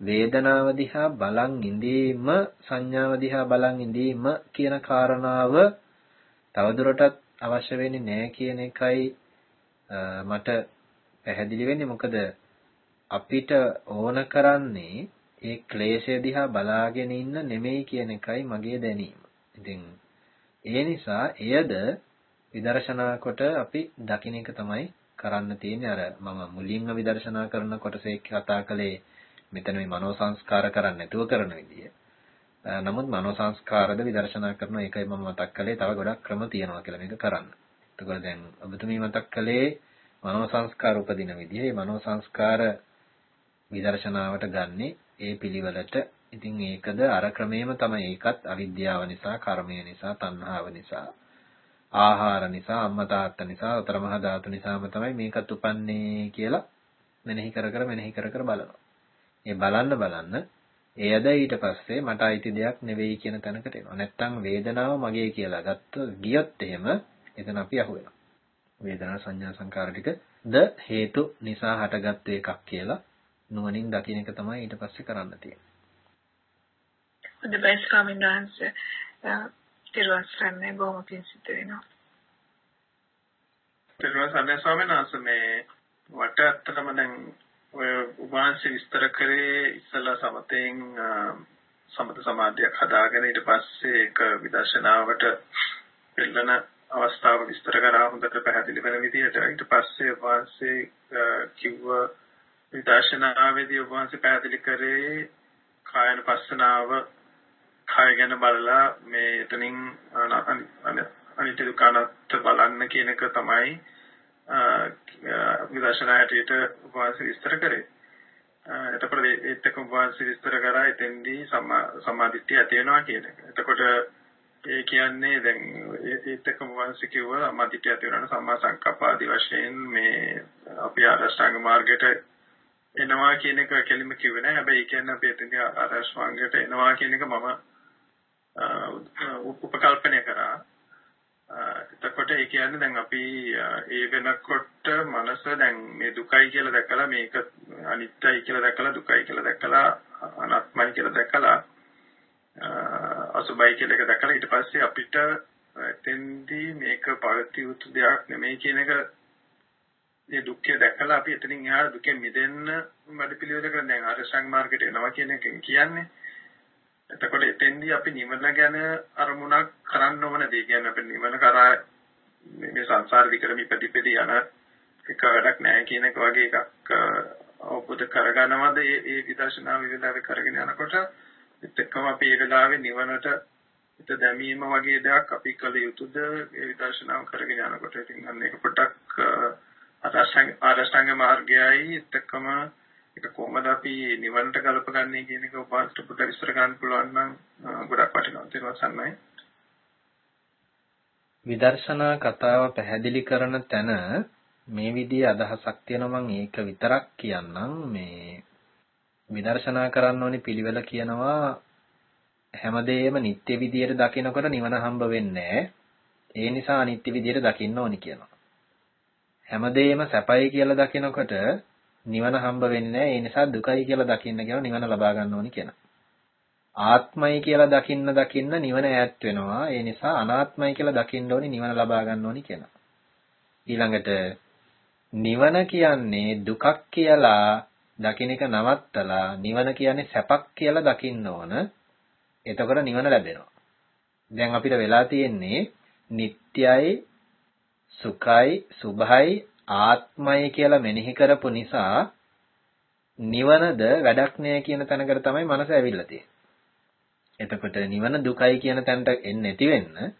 වේදනාව දිහා බලන් ඉඳීම සංඥාව දිහා බලන් ඉඳීම කියන කාරණාව තවදුරටත් අවශ්‍ය වෙන්නේ නැහැ කියන එකයි මට පැහැදිලි වෙන්නේ මොකද අපිට ඕන කරන්නේ ඒ ක්ලේශය දිහා බලාගෙන ඉන්න නෙමෙයි කියන එකයි මගේ දැනීම. ඉතින් ඒ නිසා එයද විදර්ශනා කොට අපි දකින්න එක තමයි කරන්න තියෙන්නේ අර මම මුලින්ම විදර්ශනා කරන කොටසේ කතා කළේ මෙතන මේ මනෝ සංස්කාර කරන්නේ නැතුව කරන විදිය. නමුත් මනෝ සංස්කාරද විදර්ශනා කරන එකයි මම මතක් කළේ තව ගොඩක් ක්‍රම තියෙනවා කියලා මේක කරන්න. එතකොට දැන් ඔබතුමී මතක් කළේ මනෝ සංස්කාර උපදින විදිය. මේ මනෝ සංස්කාර විදර්ශනාවට ගන්නෙ ඒ පිළිවෙලට. ඉතින් ඒකද අර ක්‍රමේම තමයි ඒකත් අවිද්‍යාව නිසා, කර්මය නිසා, තණ්හාව නිසා, ආහාර නිසා, අම්මා තාත්තා නිසා, උතර මහ ධාතු නිසාම තමයි මේකත් උපන්නේ කියලා මෙනෙහි කර කර මෙනෙහි කර කර බලනවා. ඒ බලන්න බලන්න එයද ඊට පස්සේ මට අයිති දෙයක් නෙවෙයි කියන තැනකට එනවා. නැත්තම් වේදනාව මගේ කියලා ගත්ත ගියොත් එහෙම එතන අපි අහු වෙනවා. වේදනා සංඥා සංකාර ටික ද හේතු නිසා හටගත්තු එකක් කියලා නුවණින් දකින්න එක තමයි ඊට පස්සේ කරන්න තියෙන්නේ. හොඳයි ස්වාමීන් වහන්සේ. තිරුවන් සරණයි බොහොම පිං සිද්ධ වෙනවා. තිරුවන් සරණයි ස්වාමීන් වහන්සේ මේ වට ඇත්තටම දැන් ඔය උභාංශ විස්තර කරේ ඉස්සලා සමතෙන් සමත සමාධියක් හදාගෙන ඊට පස්සේ ඒක විදර්ශනාවට පෙළන අවස්ථාව විස්තර කරා හොඳට පැහැදිලි වෙන විදිහට. ඊට පස්සේ උභාංශේ කිව්ව විදර්ශනාවේදී උභාංශ පැහැදිලි කරේ කායන පස්සනාව කාය ගැන බලලා මේ එතනින් අනිත්‍ය දුක්ඛ බලන්න කියන එක තමයි විදර්ශනා හැටියට උපවාස විස්තර කරේ. එතකොට ඒත් එක්ක උපවාස විස්තර කරා එතෙන්දී සමාධිත්‍ය ඇති වෙනවා කියන එක. එතකොට ඒ කියන්නේ දැන් ඒත් එක්ක උපවාස කිව්ව සමාධිත්‍ය ඇති වෙනවා සම්මා සංකප්ප ආදී වශයෙන් මේ අපි ආරෂ්ඨාංග මාර්ගයට එනවා කියන එක කෙලින්ම කිව්වේ නෑ. හැබැයි ඒ කියන්නේ අපි එතෙන්දී ආරෂ්ඨාංගයට එනවා කියන එක මම උපකල්පනය කරා. එතකොට ඒ කියන්නේ දැන් අපි ඒ වෙනකොට මනස දැන් මේ දුකයි කියලා දැකලා මේක අනිත්‍යයි කියලා දැකලා දුකයි කියලා දැකලා අනාත්මයි කියලා දැකලා අසුබයි කියලා එක දැකලා ඊට පස්සේ අපිට එතෙන්දී මේක පවති යුතු දෙයක් නෙමෙයි කියන එක මේ දුක්ඛය දැකලා අපි එතනින් එහාට දුකෙන් මිදෙන්න වැඩ පිළිවෙලකට දැන් අරසං මාර්ගයට එනවා කියන එකෙන් කියන්නේ. එතකොට එතෙන්දී අපි නිවන ගැන අරමුණක් කරන්න ඕන දේ කියන්නේ අපි නිවන කරා මේ සංසාර විකරමි ප්‍රතිපදී යන එක වැඩක් නැහැ කියන එක වගේ එකක් අවබෝධ කරගන්නවද මේ මේ විදර්ශනා විවිධාවේ කරගෙන යනකොට? එතකම අපි ඒ වෙලාවේ නිවනට හිත දැමීම වගේ දෙයක් අපි කළ යුතුද? ඒ විදර්ශනාව කරගෙන යනකොට ඉතින් අන්න ඒක පොඩ්ඩක් අරෂ්ඨාංග මාර්ගයයි එතකම ඒක කොහොමද අපි නිවනට ගලපගන්නේ කියන එක උපාසට පොඩ්ඩක් විස්තර ගන්න පුළුවන් නම් ගොඩක් වටිනවා තේරුම් ගන්නයි. විදර්ශනා කතාව පැහැදිලි කරන තැන මේ විදිහේ අදහසක් තියෙනවා මම ඒක විතරක් කියන්නම් මේ විදර්ශනා කරන්න ඕනි පිළිවෙල කියනවා හැමදේම නිත්‍ය විදියට දකිනකොට නිවන හම්බ වෙන්නේ ඒ නිසා අනිත්‍ය විදියට දකින්න ඕනි කියනවා. හැමදේම සැපයි කියලා දකිනකොට නිවන හම්බ වෙන්නේ ඒ නිසා දුකයි කියලා දකින්න කියන නිවන ලබා ගන්න ඕනි කියනවා. ආත්මයි කියලා දකින්න දකින්න නිවන ඈත් වෙනවා. ඒ නිසා අනාත්මයි කියලා දකින්න ඕනි නිවන ලබා ගන්න ඕනි කියනවා. ඊළඟට නිවන කියන්නේ දුකක් කියලා දකින්න එක නවත්තලා නිවන කියන්නේ සැපක් කියලා දකින්න ඕන. එතකොට නිවන ලැබෙනවා. දැන් අපිට වෙලා තියෙන්නේ නිට්ටයයි සුඛයි සුභයි ආත්මයි කියලා මෙනෙහි කරපු නිසා නිවනද වැඩක් නෑ කියන තැනකට තමයි මනස ඇවිල්ලා තියෙන්නේ. එතකොට නිවන දුකයි කියන තැනට එන්නේ නැති වෙන්න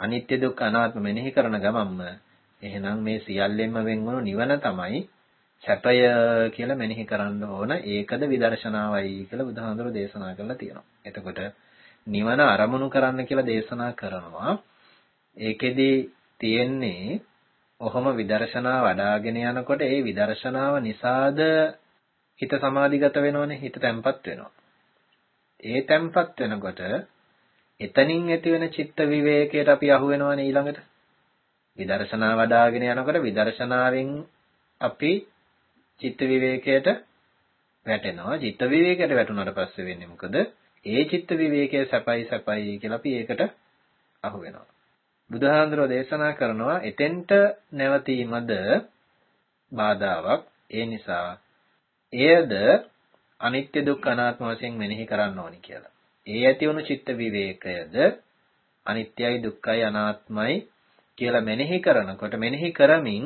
අනිත්‍ය දුක්ඛ අනාත්ම මෙනෙහි කරන ගමන්ම එහෙනම් මේ සියල්ලෙන්ම වෙන්වුණු නිවන තමයි සැපය කියලා මෙනෙහි කරන්න ඕන ඒකද විදර්ශනාවයි කියලා බුදුහාඳුර දේශනා කරලා තියෙනවා. එතකොට නිවන අරමුණු කරන්න කියලා දේශනා කරනවා. ඒකෙදි තියෙන්නේ ඔහොම විදර්ශනා වඩාගෙන යනකොට ඒ විදර්ශනාව නිසාද හිත සමාධිගත වෙනවනේ හිත තැම්පත් වෙනවා. ඒ තැම්පත් වෙනකොට එතනින් ඇති වෙන චිත්ත විවේකයට අපි අහු වෙනවනේ ඊළඟට. විදර්ශනා වඩාගෙන යනකොට විදර්ශනාවෙන් අපි චිත්ත විවේකයට වැටෙනවා. චිත්ත විවේකයට වැටුණාට පස්සේ වෙන්නේ මොකද? ඒ චිත්ත විවේකයේ සැපයි සැපයි කියලා අපි ඒකට අහු වෙනවා. බුදුහාඳුරෝ දේශනා කරනවා එතෙන්ට නැවතීමද බාධාවක්. ඒ නිසා එයද අනිත්‍ය දුක්ඛ අනාත්ම වශයෙන් මෙනෙහි කරන්න ඕනි කියලා. ඒ ඇති වුණු චිත්ත විවේකයද අනිත්‍යයි දුක්ඛයි අනාත්මයි කියලා මෙනෙහි කරනකොට මෙනෙහි කරමින්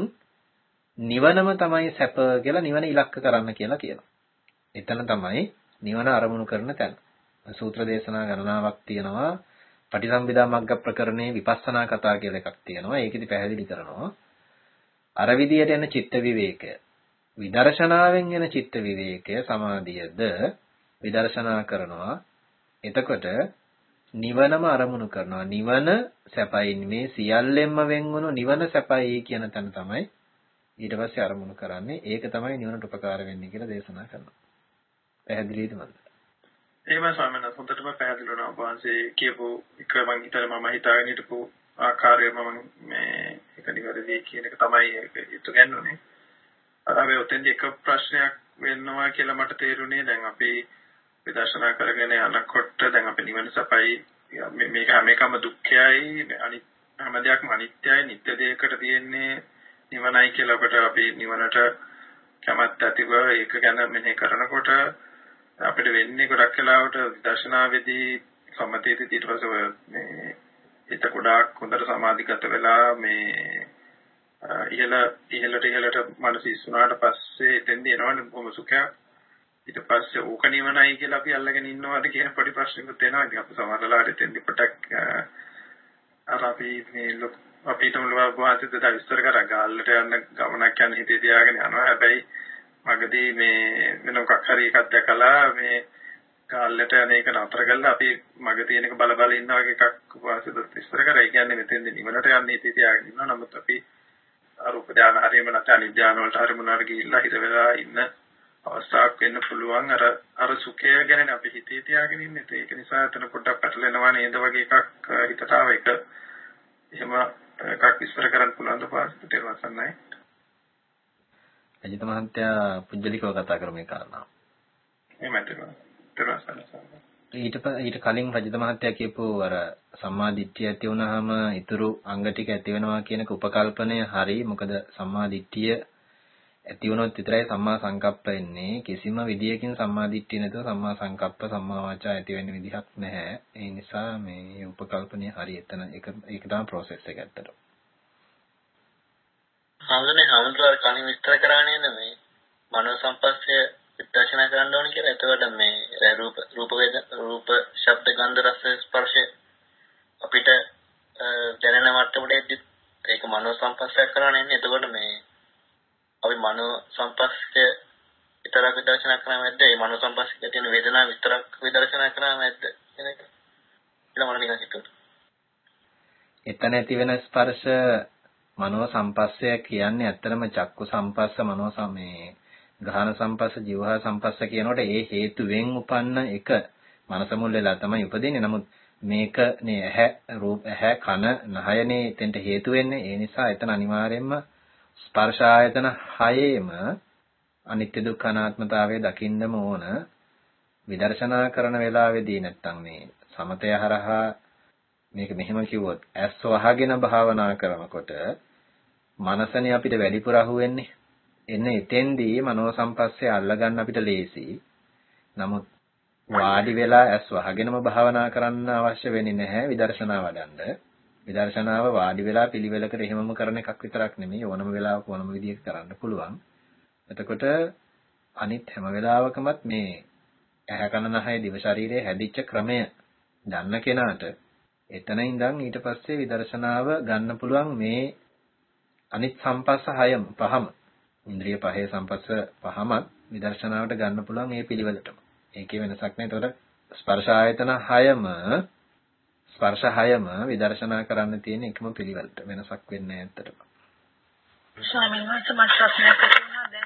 නිවනම තමයි සැප කියලා නිවන ඉලක්ක කරන්න කියලා කියනවා. එතන තමයි නිවන අරමුණු කරන තැන. සූත්‍ර දේශනා ගණනාවක් තියෙනවා. පටිසම්භිදා මග්ග ප්‍රකරණේ විපස්සනා කතා කියලා එකක් තියෙනවා. ඒකෙදි පැහැදිලි කරනවා. අර විදියට එන චිත්ත විවේකය විදර්ශනාවෙන් එන චිත්ත විවේකය සමාධියද විදර්ශනා කරනවා. එතකොට නිවනම අරමුණු කරනවා. නිවන සැපයි මේ සියල්ලෙන්ම වෙන්වුණු නිවන සැපයි කියන තැන තමයි ඊට පස්සේ අරමුණු කරන්නේ. ඒක තමයි නිවනට උපකාර වෙන්නේ කියලා දේශනා කරනවා. පැහැදිලිද මන්ද? එහෙම ස්වාමීන් හොඳටම පැහැදිලි වුණා. ඔබ වහන්සේ කියපු එක මම හිතලා මම හිතාගෙන හිටපු ආකාරය මම මේ ඒක නිවැරදි කියන එක තමයි ඒක ඉතු ගන්නුනේ. අර අපි ඔතෙන්දී එක ප්‍රශ්නයක් වෙනවා කියලා මට තේරුණේ. දැන් අපි විදර්ශනා කරගෙන යනකොට දැන් අපි නිවන සපයි. මේක හැම එකම දුක්ඛයයි. අනිත් හැම දෙයක්ම අනිත්‍යයි. නිත්‍ය දෙයකට තියෙන්නේ නිවනයි කියලා අපිට අපි නිවනට කැමැත්ත ඇතිව ඒක ගැන මෙහෙ කරනකොට අපිට වෙන්නේ ගොඩක් වෙලාවට දර්ශනාවේදී සමතේදී ඊට පස්සේ මේ හිත ගොඩාක් හොඳට සමාධිගත වෙලා මේ ඉහළ ඉහළට ඉහළට මනස ඉස්සුනාට පස්සේ එතෙන්දී එනවනේ බොහොම සුඛයක්. ඊට පස්සේ ඕක නිවනයි කියලා අපි අල්ලගෙන ඉන්නවාද කියන පොඩි ප්‍රශ්නකුත් එනවා. ඉතින් අපි සමහරලාට එතෙන්දී පොඩක් අර අපි මේ අපිට මුලව වාසිත දා විස්තර කරා. ගාල්ලට යන ගමනක් යන හිතේ තියාගෙන යනවා. හැබැයි මගදී මේ වෙන මොකක් හරි එකක් දැකලා මේ කාලෙට අනේක නතර කරලා අපි මග තියෙනක බල බල ඉන්නා වගේ එකක් වාසිත විස්තර කරා. ඒ කියන්නේ මෙතෙන්ද නිවනට යන්නේ ඉති තියාගෙන ඉන්නවා. නමුත් අපි අරූප ධාන හරියම නැත්නම් අනිධාන වලට හරි මොනාර ගිහිල්ලා හිත වෙලා ඉන්න අවස්ථාවක් වෙන්න පුළුවන්. අර අර සුඛය ගැන අපි හිතේ තියාගෙන ඉන්නේ. ඒක නිසා එතන පොඩ්ඩක් පැටලෙනවා නේද වගේ එකක් හිතට ආව එක. එහෙම එකක් විස්තර කරන්න පුළුවන් ද පාස්ට තේරුම් අජිත මහත්තයා පුජ්‍යලිකව කතා කරමු මේ කාරණාව. ඊට ඊට කලින් රජිත මහත්තයා කියපු අර සම්මා දිට්ඨිය ඇති වුනහම ඊතුරු අංග ටික ඇති වෙනවා කියන උපකල්පනය හරි. මොකද සම්මා දිට්ඨිය ඇති වුණොත් විතරයි සම්මා සංකප්ප එන්නේ කිසිම විදියකින් සම්මා දිට්ඨිය නැතුව සම්මා සංකප්ප සම්මා වාචා ඇති වෙන්න විදිහක් නැහැ. ඒ නිසා මේ උපකල්පනය හරි එතන ඒක ඒක තමයි process එක ඇත්තට හඳුනේ හඳුනලා කලින් විස්තර කරා නේද මේ මනෝ සම්පස්ය විදර්ශනා කරන්න ඕන කියලා. එතකොට මේ රූප රූප වේද රූප ශබ්ද ගන්ධ රස ස්පර්ශ අපිට දැනෙන මට්ටමට එද්දි ඒක මනෝ සම්පස්සයක් කරන්න ඉන්නේ. එතකොට මේ අපි මනෝ සම්පස්සය විතරක් විදර්ශනා කරන්නේ නැද්ද? ඒ මනෝ සම්පස්සක තියෙන වේදනාව විතරක් විදර්ශනා කරන්නේ නැද්ද? කියන එක. ඊළඟට නිකන් හිතුවා. එතන ඇති වෙන ස්පර්ශ මනෝ සම්පස්සය කියන්නේ ඇත්තටම චක්කු සම්පස්ස මනෝ සමේ ගාහන සම්පස්ස ජීවහා සම්පස්ස කියනකොට ඒ හේතුවෙන් උපන්න එක මනස මුල් වෙලා තමයි උපදින්නේ. නමුත් මේක නේ ඇහැ රූප ඇහැ කන නහයනේ එතෙන්ට හේතු වෙන්නේ. ඒ නිසා එතන අනිවාර්යයෙන්ම ස්පර්ශ ආයතන හයේම අනිත්‍ය දුක්ඛ අනාත්මතාවය දකින්නම ඕන. විදර්ශනා කරන වෙලාවේදී නැත්තම් මේ සමතය හරහා මේක මෙහෙම කිව්වොත් ඇස් වහගෙන භාවනා කරනකොට මනසනේ අපිට වැඩිපුර අහුවෙන්නේ. එන්න එතෙන්දී මනෝ සම්පස්සේ අල්ලගන්න අපිට ලේසි. නමුත් වාඩි වෙලා ඇස් වහගෙනම භාවනා කරන්න අවශ්‍ය වෙන්නේ නැහැ විදර්ශනා වඩන්න. විදර්ශනාව වාඩි වෙලා පිළිවෙලකට එහෙමම කරන එකක් විතරක් නෙමෙයි ඕනම වෙලාවක ඕනම විදිහක කරන්න පුළුවන්. එතකොට අනිත් හැම වෙලාවකමත් මේ ඇහැ කන නහය දිව ශරීරයේ හැදිච්ච ක්‍රමය දන්න කෙනාට එතන ඉඳන් ඊට පස්සේ විදර්ශනාව ගන්න පුළුවන් මේ අනිත් සම්පස්ස හයම පහම ඉන්ද්‍රිය පහේ සම්පස්ස පහමත් විදර්ශනාවට ගන්න පුළුවන් මේ පිළිවෙලටම. ඒකේ වෙනසක් නැහැ. එතකොට ස්පර්ශ ආයතන හයම ස්පර්ශ හයම විදර්ශනා කරන්න තියෙන එකම පිළිවෙලට වෙනසක් වෙන්නේ නැහැ ඇත්තටම. ස්වාමීන් වහන්සේ මට ප්‍රශ්නයක් තියෙනවා දැන්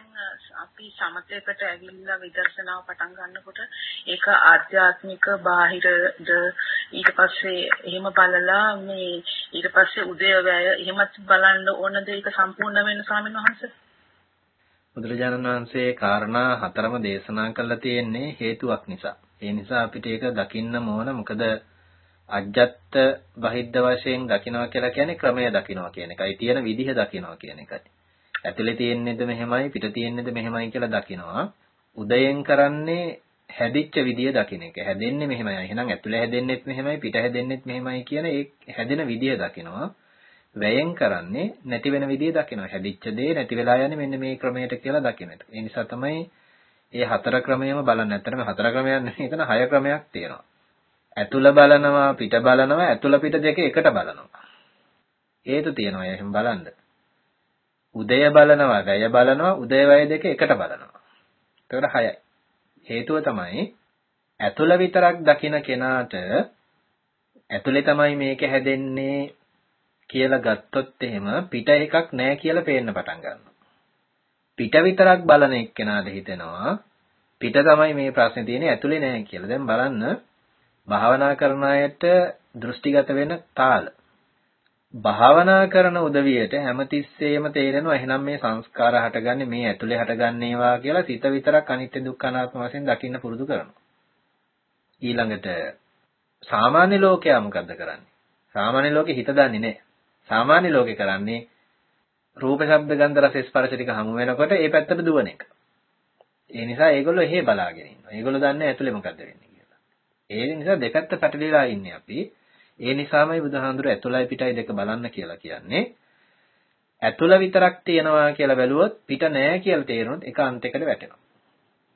අපි සමතේකට ඇවිල්ලා විදර්ශනාව පටන් ගන්නකොට ඒක ආධ්‍යාත්මික බාහිරද ඊට පස්සේ එහෙම බලලා මේ ඊට පස්සේ උදේ වැය එහෙමත් බලන්න ඕනද ඒක සම්පූර්ණ වෙන ස්වාමීන් වහන්සේ බුදුරජාණන් වහන්සේ කාරණා හතරම දේශනා කළා තියෙන්නේ හේතුවක් නිසා. ඒ නිසා අපිට ඒක දකින්න ඕන මොකද අජ්ජත් බහිද්ද වශයෙන් දකිනවා කියලා කියන්නේ ක්‍රමය දකිනවා කියන එකයි. තියෙන විදිහ දකිනවා කියන එකයි. ඇතුලේ තියෙන්නේද මෙහෙමයි පිට තියෙන්නේද මෙහෙමයි කියලා දකිනවා. උදයෙන් කරන්නේ හැදිච්ච විදිය දකින්න එක. හැදෙන්නේ මෙහෙමයි. එහෙනම් ඇතුලේ හැදෙන්නෙත් මෙහෙමයි පිට හැදෙන්නෙත් මෙහෙමයි කියන ඒ හැදෙන විදිය දකිනවා. වැයෙන් කරන්නේ නැති වෙන විදිය දකිනවා. හැදිච්ච දේ නැති වෙලා යන්නේ මෙන්න මේ ක්‍රමයට කියලා දකින්න. ඒ නිසා තමයි මේ හතර ක්‍රමයම බලන්න. ඇත්තටම හතර ක්‍රමයක් නෙවෙයි. එතන හය ක්‍රමයක් තියෙනවා. ඇතුළ බලනවා පිට බලනවා ඇතුළ පිට දෙක එකට බලනවා. හේතු තියෙනවා එහෙනම් බලන්න. උදය බලනවා වැය බලනවා උදය වැය දෙක එකට බලනවා. එතකොට 6යි. හේතුව තමයි ඇතුළ විතරක් දකින කෙනාට ඇතුලේ තමයි මේක හැදෙන්නේ කියලා ගත්තොත් එහෙම පිට එකක් නැහැ කියලා පේන්න පටන් ගන්නවා. පිට විතරක් බලන එක්කෙනාට හිතෙනවා පිට තමයි මේ ප්‍රශ්නේ තියෙන්නේ ඇතුලේ නැහැ කියලා. දැන් බලන්න භාවනා කරන අයට දෘෂ්ටිගත වෙන තාල. භාවනා කරන උදවියට හැමතිස්සෙම තේරෙනවා එහෙනම් මේ සංස්කාර හටගන්නේ මේ ඇතුලේ හටගන්නේවා කියලා සිත විතරක් අනිත්‍ය දුක්ඛ අනාත්ම වශයෙන් දකින්න පුරුදු කරනවා. ඊළඟට සාමාන්‍ය ලෝකයා මොකද්ද කරන්නේ? සාමාන්‍ය ලෝකේ හිත දන්නේ නැහැ. සාමාන්‍ය ලෝකේ කරන්නේ රූප ශබ්ද ගන්ධ රස ස්පර්ශ ටික හමු වෙනකොට ඒ පැත්තට දුවන එක. ඒ නිසා ඒගොල්ලෝ එහෙ බලාගෙන ඉන්නවා. ඒගොල්ලෝ දන්නේ ඇතුලේ මොකද්ද වෙන්නේ. ඒ නිසා දෙපැත්ත පැටලිලා ඉන්නේ අපි. ඒ නිසාමයි බුදුහාඳුර ඇතුළයි පිටයි දෙක බලන්න කියලා කියන්නේ. ඇතුළ විතරක් තියනවා කියලා බැලුවොත් පිට නැහැ කියලා තේරුනොත් එක අන්තයකට වැටෙනවා.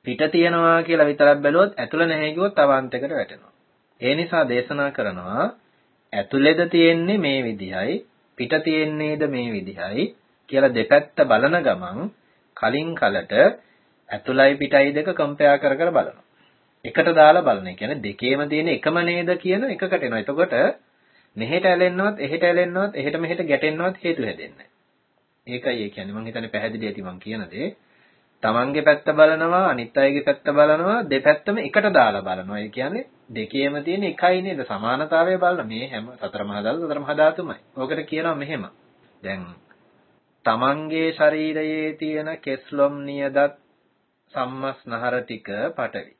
පිට තියනවා කියලා විතරක් බැලුවොත් ඇතුළ නැහැ කිව්වොත් තව අන්තයකට වැටෙනවා. ඒ නිසා දේශනා කරනවා ඇතුළේද තියෙන්නේ මේ විදිහයි පිට තියෙන්නේද මේ විදිහයි කියලා දෙපැත්ත බලන ගමන් කලින් කලට ඇතුළයි පිටයි දෙක කම්පෙයා කර කර බලනවා. එකට දාලා බලන. ඒ කියන්නේ දෙකේම තියෙන එකම නේද කියන එකකට එනවා. එතකොට මෙහෙට ඇලෙන්නවත්, එහෙට ඇලෙන්නවත්, එහෙට මෙහෙට ගැටෙන්නවත් හේතු හැදෙන්නේ ඒකයි ඒ කියන්නේ මම හිතන්නේ පැහැදිලි ඇති මම කියන දේ. තමන්ගේ පැත්ත බලනවා, අනිත් අයගේ පැත්ත බලනවා, දෙපැත්තම එකට දාලා බලනවා. ඒ කියන්නේ දෙකේම තියෙන එකයි නේද? සමානතාවය බලන මේ හැම සතර මහා ධාතු, සතර මහා ධාතුමයි. ඕකට කියනවා මෙහෙම. දැන් තමන්ගේ ශරීරයේ තියෙන කෙස්ලොම් නියදත් සම්මස්නහර ටික පටවි.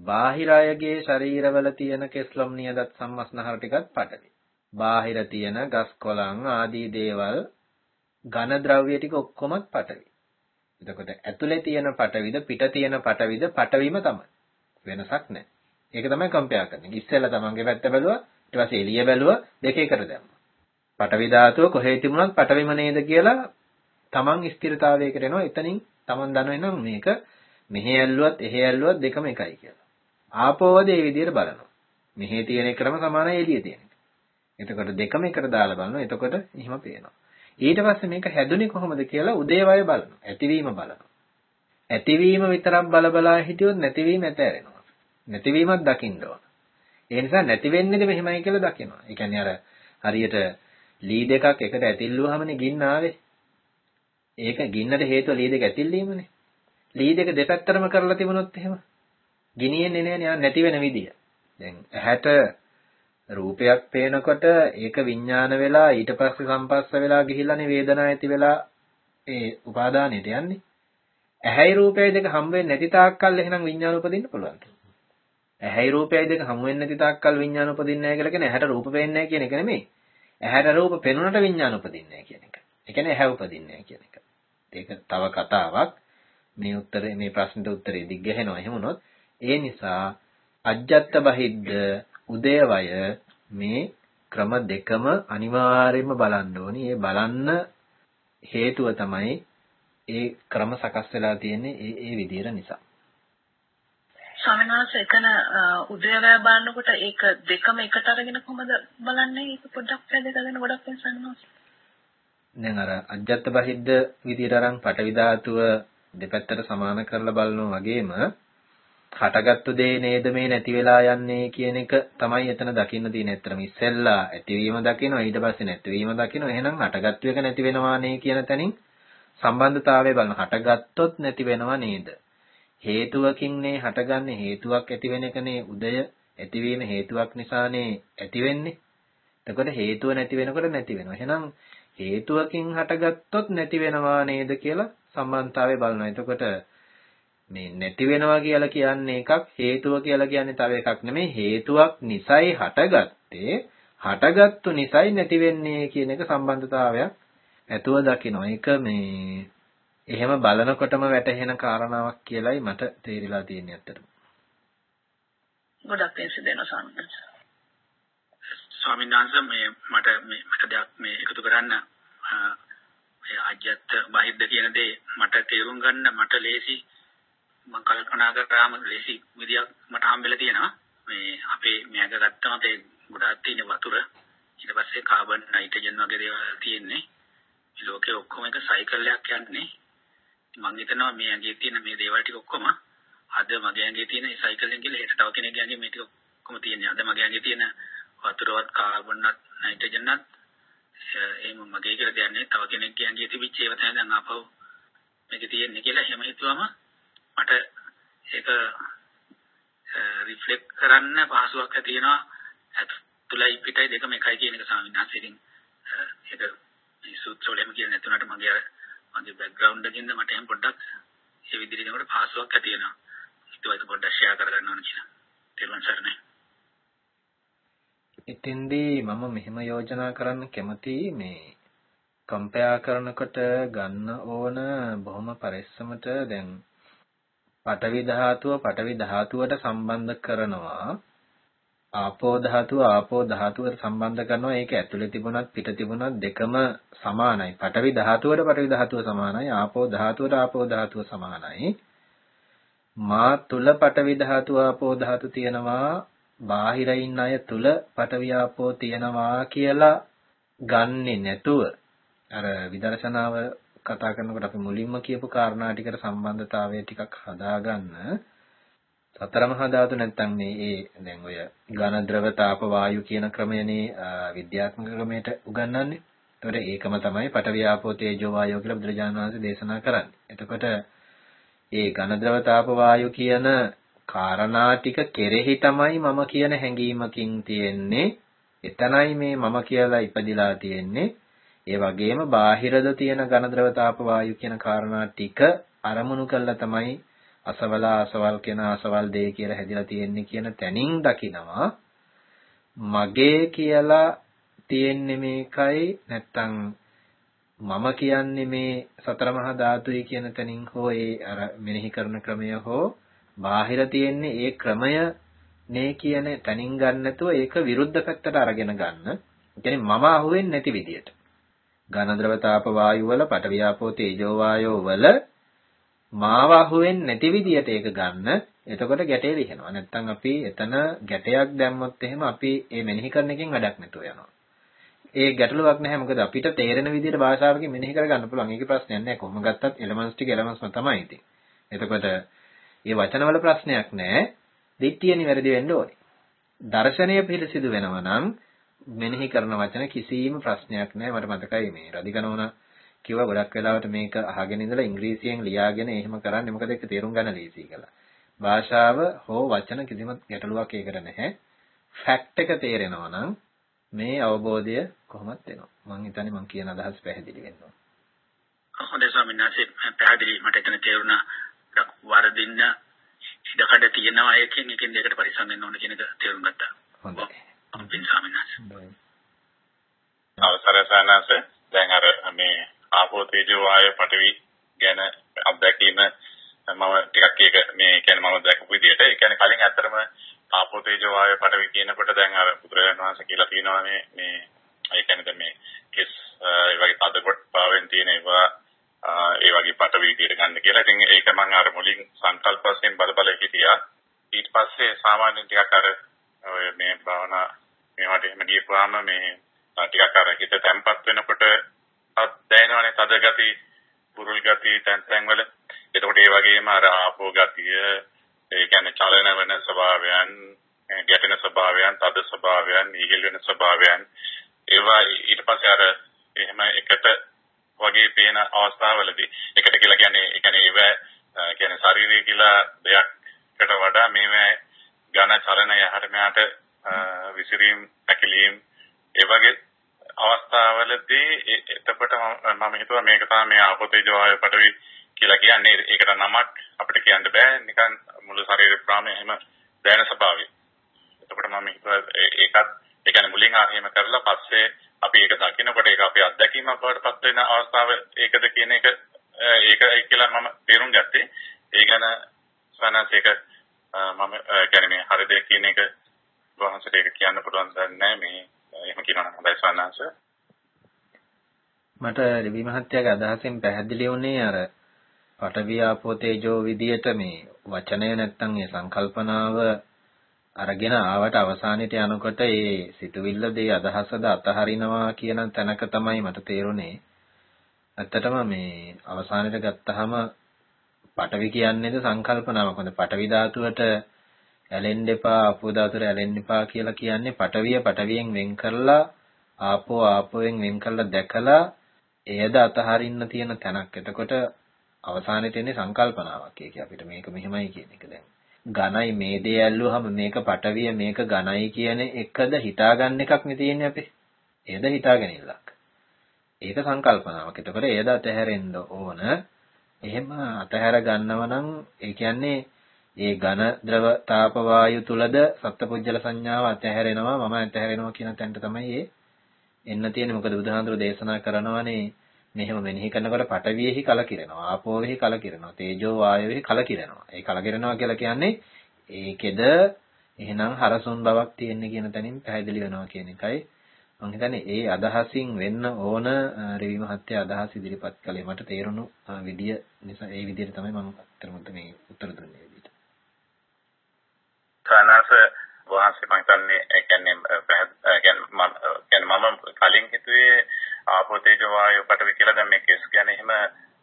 බාහිර අයගේ ශරීරවල තියෙන කෙස්ලොම් නියදත් සම්මස්නහර ටිකත් පටවි. බාහිර තියෙන ගස් කොළන් ආදී දේවල් ඝන ද්‍රව්‍ය ටික ඔක්කොමත් පටවි. එතකොට ඇතුලේ තියෙන පටවිද පිට තියෙන පටවිද පටවිම තමයි. වෙනසක් නැහැ. ඒක තමයි කම්පෙයා කරන්නේ. ඉස්සෙල්ලා තමන්ගේ පැත්ත බැලුවා ඊට පස්සේ එළිය බැලුවා දෙක එකට දැම්මා. පටවි ධාතුව කොහේ තිබුණත් පටවිම නේද කියලා තමන් ස්ථිරතාවයකට එනවා. එතනින් තමන් දනවෙනවා මේක මෙහෙ ඇල්ලුවත් එහෙ ඇල්ලුවත් දෙකම එකයි කියලා. ආපෝවද ඒ විදිහට බලනවා. මෙහි තියෙන එකම සමානයි එළියේ තියෙන එක. එතකොට දෙකම එකට දාලා බලනවා. එතකොට එහෙම පේනවා. ඊට පස්සේ මේක හැදුනේ කොහොමද කියලා උදේවය බලනවා. ඇතිවීම බලනවා. ඇතිවීම විතරක් බල බලා හිටියොත් නැතිවීම ඇතෑරෙනවා. නැතිවීමක් දකින්න ඕන. ඒ නිසා නැති වෙන්නේද මෙහෙමයි කියලා දකිනවා. ඒ කියන්නේ අර හරියට ලී දෙකක් එකට ඇතිල්ලුවාමනේ ගින්න ආවේ. ඒක ගින්නට හේතුව ලී දෙක ඇතිල්ලීමනේ. ලී දෙක දෙපැත්තටම කරලා තිබුණොත් එහෙම ගිනියෙන්නේ නෑනේ නැති වෙන විදිය. දැන් ඇහැට රූපයක් පේනකොට ඒක විඥාන වෙලා ඊට පස්සේ සම්පස්ස වෙලා ගිහිල්ලානේ වේදනාව ඇති වෙලා ඒ උපාදානෙට යන්නේ. ඇහැයි රූපයයි දෙක හම් වෙන්නේ නැති තාක්කල් එහෙනම් විඥාන උපදින්න පුළුවන්. ඇහැයි රූපයයි දෙක හම් වෙන්නේ නැති තාක්කල් විඥාන උපදින්නේ නැහැ කියලා කියන්නේ ඇහැට රූප පේන්නේ නැහැ කියන එක නෙමෙයි. ඇහැට රූප පෙනුනට විඥාන උපදින්නේ නැහැ කියන එක. ඒ කියන්නේ ඇහැ උපදින්නේ නැහැ කියන එක. ඒක තව කතාවක්. මේ උත්තරේ මේ ප්‍රශ්නෙට උත්තරේ දිග්ගහනවා එහෙම වුණොත් ඒ නිසා අජ්ජත් බහිද්ද උදේවය මේ ක්‍රම දෙකම අනිවාර්යයෙන්ම බලන්න ඕනි. ඒ බලන්න හේතුව තමයි ඒ ක්‍රම සකස් වෙලා තියෙන්නේ ඒ ඒ විදිහට නිසා. ස්වාමීන් වහන්සේ එතන උදේවැය බලනකොට ඒක දෙකම එකට අරගෙන කොහමද බලන්නේ? ඒක පොඩ්ඩක් පැහැදිලි ගොඩක් වෙනසනවා. දැන් අර අජ්ජත් බහිද්ද විදිහට අරන් පටවි ධාතුව දෙපැත්තට සමාන කරලා බලනවා වගේම හටගත්තු දේ නේද මේ නැති වෙලා යන්නේ කියන එක තමයි එතන දකින්න තියෙන. ඇත්තටම ඉස්සෙල්ලා ඇතිවීම දකිනවා ඊට පස්සේ නැතිවීම දකිනවා. එහෙනම් හටගත්තු එක නැති වෙනවා නේ කියන තැනින් සම්බන්ධතාවය බලන. හටගත්තොත් නැති වෙනවා නේද? හේතුවකින් නේ හටගන්නේ හේතුවක් ඇති වෙන එකනේ උදය ඇතිවීම හේතුවක් නිසානේ ඇති වෙන්නේ. එතකොට හේතුව නැති වෙනකොට නැති වෙනවා. එහෙනම් හේතුවකින් හටගත්තොත් නැති වෙනවා නේද කියලා සම්බන්ධතාවය බලනවා. එතකොට මේ නැති වෙනවා කියලා කියන්නේ එකක් හේතුව කියලා කියන්නේ තව එකක් නෙමෙයි. හේතුවක් නිසයි හටගත්තේ. හටගත්තු නිසයි නැති වෙන්නේ කියන එක සම්බන්ධතාවයක් ඇතුව දකිනවා ඒක මේ. එහෙම බලනකොටම වැටහෙන කාරණාවක් කියලයි මට තේරිලා තියෙන්නේ ඇත්තටම. ගොඩක් තේසි දෙනවා සම්මත ස්වාමීන් වහන්සේ මේ මට මේ මට දෙයක් මේ එකතු කරන්න ඒ අජ්‍යත් බහිද්ද කියන දේ මට තේරුම් ගන්න මට ලේසි මම කල්පනා කරාම ලේසි විදියක් මට හම්බෙලා තියෙනවා. මේ අපේ මේක ගත්තම අපේ ගොඩාක් තියෙන වතුර ඊට පස්සේ කාබන් නයිට්‍රජන් වගේ දේවල් තියෙන්නේ. මේ ලෝකේ ඔක්කොම එක සයිකල් එකක් යන්නේ. මම හිතනවා මේ ඇඟේ තියෙන මේ දේවල් ටික ඔක්කොම අද මගේ ඇඟේ තියෙන මේ සයිකල් එකෙන් කියලා හෙට තව කෙනෙක්ගේ ඇඟේ මේ ටික ඔක්කොම තියෙන්නේ. අද මගේ ඇඟේ තියෙන වතුරවත් කාබන්වත් නයිට්‍රජන්වත් එහෙම මගේ කියලා දෙන්නේ තව කෙනෙක්ගේ ඇඟේ තිබිච්ච ඒවා තමයි දැන් ආපහු මේකේ තියෙන්නේ කියලා එහෙම හිතුවම මට ඒක රිෆ්ලෙක්ට් කරන්න පහසුවක් ඇති වෙනවා. ඇතුළයි පිටයි දෙකම එකයි කියන එක ස්වාමීන් වහන්සේගෙන් ඒක මේ සූත්‍රවලම කියන නැතුණට මගේ මගේ බෑග්ග්‍රවුන්ඩ් එකකින්ද මට එහෙම පොඩ්ඩක් ඒ විදිහට නේකට පහසුවක් ඇති වෙනවා. ඒක පොඩ්ඩක් ෂෙයා කරගන්න ඕන කියලා. තේරුම් ගන්නයි ඉතින්දී මම මෙහෙම යෝජනා කරන්න කැමතියි මේ කම්පයා කරනකොට ගන්න ඕන බොහොම පරිස්සමට දැන් පඨවි ධාතුව පඨවි ධාතුවට සම්බන්ධ කරනවා. ආපෝ ධාතුව ආපෝ ධාතුවට සම්බන්ධ කරනවා. ඒක ඇතුලේ තිබුණත් පිට තිබුණත් දෙකම සමානයි. පඨවි ධාතුවට පඨවි ධාතුව සමානයි. ආපෝ ධාතුවට ආපෝ ධාතුව සමානයි. මා තුල පඨවි ධාතුව ආපෝ ධාතු තියෙනවා. බාහිරින් අය තුල පඨවි ආපෝ තියෙනවා කියලා ගන්නෙ නැතුව. අර විදර්ශනාව කතා කරනකොට අපි මුලින්ම කියපු කාරණා ටිකට සම්බන්ධතාවය ටිකක් හදාගන්න සතර මහා ධාතු නැත්තම් මේ ඒ දැන් ඔය ඝන ද්‍රව තාප වායු කියන ක්‍රමයනේ විද්‍යාත්මක ක්‍රමයට උගන්වන්නේ. එතකොට ඒකම තමයි පඨවි ආපෝ තේජෝ වායෝ කියලා බුදුරජාණන් වහන්සේ දේශනා කරන්නේ. එතකොට ඒ ඝන ද්‍රව තාප වායු කියන කාරණා ටික කෙරෙහි තමයි මම කියන හැඟීමකින් තියෙන්නේ. එතනයි මේ මම කියලා ඉපදිලා තියෙන්නේ. ඒ වගේම බාහිරද තියෙන ඝන ද්‍රව තාප වායු කියන කාරණා ටික අරමුණු කළා තමයි අසවල අසවල් කියන අසවල් දේ කියලා හැදිලා තියෙන්නේ කියන තැනින් දකිනවා මගේ කියලා තියෙන්නේ මේකයි නැත්තම් මම කියන්නේ මේ සතර මහා ධාතුයි කියන තැනින් හෝ ඒ අර මෙනෙහි කරන ක්‍රමය හෝ බාහිර තියෙන්නේ ඒ ක්‍රමය නේ කියන තැනින් ගන්න නැතුව ඒක විරුද්ධ පැත්තට අරගෙන ගන්න. ඒ කියන්නේ මම අහුවෙන්නේ නැති විදියට. ඝන ද්‍රව තාප වායු වල පඨවි ආපෝ තේජෝ වායෝ වල මාව අහුවෙන්නේ නැති විදියට ඒක ගන්න. එතකොට ගැටේ ලිහනවා. නැත්තම් අපි එතන ගැටයක් දැම්මොත් එහෙම අපි මේ මෙනෙහි කරන එකෙන් වැඩක් නැතුව යනවා. ඒ ගැටලුවක් නැහැ මොකද අපිට තේරෙන විදිහට භාෂාවකින් මෙනෙහි කරගන්න පුළුවන්. ඒකේ ප්‍රශ්නයක් නැහැ. කොහොම ගත්තත් එලමන්ට්ස් ටික එලමන්ට්ස්ම තමයි ඉතින්. එතකොට මේ වචනවල ප්‍රශ්නයක් නැහැ. දිට්ඨිය නිවැරදි වෙන්න ඕනේ. දර්ශනය පිළිසිදු වෙනවා නම් මෙනෙහි කරන වචන කිසිම ප්‍රශ්නයක් නැහැ මට මතකයි මේ රදිකනෝන කිව්වා ගොඩක් වෙලාවට මේක අහගෙන ඉඳලා ඉංග්‍රීසියෙන් ලියාගෙන එහෙම කරන්නේ මොකද ඒක තේරුම් ගන්න ලේසි කියලා. භාෂාව හෝ වචන කිසිම ගැටලුවක් ඒකට නැහැ. ෆැක්ට් එක තේරෙනවා නම් මේ අවබෝධය කොහොමද වෙනවා. මම හිතන්නේ මම කියන අදහස් පැහැදිලි වෙනවා. හොඳයි ස්වාමීන් වහන්සේ පැහැදිලි මට එතන තේරුණා වරදින්න ඉඩකඩ තියෙනවා ඒකෙන් එකින් දෙකට පරිස්සම් වෙන්න ඕන කියන එක තේරුම් ගත්තා. හොඳයි. අපින් ස්වාමීන් වහන්සේ. අවසරයි සානස දැන් අර මේ ආපෝ තේජෝ වායෝ පඨවි ගැන අත්දැකීම මම ටිකක් ඒක මේ කියන්නේ මම දැකපු විදිහට ඒ කියන්නේ කලින් ඇත්තටම ආපෝ තේජෝ වායෝ පඨවි කියනකොට දැන් අර බුදුරජාණන් වහන්සේ කියලා තියෙනවා මේ මේ ඒ කියන්නේ දැන් මේ කිස් ඒ වගේ තද කොට පාවෙන් තියෙන ඒවා ඒ වගේ පඨවි විදිහට ගන්න කියලා. ඉතින් ඒක මම අර මුලින් සංකල්ප වශයෙන් බල බල හිටියා. ඊට පස්සේ සාමාන්‍යයෙන් ටිකක් අර ඔය මේ භාවනා මේවට එහෙම ගියපුවාම මේ ටිකක් අර හිත තැම්පත් වෙනකොට අත් දැනෙනවනේ තද ගති, පුරුල් ගති තැන් තැන් වල. එතකොට ඒ වගේම අර ආපෝ ගතිය, ඒ කියන්නේ චලන වෙන ස්වභාවයන්, ගැටෙන ස්වභාවයන්, තද ස්වභාවයන්, ඊගල් වෙන ස්වභාවයන් ඒවා ඊට පස්සේ අර එහෙම එකට වගේ පේන අවස්ථාවලදී එකට කියලා කියන්නේ ඒ කියන්නේ ඒව කියන්නේ ශරීරය කියලා දෙයක්කට වඩා මේවා ඝන චලනය හැර මෙහාට විසිරීම්, පැකිලීම් ඒ වගේ අවස්ථාවලදී එතකොට මම හිතුවා මේක තමයි මේ ආපෝතේජෝ ආය පටවි කියලා කියන්නේ. ඒකට නමක් අපිට කියන්න බෑ. නිකන් මුළු ශරීර ප්‍රාණය එහෙම දැනෙන ස්වභාවය. එතකොට මම හිතුවා ඒකත් ඒ කියන්නේ මුලින් ආයෙම කරලා පස්සේ අපි ඒක දකිනකොට ඒක අපේ අත්දැකීමක් බවට පත් වෙන අවස්ථාව ඒකද කියන එක ඒකයි කියලා මම තේරුම් ගත්තේ. ඒ ගැන සනස් ඒක මම කියන්නේ හරිද කියන එක වහන්සේට ඒක කියන්න පුළුවන් දන්නේ මේ එහෙම කියනවා නම් හොඳයි සවන්නාංශ. මට රවි මහත්තයාගේ අදහසෙන් පැහැදිලි වුණේ අර පඨවි ආපෝ තේජෝ විදියට මේ වචනය නැත්තම් ඒ සංකල්පනාව අරගෙන ආවට අවසානෙට යනකොට ඒ සිතුවිල්ල දේ අදහසද අතහරිනවා කියන තැනක තමයි මට තේරුනේ. ඇත්තටම මේ අවසානෙට ගත්තාම පඨවි කියන්නේද සංකල්පනාවක්. මොකද පඨවි ධාතුවට ඇලෙන්න එපා ආපෝ ධාතුවට ඇලෙන්න එපා කියලා කියන්නේ පටවිය පටවියෙන් වෙන් කරලා ආපෝ ආපෝයෙන් වෙන් කරලා දැකලා එයද අතහරින්න තියෙන තැනක්. එතකොට අවසානයේ තියෙන සංකල්පනාවක්. ඒක අපිට මේක මෙහෙමයි කියන එක දැන්. ඝනයි මේ දේ ඇල්ලුවහම මේක පටවිය මේක ඝනයි කියන එකද හිතාගන්න එකක් නේ තියෙන්නේ අපි. එයද හිතාගැනිල්ලක්. ඒක සංකල්පනාවක්. එතකොට එයද අතහැරෙන්න ඕන. එහෙම අතහැර ගන්නව නම් ඒ කියන්නේ ඒ ඝන ද්‍රව තාප වායු තුලද සත්පුජ්‍යල සංඥාව අතහැරෙනවා මම අතහැරෙනවා කියන තැනට තමයි ඒ එන්න තියෙන්නේ. මොකද බුදුහාඳුර දේශනා කරනවානේ මෙහෙම මෙනෙහි කරනකොට පඨවියෙහි කලකිරෙනවා ආපෝවෙහි කලකිරෙනවා තේජෝ වායුවෙහි කලකිරෙනවා. ඒ කලකිරෙනවා කියලා කියන්නේ ඒකෙද එහෙනම් හරසුන් බවක් තියෙන්නේ කියන තැනින් පැහැදිලි වෙනවා කියන එකයි. මම හිතන්නේ ඒ අදහසින් වෙන්න ඕන රවි මහත්තයා අදහස් ඉදිරිපත් කළේ මට තේරුණු විදිය නිසා ඒ විදිහට තමයි මම අත්‍තරම මේ උත්තර දුන්නේ සනස වහන්සේ මම හිතන්නේ ඒ කියන්නේ කියන්නේ මම කලින් හිතුවේ ආපෝතේජ වායු පටවි කියලා දැන් මේ කෙස් කියන්නේ එහෙම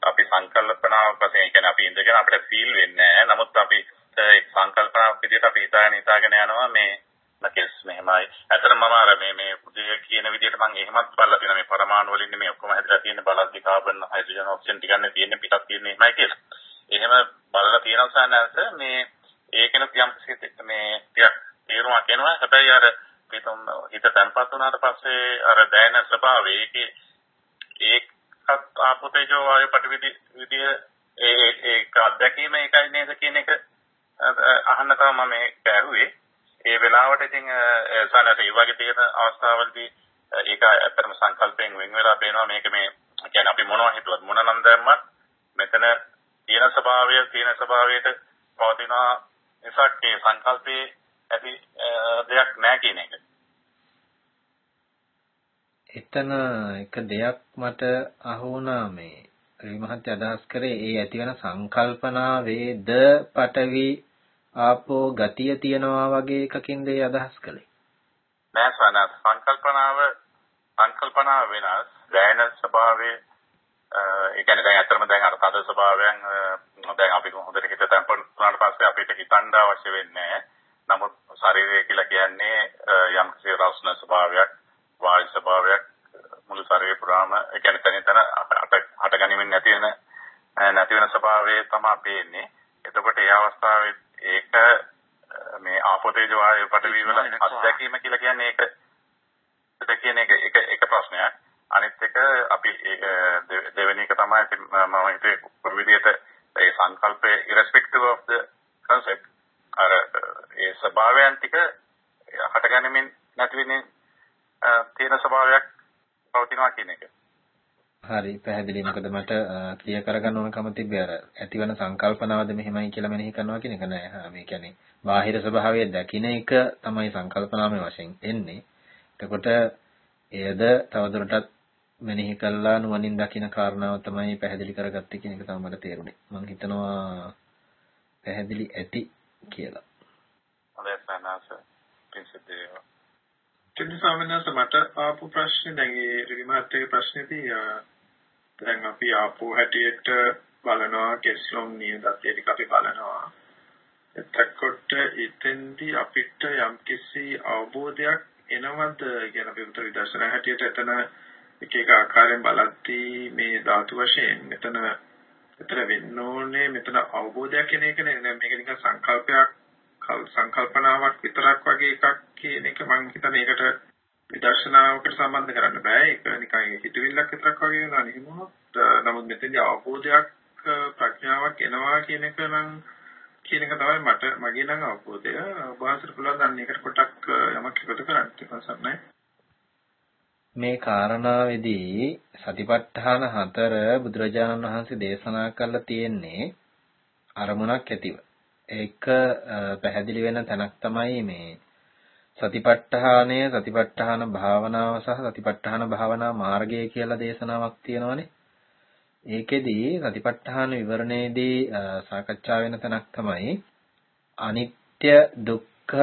අපි සංකල්පනාවක් වශයෙන් ඒ කියන්නේ අපි ඉඳගෙන අපිට ෆීල් වෙන්නේ නැහැ. නමුත් අපි ඒ සංකල්පනාවක් විදිහට අපි හිතාගෙන හිතාගෙන යනවා මේ කෙස් මෙහෙමයි. ඇත්තටම මම අර මේ මේ උදේ කියන විදිහට මම එහෙමත් බලලා තියෙනවා මේ පරමාණු වලින් මේ ඔක්කොම හැදලා තියෙන බලද්දි කාබන් හයිඩ්‍රජන් ඔක්සිජන් ටිකන්නේ තියෙන්නේ පිටක් තියෙන්නේ එහෙමයි කියලා. එහෙම බලලා තියෙනවා සානන්ස මේ ඒකෙන යම් මේ ටිකක් තේරුමක් එනවා. හැබැයි අර පිටුම් හිත තැන්පත් වුණාට පස්සේ අර දැනෙන ස්වභාවය ඒකේ ඒකත් ආපෝතේජෝ වායු පටිවිදි විදිය ඒ ඒක අත්දැකීම එකයි නේද කියන එක අහන්න තමයි මම මේක ඇහුවේ. ඒ වෙලාවට ඉතින් සනට ඒ වගේ තියෙන අවස්ථාවලදී ඒක ඇත්තටම සංකල්පයෙන් වෙන් වෙලා පේනවා මේක මේ කියන්නේ අපි මොනවා හිතුවත් මොන නම් දැම්මත් මෙතන තියෙන ස්වභාවය තියෙන ස්වභාවයට පවතිනවා නිසා ඒ සංකල්පයේ ඇති දෙයක් නැහැ කියන එක. එතන එක දෙයක් මට අහුණා මේ රවි මහත්තයා අදහස් කරේ ඒ ඇතිවන සංකල්පනාවේද පටවි ආපෝ ගතිය තියනවා වගේ එකකින්ද ඒ අදහස් කළේ? නෑ සනත් සංකල්පනාව සංකල්පනාව වෙනස්. දැනෙන ස්වභාවයේ ඒ කියන්නේ දැන් ඇත්තටම දැන් අර තද ස්වභාවයන් දැන් අපි හොඳට හිත තැම්පත් වුණාට පස්සේ අපිට හිතන්න අවශ්‍ය වෙන්නේ නමුත් ශරීරය කියලා කියන්නේ යම් කිසි රස්න ස්වභාවයක් වායු ස්වභාවයක් මුළු ශරීරය පුරාම ඒ කියන්නේ තනින් තන හට ගනිමින් නැති වෙන නැති වෙන ස්වභාවය තමයි පේන්නේ. එතකොට ඒ අවස්ථාවේ ඒක මේ ආපෝ තේජෝ වායු වල අත්දැකීම කියලා කියන්නේ ඒක ඒක කියන එක එක එක ප්‍රශ්නයක්. අනිත් එක අපි දෙවෙනි එක තමයි මම හිතේ විදිහට ඒ සංකල්පය irrespective of the concept අර ඒ ස්වභාවයන් ටික හටගැනීමෙන් නැති වෙන්නේ තියෙන ස්වභාවයක් පවතිනවා කියන එක. හරි පැහැදිලි මොකද මට ක්ලියර් කරගන්න ඕනකම තිබ්බේ අර ඇතිවන සංකල්පනාවද මෙහෙමයි කියලා මෙනෙහි කරනවා කියන එක නෑ. හා මේ කියන්නේ බාහිර ස්වභාවය දකින එක තමයි සංකල්පනාමය වශයෙන් එන්නේ. එතකොට එයද තවදුරටත් මෙනෙහි කළා නුවණින් දකින කාරණාව තමයි පැහැදිලි කරගත්තේ කියන එක තමයි මට තේරුනේ. මම හිතනවා පැහැදිලි ඇති කියලා. හොඳයි සනස. පිසිදේ. චින්ත ස්වාමීන් මට ආපු ප්‍රශ්නේ දැන් ඒ රවි මහත්තයාගේ ප්‍රශ්නේදී දැන් අපි ආපු හැටියට බලනවා කෙස්ලොම් නියදත් ඒ ටික අපි බලනවා. එතකොට ඉතින්දී අපිට යම්කිසි අවබෝධයක් එනවද කියන අපි උත්තර විදර්ශනා හැටියට එතන එක එක ආකාරයෙන් බලද්දී මේ ධාතු වශයෙන් මෙතන මෙතන වෙන්න ඕනේ මෙතන අවබෝධයක් කියන එක නේ මේක නිකන් සංකල්පයක් සංකල්පනාවක් විතරක් වගේ එකක් කියන එක මම හිතන්නේ ඒකට විදර්ශනාවකට සම්බන්ධ කරන්න බෑ. ඒක නිකන් හිතවිල්ලක් විතරක් වගේ වෙනවා නෙමෙයි නමුත් මෙතනදී අවබෝධයක් ප්‍රඥාවක් එනවා කියන එක නම් කියන එක තමයි මට මගේ නම් අවබෝධය. ඔබවහන්සේට පුළුවන් දැන් ඒකට පොඩක් යමක් එකතු කරන්න. තිබුණා මේ කාරණාවේදී සතිපට්ඨාන හතර බුදුරජාණන් වහන්සේ දේශනා කරලා තියෙන්නේ අරමුණක් ඇතිව. ඒක පැහැදිලි වෙන තැනක් තමයි මේ සතිපට්ඨානය සතිපට්ඨාන භාවනාව සහ සතිපට්ඨාන භාවනා මාර්ගය කියලා දේශනාවක් තියෙනවානේ. ඒකෙදී සතිපට්ඨාන විවරණයේදී සාකච්ඡා වෙන තැනක් තමයි අනිත්‍ය දුක්ඛ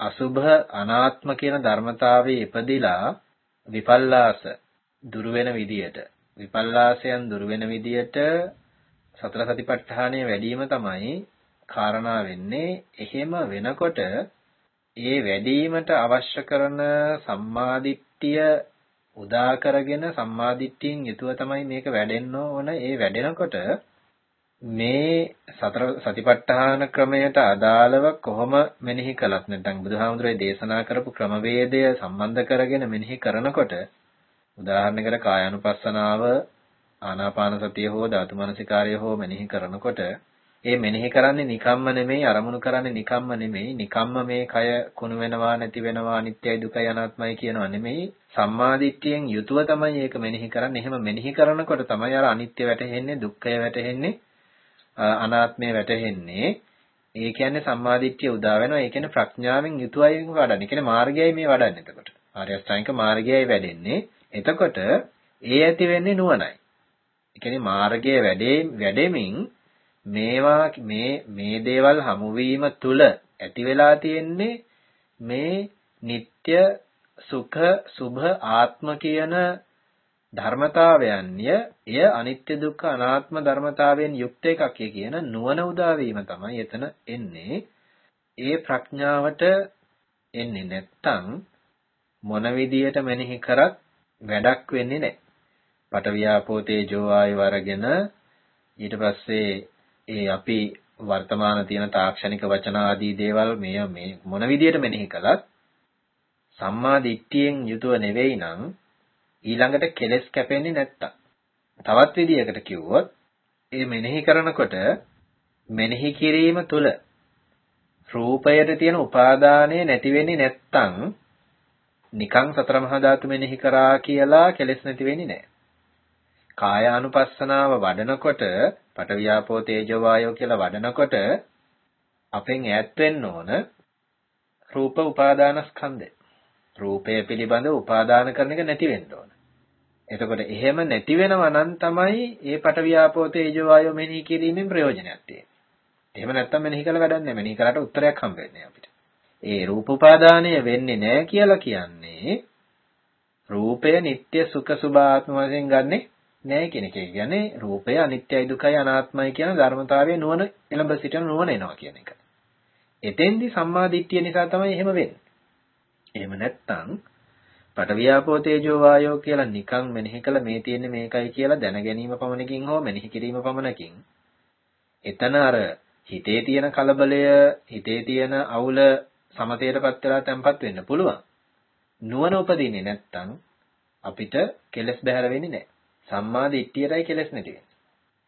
අසුභ අනාත්ම කියන ධර්මතාවයේ ඉපදිලා විපල්ලාස දුරු වෙන විදියට විපල්ලාසයන් දුරු වෙන විදියට සතර සතිපට්ඨානය වැඩිම තමයි කාරණා වෙන්නේ එහෙම වෙනකොට ඒ වැඩිවීමට අවශ්‍ය කරන සම්මාදිට්ඨිය උදා කරගෙන සම්මාදිට්ඨියෙන් යුතුව තමයි මේක වැඩෙන්න ඕන. ඒ වැඩෙනකොට මේ සතර සතිපට්ඨාන ක්‍රමයට අදාළව කොහොම මෙනෙහි කළත් නැත්නම් බුදුහාමුදුරේ දේශනා කරපු ක්‍රමවේදය සම්බන්ධ කරගෙන මෙනෙහි කරනකොට උදාහරණයකට කායानुපස්සනාව ආනාපාන සතිය හෝ ධාතු මනසිකාරය හෝ මෙනෙහි කරනකොට ඒ මෙනෙහි කරන්නේ නිකම්ම නෙමෙයි අරමුණු කරන්නේ නිකම්ම නෙමෙයි නිකම්ම මේ කය කුණු වෙනවා නැති වෙනවා අනිත්‍යයි දුකයි අනාත්මයි කියනවා නෙමෙයි සම්මාදිට්ඨියෙන් යුතුව තමයි ඒක මෙනෙහි කරන්නේ එහෙම මෙනෙහි කරනකොට තමයි අර අනිත්‍ය වැටහෙන්නේ දුක්ඛය වැටහෙන්නේ අනාත්මය වැටහෙන්නේ ඒ කියන්නේ සම්මාදිට්ඨිය උදා වෙනවා ඒ කියන්නේ ප්‍රඥාවෙන් යුතුවයි වඩන්නේ. ඒ කියන්නේ මාර්ගයයි මේ වඩන්නේ එතකොට. ආර්ය අෂ්ටාංගික මාර්ගයයි වැඩෙන්නේ. එතකොට ඒ ඇති වෙන්නේ නුවණයි. ඒ කියන්නේ මාර්ගයේ වැඩේ වැඩෙමින් මේවා මේ මේ දේවල් හමුවීම තුල ඇති වෙලා තියෙන්නේ මේ නিত্য සුඛ සුභ ආත්ම කියන ධර්මතාවයන්ය. එය අනිත්‍ය දුක්ඛ අනාත්ම ධර්මතාවයෙන් යුක්ත එකක් කියන නුවණ උදා වීම තමයි එතන එන්නේ. ඒ ප්‍රඥාවට එන්නේ නැත්තම් මොන විදියට මෙනෙහි කරත් වැඩක් වෙන්නේ නැහැ. පටවියාපෝ තේජෝ ආයව අරගෙන ඊට පස්සේ ඒ අපි වර්තමාන තියෙන තාක්ෂණික වචන ආදී දේවල් මේ මේ මොන විදියට මෙනෙහි කළත් සම්මා දිට්ඨියෙන් යුතුව නෙවෙයි නම් ඊළඟට කෙලස් කැපෙන්නේ නැත්තම්. තවත් විදියකට කිව්වොත් ඒ මෙනෙහි කරනකොට මෙනෙහි කිරීම තුළ රූපයට තියෙන උපාදානය නැති වෙන්නේ නැත්තම් නිකං සතර මහා ධාතු මෙනෙහි කරා කියලා කෙලස් නැති වෙන්නේ නැහැ. කාය අනුපස්සනාව වඩනකොට පටවියාපෝ තේජෝ වායෝ කියලා වඩනකොට අපෙන් ඈත් වෙන්න ඕන රූප උපාදානස්කන්ධය. රූපය පිළිබඳ උපාදාන කරන එක නැති වෙන්න ඕන. එතකොට එහෙම නැති වෙනවා නම් තමයි ඒ පටවියාපෝ තේජෝ වායෝ මෙනෙහි කිරීමෙන් ප්‍රයෝජනයක් තියෙන්නේ. එහෙම නැත්තම් මෙනෙහි කළ වැඩක් නැහැ. මෙනෙහි කරාට උත්තරයක් හම්බ වෙන්නේ අපිට. ඒ රූප උපාදානය වෙන්නේ නැහැ කියලා කියන්නේ රූපය නিত্য සුඛ සුභාත්ම වශයෙන් ගන්නෙ නැහැ කියන එක. කියන්නේ රූපය අනිත්‍යයි දුකයි අනාත්මයි කියන ධර්මතාවයේ නුවණ එළඹ සිටින නුවණ එනවා කියන එක. එතෙන්දි සම්මා දිට්ඨිය නිසා තමයි එහෙම වෙන්නේ. එහෙම නැත්තම් පටවියාපෝ තේජෝ වායෝ කියලා නිකන් මෙනෙහි කළ මේ තියෙන්නේ මේකයි කියලා දැන ගැනීම පමණකින් හෝ මෙනෙහි කිරීම පමණකින් එතන අර හිතේ තියෙන කලබලය හිතේ තියෙන අවුල සමතේටපත් වෙලා තැම්පත් වෙන්න පුළුවන් නුවණ උපදින්නේ නැත්තම් අපිට කෙලස් බහැර වෙන්නේ නැහැ සම්මා දිට්ඨියටයි කෙලස් නැති වෙන්නේ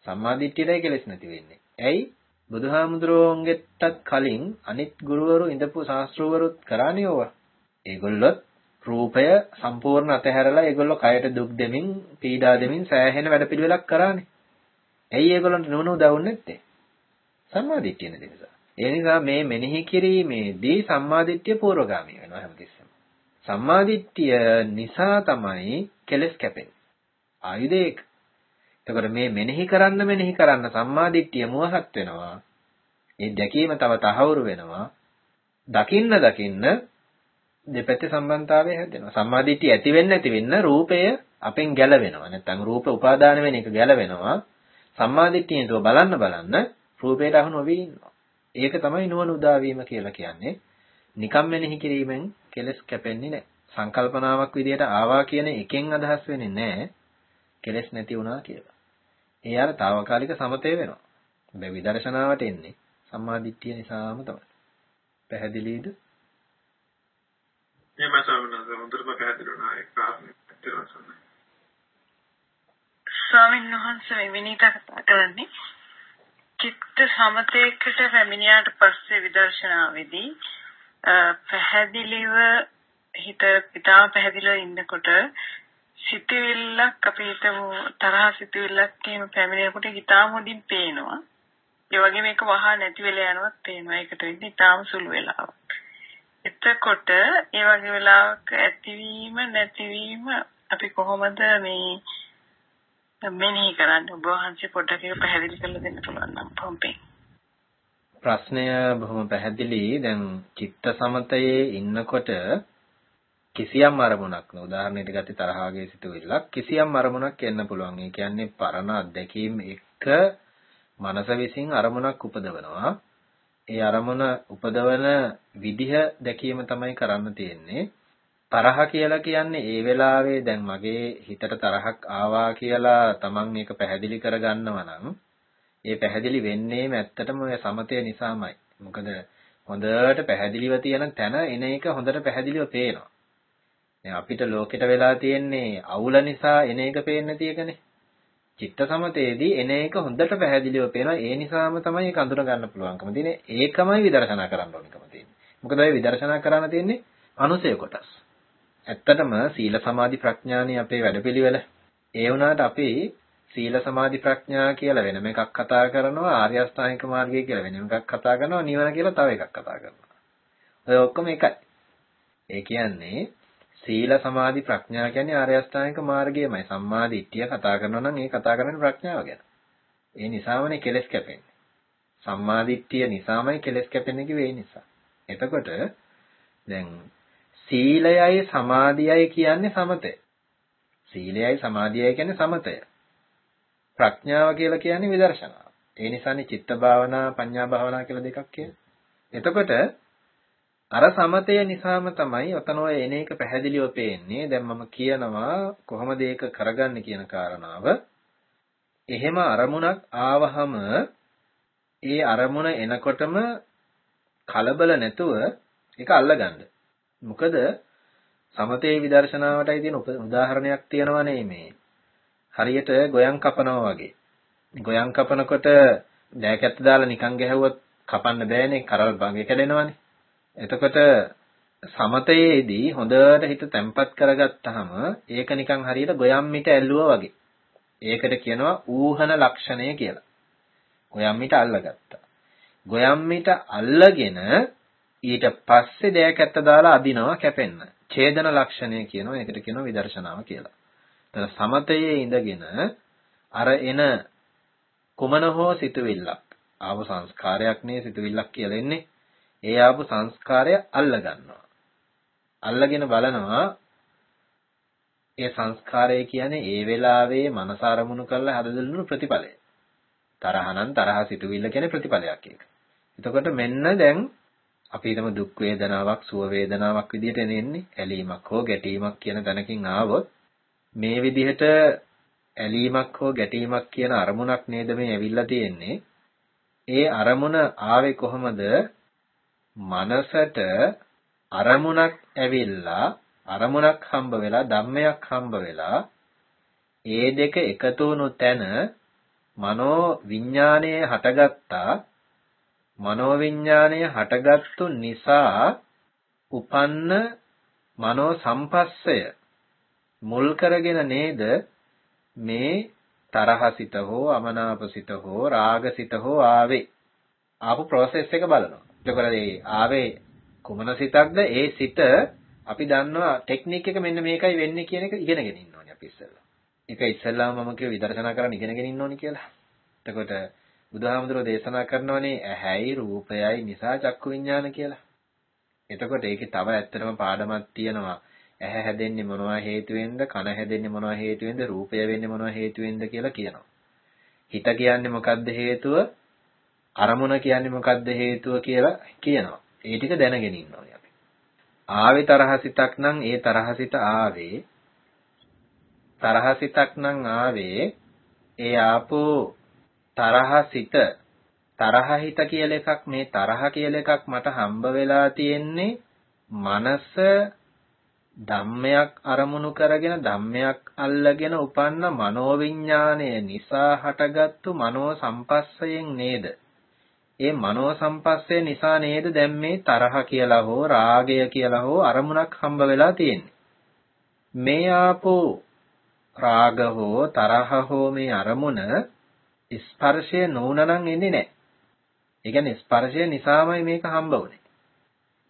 සම්මා දිට්ඨියටයි කෙලස් නැති වෙන්නේ ඇයි බුදුහාමුදුරුවන්ගෙටත් කලින් අනිත් ගුරුවරු ඉඳපු ශාස්ත්‍රවරුත් කරානේ ඕවා ඒගොල්ලොත් රූපය සම්පූර්ණ අතහැරලා ඒගොල්ලෝ කයට දුක් දෙමින් පීඩා දෙමින් සෑහෙන වැඩපිළිවෙලක් කරානේ. ඇයි ඒගොල්ලන්ට නුවණ උදවුන්නේ නැත්තේ? සම්මාදිට්ඨිය නැති නිසා. ඒ නිසා මේ මෙනෙහි කිරීමේදී සම්මාදිට්ඨිය පූර්වගාමී වෙනවා හැමතිස්සෙම. සම්මාදිට්ඨිය නිසා තමයි කෙලස් කැපෙන්නේ. ආයුධයක. එතකොට මේ මෙනෙහි කරන්න මෙනෙහි කරන්න සම්මාදිට්ඨිය මුවහත් වෙනවා. ඒ දැකීම තව තහවුරු වෙනවා. දකින්න දකින්න දෙපැත්තේ සම්බන්ධතාවය හැදෙනවා. සම්මාදිට්ඨිය ඇති වෙන්න ඇති වෙන්න රූපය අපෙන් ගැලවෙනවා. නැත්නම් රූප උපාදාන වෙන එක ගැලවෙනවා. සම්මාදිට්ඨියෙන් තුව බලන්න බලන්න රූපයට අහු නොවී ඉන්නවා. ඒක තමයි නුවණ උදාවීම කියලා කියන්නේ. නිකම් මෙනෙහි කිරීමෙන් කෙලස් කැපෙන්නේ නැහැ. සංකල්පනාවක් විදියට ආවා කියන එකෙන් අදහස් වෙන්නේ නැහැ. කෙලස් නැති වුණා කියලා. ඒ අර తాවකාලික සමතේ වෙනවා. හැබැයි විදර්ශනාවට එන්නේ සම්මාදිට්ඨිය නිසාම තමයි. පැහැදිලිද? ස්වාමීන් වහන්සේ හොඳටම පැහැදිලි වුණා ඒ කාරණේ. ස්වාමීන් වහන්සේ විනීත කතා කරන්නේ චිත්ත සමතේකට පැමිණියාට පස්සේ විදර්ශනාවේදී පැහැදිලිව හිත පිටාව පැහැදිලිව ඉන්නකොට සිතවිල්ලක් අපි හිතමු තරහ සිතවිල්ලක් එහෙම පැමිණෙනකොට හිතාම හොඳින් පේනවා. ඒ වගේ මේක වහා නැති වෙලා යනවත් පේනවා. ඒකට වෙන්නේ ඊටාම සුළු වෙලාවක්. එතකොට ඒ වගේ වෙලාවක ඇතිවීම නැතිවීම අපි කොහොමද මේ මෙනෙහි කරන්නේ ඔබ වහන්සේ පොඩ්ඩක් ඒක පැහැදිලි කරලා දෙන්න පුළුවන් නම් පොම්පේ ප්‍රශ්නය බොහොම පැහැදිලි දැන් චිත්ත සමතයේ ඉන්නකොට කිසියම් අරමුණක් න උදාහරණයකට ගත්තේ තරහාගේ සිතුවිල්ලක් කිසියම් අරමුණක් එන්න පුළුවන් ඒ කියන්නේ පරණ අත්දැකීම් එක්ක මනස විසින් අරමුණක් උපදවනවා ඒ අරමුණ උපදවන විදිහ දැකීම තමයි කරන්න තියෙන්නේ. තරහ කියලා කියන්නේ ඒ වෙලාවේ දැන් මගේ හිතට තරහක් ආවා කියලා තමන් මේක පැහැදිලි කරගන්නවා නම් ඒ පැහැදිලි වෙන්නේම ඇත්තටම ඔය සමතය නිසාමයි. මොකද හොඳට පැහැදිලිව තියෙන තැන එන එක හොඳට පැහැදිලිව පේනවා. දැන් අපිට ලෝකෙට වෙලා තියෙන්නේ අවුල නිසා එන එක පේන්නේ නැති එකනේ. චිත්ත සමතේදී එන එක හොඳට පැහැදිලිව පේනවා. ඒ නිසාම තමයි ඒක අඳුර ගන්න පුළුවන්කම තියෙන්නේ. ඒකමයි විදර්ශනා කරන්න ඕනිකම තියෙන්නේ. මොකද ඔය විදර්ශනා කරන්න තියෙන්නේ අනුසය කොටස්. ඇත්තටම සීල සමාධි ප්‍රඥානේ අපේ වැඩපිළිවෙල. ඒ වුණාට අපි සීල සමාධි ප්‍රඥා කියලා වෙනම එකක් කතා කරනවා ආර්ය අෂ්ටාංගික මාර්ගය කියලා වෙනම එකක් කතා කරනවා නිවන කියලා තව එකක් කතා කරනවා. ඔය ඔක්කොම එකයි. ඒ කියන්නේ සීල සමාධි ප්‍රඥා කියන්නේ ආර්ය අෂ්ටාංගික මාර්ගයමයි. සම්මා දිට්ඨිය කතා කරනවා නම් ඒ කතා කරන්නේ ප්‍රඥාව ගැන. ඒ නිසාමනේ කෙලස් කැපෙන්නේ. සම්මා දිට්ඨිය නිසාමයි කෙලස් කැපෙන්නේ කිව්වේ ඒ නිසා. එතකොට දැන් සීලයයි සමාධියයි කියන්නේ සමතය. සීලයයි සමාධියයි කියන්නේ සමතය. ප්‍රඥාව කියලා කියන්නේ විදර්ශනාව. ඒ නිසානේ චිත්ත භාවනා, පඤ්ඤා භාවනා කියලා දෙකක් කියන්නේ. එතකොට අර සමතය නිසාම තමයි ඔතන ඔය එන එක පැහැදිලිව පේන්නේ. දැන් මම කියනවා කොහොමද ඒක කරගන්නේ කියන කාරණාව. එහෙම අරමුණක් ආවහම ඒ අරමුණ එනකොටම කලබල නැතුව ඒක අල්ලගන්න. මොකද සමතේ විදර්ශනාවටයි තියෙන උදාහරණයක් තියෙනවනේ මේ. හරියට ගොයන් කපනවා වගේ. ගොයන් කපනකොට දෑකැත්ත දාලා නිකන් ගැහුවොත් කපන්න බෑනේ කරල් භංගේ කැඩෙනවනේ. එතකොට සමතයේදී හොඳට හිත තැම්පත් කරගත්තාම ඒක නිකන් හරියට ගොයම්මිට ඇල්ලුවා වගේ. ඒකට කියනවා ඌහන ලක්ෂණය කියලා. ගොයම්මිට අල්ලගත්තා. ගොයම්මිට අල්ලගෙන ඊට පස්සේ දෑකැත්ත දාලා අදිනවා කැපෙන්න. ඡේදන ලක්ෂණය කියනවා. ඒකට කියනවා විදර්ශනාව කියලා. එතන සමතයේ ඉඳගෙන අර එන කුමන හෝ සිතුවිල්ලක් ආව සංස්කාරයක් නේ සිතුවිල්ලක් කියලා එන්නේ ඒ ආපු සංස්කාරය අල්ල ගන්නවා. අල්ලගෙන බලනවා ඒ සංස්කාරය කියන්නේ ඒ වෙලාවේ මනස අරමුණු කරලා හදදෙනුණු ප්‍රතිඵලය. තරහනම් තරහ සිතුවිල්ල කියන්නේ ප්‍රතිඵලයක් ඒක. එතකොට මෙන්න දැන් අපි හිතමු දුක් වේදනාවක් සුව වේදනාවක් විදිහට එන්නේ ඇලීමක් හෝ ගැටීමක් කියන තැනකින් ආවොත් මේ විදිහට ඇලීමක් හෝ ගැටීමක් කියන අරමුණක් නේද මේ ඇවිල්ලා තියෙන්නේ ඒ අරමුණ ආවේ කොහොමද මනසට අරමුණක් ඇවිල්ලා අරමුණක් හම්බ වෙලා ධම්මයක් හම්බ වෙලා ඒ දෙක එකතු වුණු තැන මනෝ විඥාණය හටගත්තා. මනෝ විඥාණය හටගත්තු නිසා උපන්න මනෝ සම්පස්සය මුල් කරගෙන නේද? මේ තරහසිත හෝ අමනාපසිත හෝ රාගසිත හෝ ආවේ. ආපු process එක බලනවා. එතකොට ඒ ආවේ කුමන සිතක්ද ඒ සිත අපි දන්නවා ටෙක්නික් එක මෙන්න මේකයි වෙන්නේ කියන එක ඉගෙනගෙන ඉන්න ඕනේ අපි ඉස්සෙල්ලා. ඒක ඉස්සෙල්ලාම මම කිව්ව විදර්ශනා කරන්න ඉගෙනගෙන ඉන්න ඕනේ කියලා. එතකොට බුදුහාමුදුරෝ දේශනා කරනවානේ ඇහැයි රූපයයි නිසා චක්කු විඤ්ඤාණ කියලා. එතකොට ඒකේ තව ඇත්තටම පාඩමක් තියෙනවා. ඇහැ හැදෙන්නේ මොනවා හේතුවෙන්ද කන හැදෙන්නේ මොනවා හේතුවෙන්ද රූපය වෙන්නේ මොනවා හේතුවෙන්ද කියලා කියනවා. හිත කියන්නේ මොකද්ද හේතුව අරමුණ කියන්නේ මොකද්ද හේතුව කියලා කියනවා. ඒ ටික දැනගෙන ඉන්න ඕනේ අපි. ආවේ තරහසිතක් නම් ඒ තරහසිත ආවේ තරහසිතක් නම් ආවේ ඒ ආපෝ තරහසිත තරහිත කියලා එකක් මේ තරහ කියලා එකක් මට හම්බ වෙලා තියෙන්නේ මනස ධම්මයක් අරමුණු කරගෙන ධම්මයක් අල්ලගෙන උපන්න මනෝවිඤ්ඤාණය නිසා හටගත්තු මනෝ සම්පස්සයෙන් නේද ඒ මනෝ සම්පස්සේ නිසා නේද දැන් මේ තරහ කියලා හෝ රාගය කියලා හෝ අරමුණක් හම්බ වෙලා තියෙන්නේ. මේ ආපෝ රාග හෝ තරහ හෝ මේ අරමුණ ස්පර්ශය නොවුනනම් එන්නේ නැහැ. ඒ කියන්නේ ස්පර්ශය නිසාමයි මේක හම්බ වුනේ.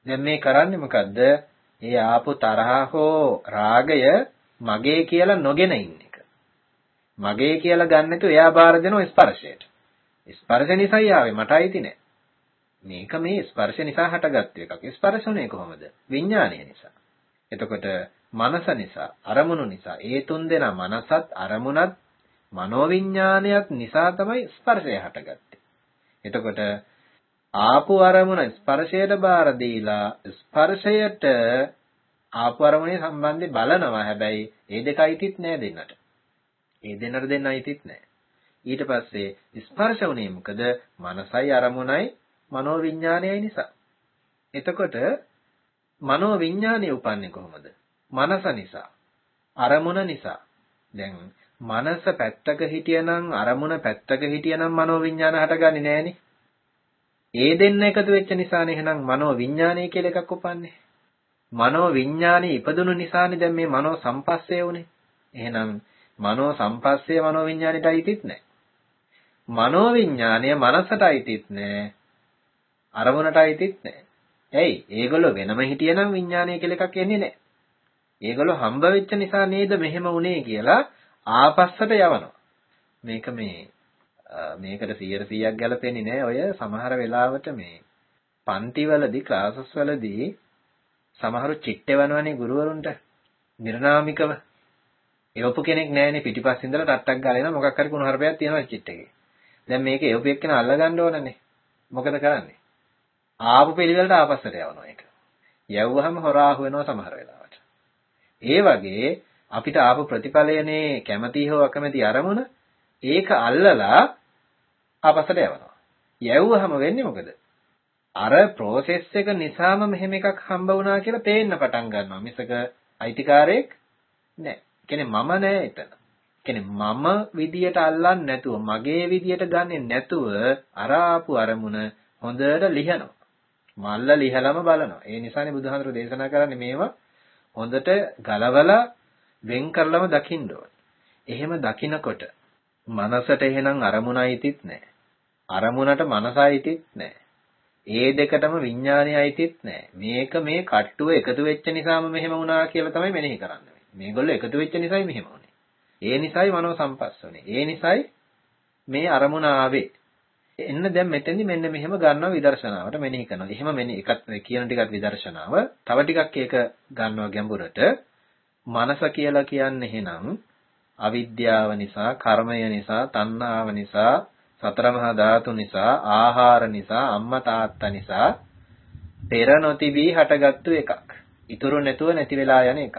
දැන් මේ කරන්නේ මොකද්ද? ඒ ආපු තරහ හෝ රාගය මගේ කියලා නොගෙන ඉන්න එක. මගේ කියලා ගන්නතු එයා බාර දෙනවා ස්පර්ශයට. ස්පර්ශ නිසායි ආවේ මට අයිති නෑ. මේක මේ ස්පර්ශ නිසා හටගත්තු එකක්. ස්පර්ශුනේ කොහොමද? විඥානය නිසා. එතකොට මනස නිසා, අරමුණු නිසා, ඒ තුන් දෙනා මනසත් අරමුණත් මනෝවිඥානයත් නිසා තමයි ස්පර්ශය හටගත්තේ. එතකොට ආපු අරමුණ ස්පර්ශයට බාර දීලා ස්පර්ශයට ආපු අරමුණේ සම්බන්ධය බලනවා. හැබැයි ඒ දෙක අයිතිත් නෑ දෙන්නට. ඒ දෙන්නට දෙන්න අයිතිත් නෑ. ඊට පස්සේ ස්පර්ශ වුණේ මොකද? මනසයි අරමුණයි මනෝවිඤ්ඤාණයයි නිසා. එතකොට මනෝවිඤ්ඤාණය උපන්නේ කොහොමද? මනස නිසා. අරමුණ නිසා. දැන් මනස පැත්තක හිටියනම් අරමුණ පැත්තක හිටියනම් මනෝවිඤ්ඤාණ හටගන්නේ නෑනේ. ඒ දෙන්න එකතු වෙච්ච නිසානේ එහෙනම් මනෝවිඤ්ඤාණය කියලා එකක් උපන්නේ. මනෝ විඥානේ ඉපදුණු නිසානේ දැන් මේ මනෝ සම්පස්සේ උනේ. එහෙනම් මනෝ සම්පස්සේ මනෝ විඥානෙට අයිතිත් නැහැ. මනෝවිඤ්ඤාණය මනසට අයිතිත් නෑ. අරමුණට අයිතිත් නෑ. ඇයි? ඒගොල්ලෝ වෙනම හිටියනම් විඤ්ඤාණය කියලා එකක් එන්නේ නෑ. ඒගොල්ලෝ හම්බ වෙච්ච නිසා නේද මෙහෙම වුනේ කියලා ආපස්සට යවනවා. මේක මේ මේකට 100%ක් ගැලපෙන්නේ නෑ. ඔය සමහර වෙලාවට මේ පන්තිවලදී ක්ලාසස් වලදී සමහරු චිට්ටවනවනේ ගුරුවරුන්ට නිර්නාමිකව එවපු කෙනෙක් නැහැනේ පිටිපස්සින් ඉඳලා ටට්ටක් ගාලා එනවා මොකක් හරි කුණුහරුපයක් තියෙනවා චිට් එකේ. දැන් මේක එවපු එක්කන අල්ලගන්න ඕනනේ. මොකද කරන්නේ? ආපු පිළිවෙලට ආපස්සට යවනවා ඒක. යවුවහම හොරාහු වෙනවා සමහර වෙලාවට. ඒ වගේ අපිට ආපු ප්‍රතිඵලයනේ කැමැති හෝ අකමැති අරමුණ ඒක අල්ලලා ආපස්සට යවනවා. යවුවහම වෙන්නේ මොකද? අර process එක නිසාම මෙහෙම එකක් හම්බ වුණා කියලා පේන්න පටන් ගන්නවා. මිසක අයිතිකාරයෙක් නෑ. කියන්නේ මම නෑ එතන. කියන්නේ මම විදියට අල්ලන්නේ නැතුව මගේ විදියට ගන්නෙ නැතුව අර ආපු අරමුණ හොඳට ලිහනවා. මල්ල ලිහලම බලනවා. ඒ නිසානේ බුදුහාමර දේශනා කරන්නේ මේවා හොඳට ගලවලා වෙන් කරලම දකින්න ඕනේ. එහෙම දකිනකොට මනසට එහෙනම් අරමුණයිතිත් නැහැ. අරමුණට මනසයිතිත් නැහැ. ඒ දෙකටම විඥානයයිතිත් නැහැ. මේක මේ කට්ටුව එකතු වෙච්ච නිසාම මෙහෙම වුණා කියලා තමයි මෙනෙහි කරන්නේ. මේගොල්ලෝ එකතු වෙච්ච නිසායි මෙහෙම වුනේ. ඒ නිසායි මනෝ සම්පස්සනේ. ඒ නිසායි මේ අරමුණ ආවේ. එන්න දැන් මෙතෙන්දි මෙන්න මෙහෙම ගන්නවා විදර්ශනාවට මෙනෙහි කරනවා. එහෙම මෙනෙහි එකත් කියන ටිකත් විදර්ශනාව. තව ටිකක් ඒක ගන්නවා ගැඹුරට. මනස කියලා කියන්නේ එහෙනම් අවිද්‍යාව නිසා, කර්මය නිසා, තණ්හාව නිසා, සතර මහා ධාතු නිසා, ආහාර නිසා, අම්මා තාත්තා නිසා පෙර නොතිබී හටගත්තු එකක්. ඉතුරු නැතුව නැති වෙලා යන එකක්.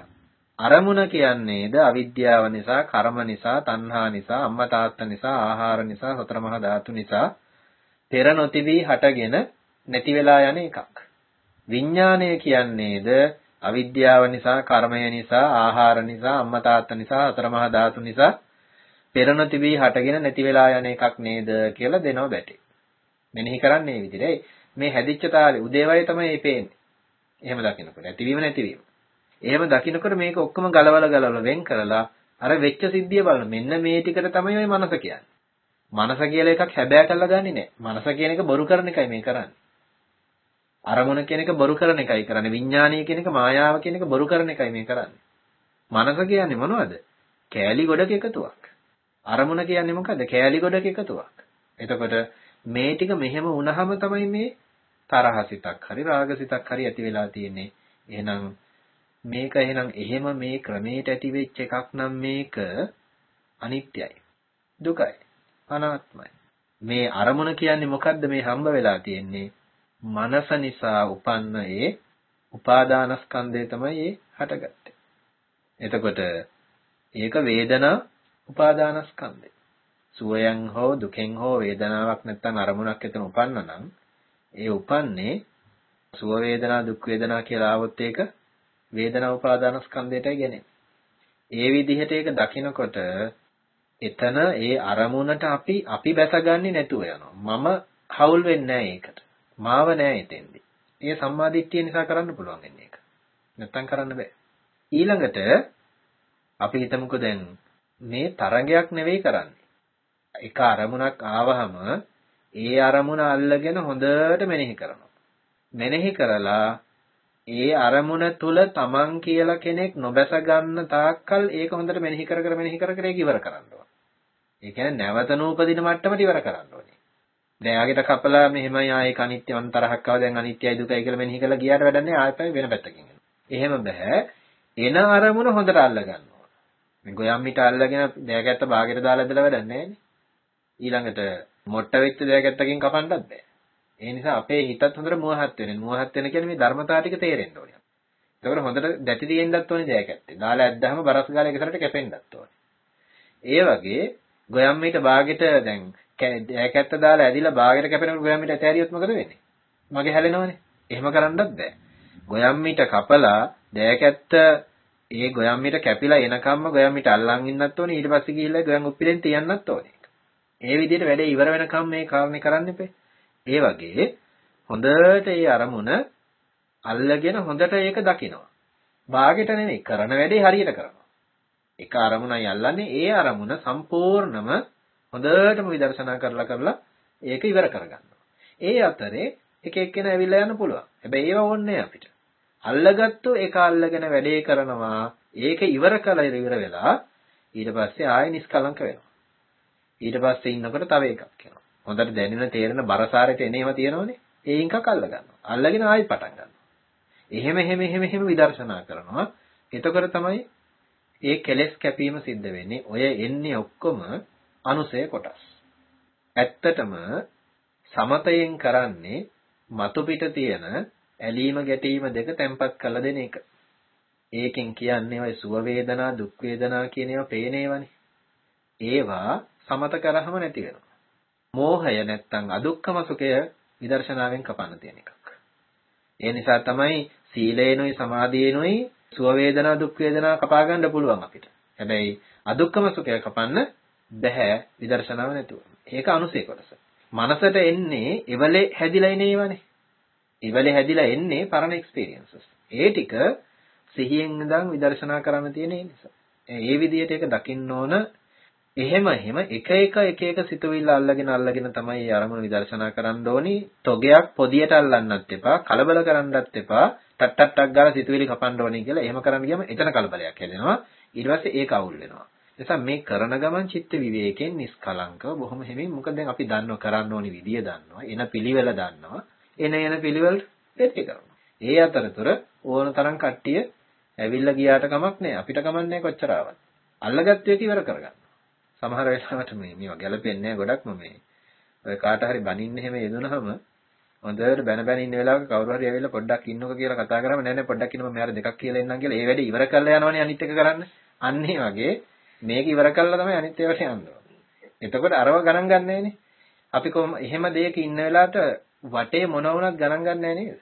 අරමුණ කියන්නේද අවිද්‍යාව නිසා, කර්ම නිසා, තණ්හා නිසා, අම්මා තාත්තා නිසා, ආහාර නිසා, සතර මහා ධාතු නිසා පෙර නොතිබී හටගෙන නැති වෙලා යන එකක්. විඥාණය කියන්නේද අවිද්‍යාව නිසා, කර්මය නිසා, ආහාර නිසා, අම්මා තාත්තා නිසා, සතර මහා ධාතු නිසා පෙර නොතිබී හටගෙන නැති වෙලා යන එකක් නේද කියලා දෙනව බැටේ. මෙනෙහි කරන්නේ මේ විදිහට. මේ හැදිච්ච තාලේ උදේවයි තමයි මේ පේන්නේ. එහෙම දකින්නකොට ඇතිවීම නැතිවීම. එහෙම දකින්නකොට මේක ඔක්කොම ගලවලා ගලවලා වෙන් කරලා අර වෙච්ච සිද්ධිය බලන මෙන්න මේ ටිකට තමයි ওই මනස කියන්නේ. මනස කියලා එකක් හැබෑ කරලා ගන්නෙ නෑ. මනස කියන එක බොරු කරන එකයි මේ කරන්නේ. අරමුණ කියන එක බොරු කරන එකයි කරන්නේ. විඥානීය කියන එක මායාව කියන එක බොරු කරන එකයි මේ කරන්නේ. මනස කියන්නේ මොනවද? කෑලි ගොඩක එකතුවක්. අරමුණ කියන්නේ මොකද්ද? කෑලි ගොඩක එකතුවක්. එතකොට මේ ටික මෙහෙම වුණාම තමයි මේ තරහසිතක් හරි රාගසිතක් හරි ඇති වෙලා තියෙන්නේ. එහෙනම් මේක එහෙනම් එහෙම මේ ක්‍රමයට ඇති වෙච්ච එකක් නම් මේක අනිත්‍යයි. දුකයි. අනාත්මයි. මේ අරමුණ කියන්නේ මොකද්ද මේ හම්බ වෙලා තියෙන්නේ? මනස නිසා උපන්න ඒ උපාදානස්කන්ධය තමයි ඒ හටගත්තේ. එතකොට ඒක වේදනා උපාදානස්කන්ධය. සුවයෙන් හෝ දුකෙන් හෝ වේදනාවක් නැත්නම් අරමුණක් එතන උපන්න නම් ඒ උපන්නේ සුව වේදනා දුක් වේදනා කියලා ආවොත් ඒක වේදනා උපාදානස්කන්ධයටයි ගෙනෙන්නේ. ඒ විදිහට ඒක දකිනකොට එතන ඒ අරමුණට අපි අපි බැසගන්නේ නැතුව යනවා. මම හවුල් වෙන්නේ නැහැ ඒකට. මාව නැහැ එතෙන්දී. ඒ සම්මාදිට්ඨිය නිසා කරන්න පුළුවන් වෙන්නේ ඒක. නැත්තම් කරන්න බෑ. ඊළඟට අපි හිතමුකෝ දැන් මේ තරංගයක් නෙවෙයි කරන්නේ. එක අරමුණක් ආවහම ඒ අරමුණ අල්ලගෙන හොඳට මෙනෙහි කරනවා. මෙනෙහි කරලා ඒ අරමුණ තුල තමන් කියලා කෙනෙක් නොබැස ගන්න තාක්කල් ඒක හොඳට මෙනෙහි කර කර මෙනෙහි කර කර ඒක ඉවර කරන්න ඕන. ඒ කියන්නේ නැවත නූපදින මට්ටමට ඉවර කරන්න ඕනේ. දැන් ආගෙට කපලා මෙහෙමයි ආයේ අනිත්‍ය අන්තරහක් ආව දැන් අනිත්‍යයි දුකයි කියලා මෙනෙහි කරලා ගියාට වැඩක් නැහැ ආයෙත් වෙන පැත්තකින් එනවා. එහෙම බෑ. එන අරමුණ හොඳට අල්ල ගන්න ඕන. මේ ගොයම් මිට අල්ලගෙන දැයගත්ත බාගෙට දාලා ඇදලා වැඩක් නැහැ ඊළඟට මොට්ට වෙච්ච දැයගත්තකින් කපන්නත් බෑ. ඒ නිසා අපේ හිතත් හොඳට මුවහත් වෙන. මුවහත් වෙන කියන්නේ මේ ධර්මතාව ටික තේරෙන්න ඕනේ. එතකොට හොඳට දැටි තියෙන්නත් ඕනේ දැයකැත්තේ. දාලා ඇද්දාම බරස් ගාලා එක සැරේට කැපෙන්නත් ඕනේ. ඒ වගේ ගොයම්මීට බාගෙට දැන් දැයකැත්ත දාලා ඇදිලා බාගෙට කැපෙනකොට ගොයම්මීට ඇතෑරියොත් මොකද වෙන්නේ? මගේ හැලෙනවනේ. එහෙම කරන්නත් බෑ. ගොයම්මීට කපලා දැයකැත්ත ඒ ගොයම්මීට කැපිලා එනකම්ම ගොයම්මීට අල්ලන් ඉන්නත් ඕනේ. ඊට පස්සේ ගිහිල්ලා ගොයම් උප්පිලෙන් තියන්නත් ඕනේ. ඒ විදිහට වැඩේ ඉවර වෙනකම් මේ කාරණේ කරන්න එපේ. ඒ වගේ හොඳට ඒ අරමුණ අල්ලගෙන හොඳට ඒක දකිනවා. භාගෙට නෙමෙයි කරන වැඩේ හරියට කරනවා. එක අරමුණයි අල්ලන්නේ ඒ අරමුණ සම්පූර්ණම හොඳටම විදර්ශනා කරලා කරලා ඒක ඉවර කරගන්නවා. ඒ අතරේ එක එක්කෙනා ඇවිල්ලා යන්න පුළුවන්. හැබැයි ඒව ඕනේ අපිට. අල්ලගත්තු එක අල්ලගෙන වැඩේ කරනවා. ඒක ඉවර කළා ඉවර වෙලා ඊට පස්සේ ආයෙ නිස්කලංක වෙනවා. ඊට පස්සේ ඉන්නකොට තව එකක් එනවා. හොඳට දැනෙන තේරෙන බරසාරයට එන ඒවා තියෙනවනේ. ඒ එකක් අල්ල ගන්නවා. අල්ලගෙන ආයෙත් පටන් ගන්නවා. එහෙම එහෙම එහෙම එහෙම විදර්ශනා කරනවා. එතකොට තමයි ඒ කෙලෙස් කැපීම සිද්ධ වෙන්නේ. ඔය එන්නේ ඔක්කොම අනුසය කොටස්. ඇත්තටම සමතයෙන් කරන්නේ මතු පිට තියෙන ඇලීම ගැටීම දෙක තැම්පත් කරලා දෙන එක. ඒකෙන් කියන්නේ ඔය සුව වේදනා දුක් වේදනා කියන ඒවා පේනේවනේ. ඒවා සමත කරාම නැති වෙනවා. මෝහය නැත්තම් අදුක්කම සුඛය විදර්ශනාවෙන් කපන්න තියෙන එකක්. ඒ නිසා තමයි සීලේනොයි සමාධියේනොයි සුව වේදනා දුක් වේදනා කපා ගන්න පුළුවන් අපිට. හැබැයි අදුක්කම සුඛය කපන්න බෑ විදර්ශනාව නැතුව. ඒක අනුසය කොටස. මනසට එන්නේ ඉවලේ හැදිලා ඉනේවනේ. ඉවලේ හැදිලා එන්නේ පරණ එක්ස්පීරියන්සස්. ඒ ටික සිහියෙන් ඉඳන් විදර්ශනා කරන්න තියෙන නිසා. ඒ විදිහට ඒක දකින්න ඕන එහෙම එහෙම එක එක එක එක සිතුවිල්ල අල්ලගෙන අල්ලගෙන තමයි මේ අරමුණු විදර්ශනා කරන්න ඕනි. තොගයක් පොදියට අල්ලන්නත් එපා, කලබල කරන්නත් එපා. ටක් ටක් ටක් ගාලා සිතුවිලි කපන්න ඕනි කියලා එහෙම කරන්න ගියම එතන කලබලයක් හැදෙනවා. ඊට පස්සේ ඒක අවුල් වෙනවා. නිසා මේ කරන ගමන් චිත්ත විවේකයෙන් නිස්කලංකව බොහොම හැමින් මොකද දැන් අපි දන්නව කරන්න ඕනි විදිය දන්නවා. එන පිළිවෙල දන්නවා. එන එන පිළිවෙල දෙටි කරනවා. ඒ අතරතුර ඕන තරම් කට්ටිය ඇවිල්ලා ගියාට කමක් නැහැ. අපිට කමක් නැහැ කොච්චර ආවත්. අල්ලගත්තු එක ඉවර කරගන්න. සමහර වෙලාවට මේ මේවා ගැලපෙන්නේ නැහැ ගොඩක්ම මේ ඔය කාට හරි බනින්න එහෙම යෙදුනහම හොඳට බැන බැන ඉන්න වෙලාවක කවුරු හරි ඇවිල්ලා පොඩ්ඩක් ඉන්නකො කියලා කතා කරාම නෑ නෑ පොඩ්ඩක් ඉන්නම මෙයාට දෙකක් කියලා එන්නම් කියලා ඒ වැඩේ ඉවර කරලා යනවනේ අනිත් එක කරන්න. අන්න ඒ වගේ මේක ඉවර කරලා තමයි අනිත් ඒවාට යන්න එතකොට අරව ගණන් ගන්නෑනේ. අපි කොහොම එහෙම දෙයක ඉන්න වෙලාවට වටේ මොන වුණත් ගණන් ගන්නෑ නේද?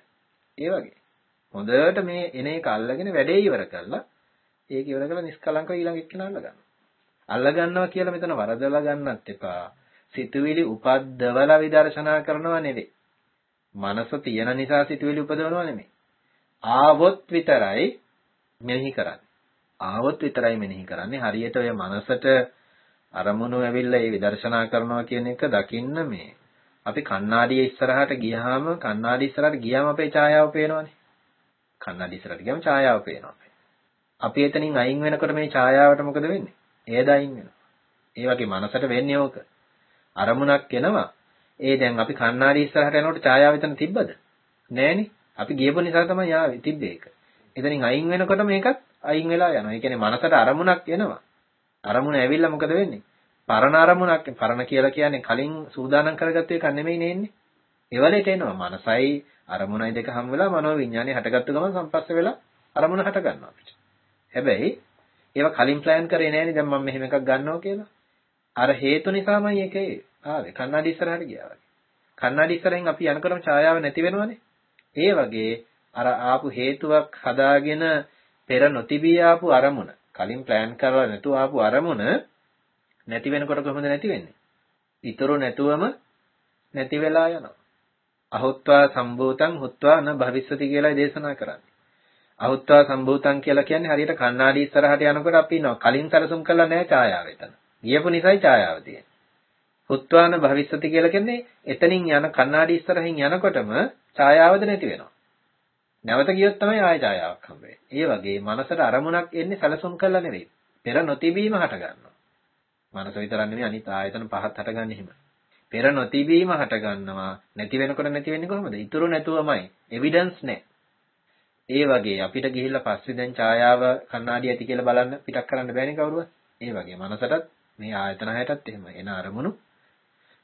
ඒ වගේ. හොඳට මේ එන එක අල්ලගෙන වැඩේ ඉවර කරලා ඒක ඉවර කරලා නිස්කලංකව ඊළඟ එක්කෙනා අල්ල ගන්නවා. අල්ල ගන්නවා කියලා මෙතන වරදලා ගන්නත් එපා. සිතුවිලි උපද්දවලා විදර්ශනා කරනවා නෙවෙයි. මනස තියෙන නිසා සිතුවිලි උපදවනවා නෙමෙයි. ආවොත් විතරයි මෙනෙහි කරන්නේ. ආවොත් විතරයි මෙනෙහි කරන්නේ. හරියට ඔය මනසට අරමුණු ඇවිල්ලා ඒ විදර්ශනා කරනවා කියන එක දකින්න මේ අපි කණ්ණාඩිය ඉස්සරහට ගියාම කණ්ණාඩි ඉස්සරහට ගියාම අපේ ඡායාව පේනවනේ. කණ්ණාඩි ඉස්සරහට ගියාම ඡායාව පේනවා. අපි එතනින් අයින් වෙනකොට මේ ඡායාවට මොකද වෙන්නේ? එයද අයින් වෙනවා. ඒ වගේ මනසට වෙන්නේ ඕක. අරමුණක් එනවා. ඒ දැන් අපි කණ්ණාඩි ඉස්සරහට යනකොට ඡායාව එතන තිබ්බද? නෑනේ. අපි ගියපු නිසා තමයි ආවේ තිබ්බේ ඒක. එතනින් අයින් වෙනකොට මේකත් අයින් වෙලා යනවා. ඒ කියන්නේ මනසට අරමුණක් එනවා. අරමුණ ඇවිල්ලා මොකද වෙන්නේ? පරණ අරමුණක් පරණ කියලා කියන්නේ කලින් සූදානම් කරගත්ත එකක් නෙමෙයි නෙන්නේ. ඒවලට එනවා. මනසයි අරමුණයි දෙක හම් වෙලා මනෝ විඥානේ හටගත්තු ගමන් සම්පස්ස වෙලා අරමුණ හට ගන්නවා අපිට. හැබැයි ඒවා කලින් ප්ලෑන් කරේ නෑනේ දැන් මම මෙහෙම එකක් ගන්නවා කියලා. අර හේතු නිසාමයි ඒකේ ආවේ. කන්නඩි ඉස්සරහට ගියා වගේ. කන්නඩි ඉස්සරහින් අපි යනකොටම ඡායාව නැති වෙනවනේ. ඒ වගේ අර ආපු හේතුවක් හදාගෙන පෙර නොතිබී ආපු අරමුණ කලින් ප්ලෑන් කරලා නැතුව ආපු අරමුණ නැති වෙනකොට කොහොමද නැති වෙන්නේ? ඊතරු නැතුවම නැති වෙලා යනවා. අහොත්වා සම්භූතං හුත්වා න භවිස්සති කියලා දේශනා කරන්නේ. අහුත්වා සම්භූතං කියලා කියන්නේ හරියට කණ්ණාඩි ඉස්සරහට යනකොට අපි ඉන්නවා. කලින් සැලසුම් කළා නැහැ ඡායාව එතන. ගියපු නිසායි ඡායාව තියෙන්නේ. හුත්වාන භවිස්සති කියලා කියන්නේ එතනින් යන කණ්ණාඩි ඉස්සරහින් යනකොටම ඡායාවද නැති වෙනවා. නැවත ගියොත් තමයි ආය ඡායාවක් හම්බ වෙන්නේ. ඒ වගේ මනසට අරමුණක් එන්නේ සැලසුම් කළා නෙවෙයි. පෙර නොතිබීම හට ගන්නවා. මනස විතරක් නෙවෙයි අනිත් ආයතන පහත් හටගන්නේ එහෙම. පෙර නොතිබීම හට ගන්නවා. නැති වෙනකොට නැති වෙන්නේ කොහොමද? ඉතුරු නැතුවමයි. එවිඩන්ස් නැහැ. ඒ වගේ අපිට ගිහිල්ලා පස්සේ දැන් ඡායාව කණ්ණාඩි ඇති කියලා බලන්න පිටක් කරන්න බෑනේ කවුරුවත්. ඒ වගේ මනසටත් මේ ආයතන හයටත් එහෙම එන අරමුණු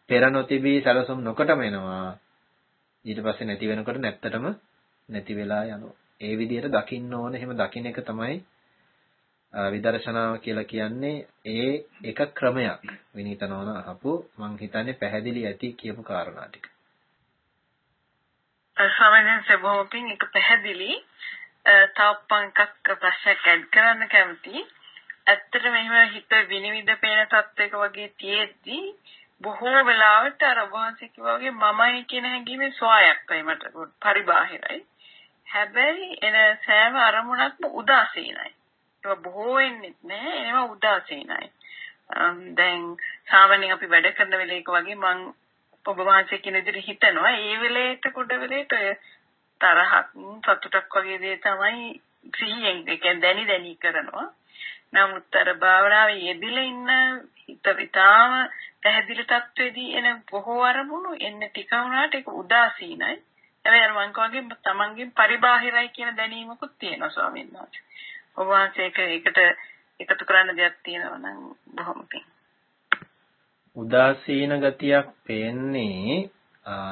පෙර නොතිබී සැලසුම් නොකටම එනවා. ඊට පස්සේ නැති වෙනකොට නැත්තටම නැති වෙලා යනවා. ඒ විදිහට දකින්න ඕන එහෙම දකින්න එක තමයි විදර්ශනාව කියලා කියන්නේ ඒ එක ක්‍රමයක්. විනීතනෝන අහපු මං හිතන්නේ පැහැදිලි ඇති කියපු කාරණා ටික. ස්වාමීන් බොහොම පිං එක පැහැදිලි තව පංකක් ප්‍රශ්නයක් ඇඩ් කරන්න කැමතියි. ඇත්තට මෙහෙම හිත විනිවිද පේන තත්වයක වගේ තියෙද්දි බොහෝ වෙලාවට අර වහන්සේ කිව්වා වගේ මමයි කියන හැඟීමේ සෝයක්යි මට පරිබාහිරයි. හැබැයි එන සෑම අරමුණක්ම උදාසීනයි. ඒක බොහෝ වෙන්නේ නැහැ. ඒවා උදාසීනයි. දැන් සාමාන්‍යයෙන් අපි වැඩ කරන වෙලේක වගේ මං ඔබ වහන්සේ කියන විදිහට හිතනවා. ඒ වෙලේට කොට වෙලේට ඔය තරහක් සතුටක් වගේ දේ තමයි සිහියෙන් ඒ කියන්නේ දැනි දැනි කරනවා. නමුත් අර භාවනාවේ යෙදිලා ඉන්න හිත විතාම පැහැදිලි තත්ත්වෙදී එන බොහෝ අරමුණු එන්න ටික වුණාට ඒක උදාසීනයි. හැබැයි අර මං කවගේ තමන්ගෙන් පරිබාහිරයි කියන දැනීමකුත් තියෙනවා ස්වාමීන් වහන්සේ. ඔබ වහන්සේ ඒකට එකතු කරන්න දෙයක් තියෙනවා නම් බොහොම පිං. උදාසීන ගතියක් පේන්නේ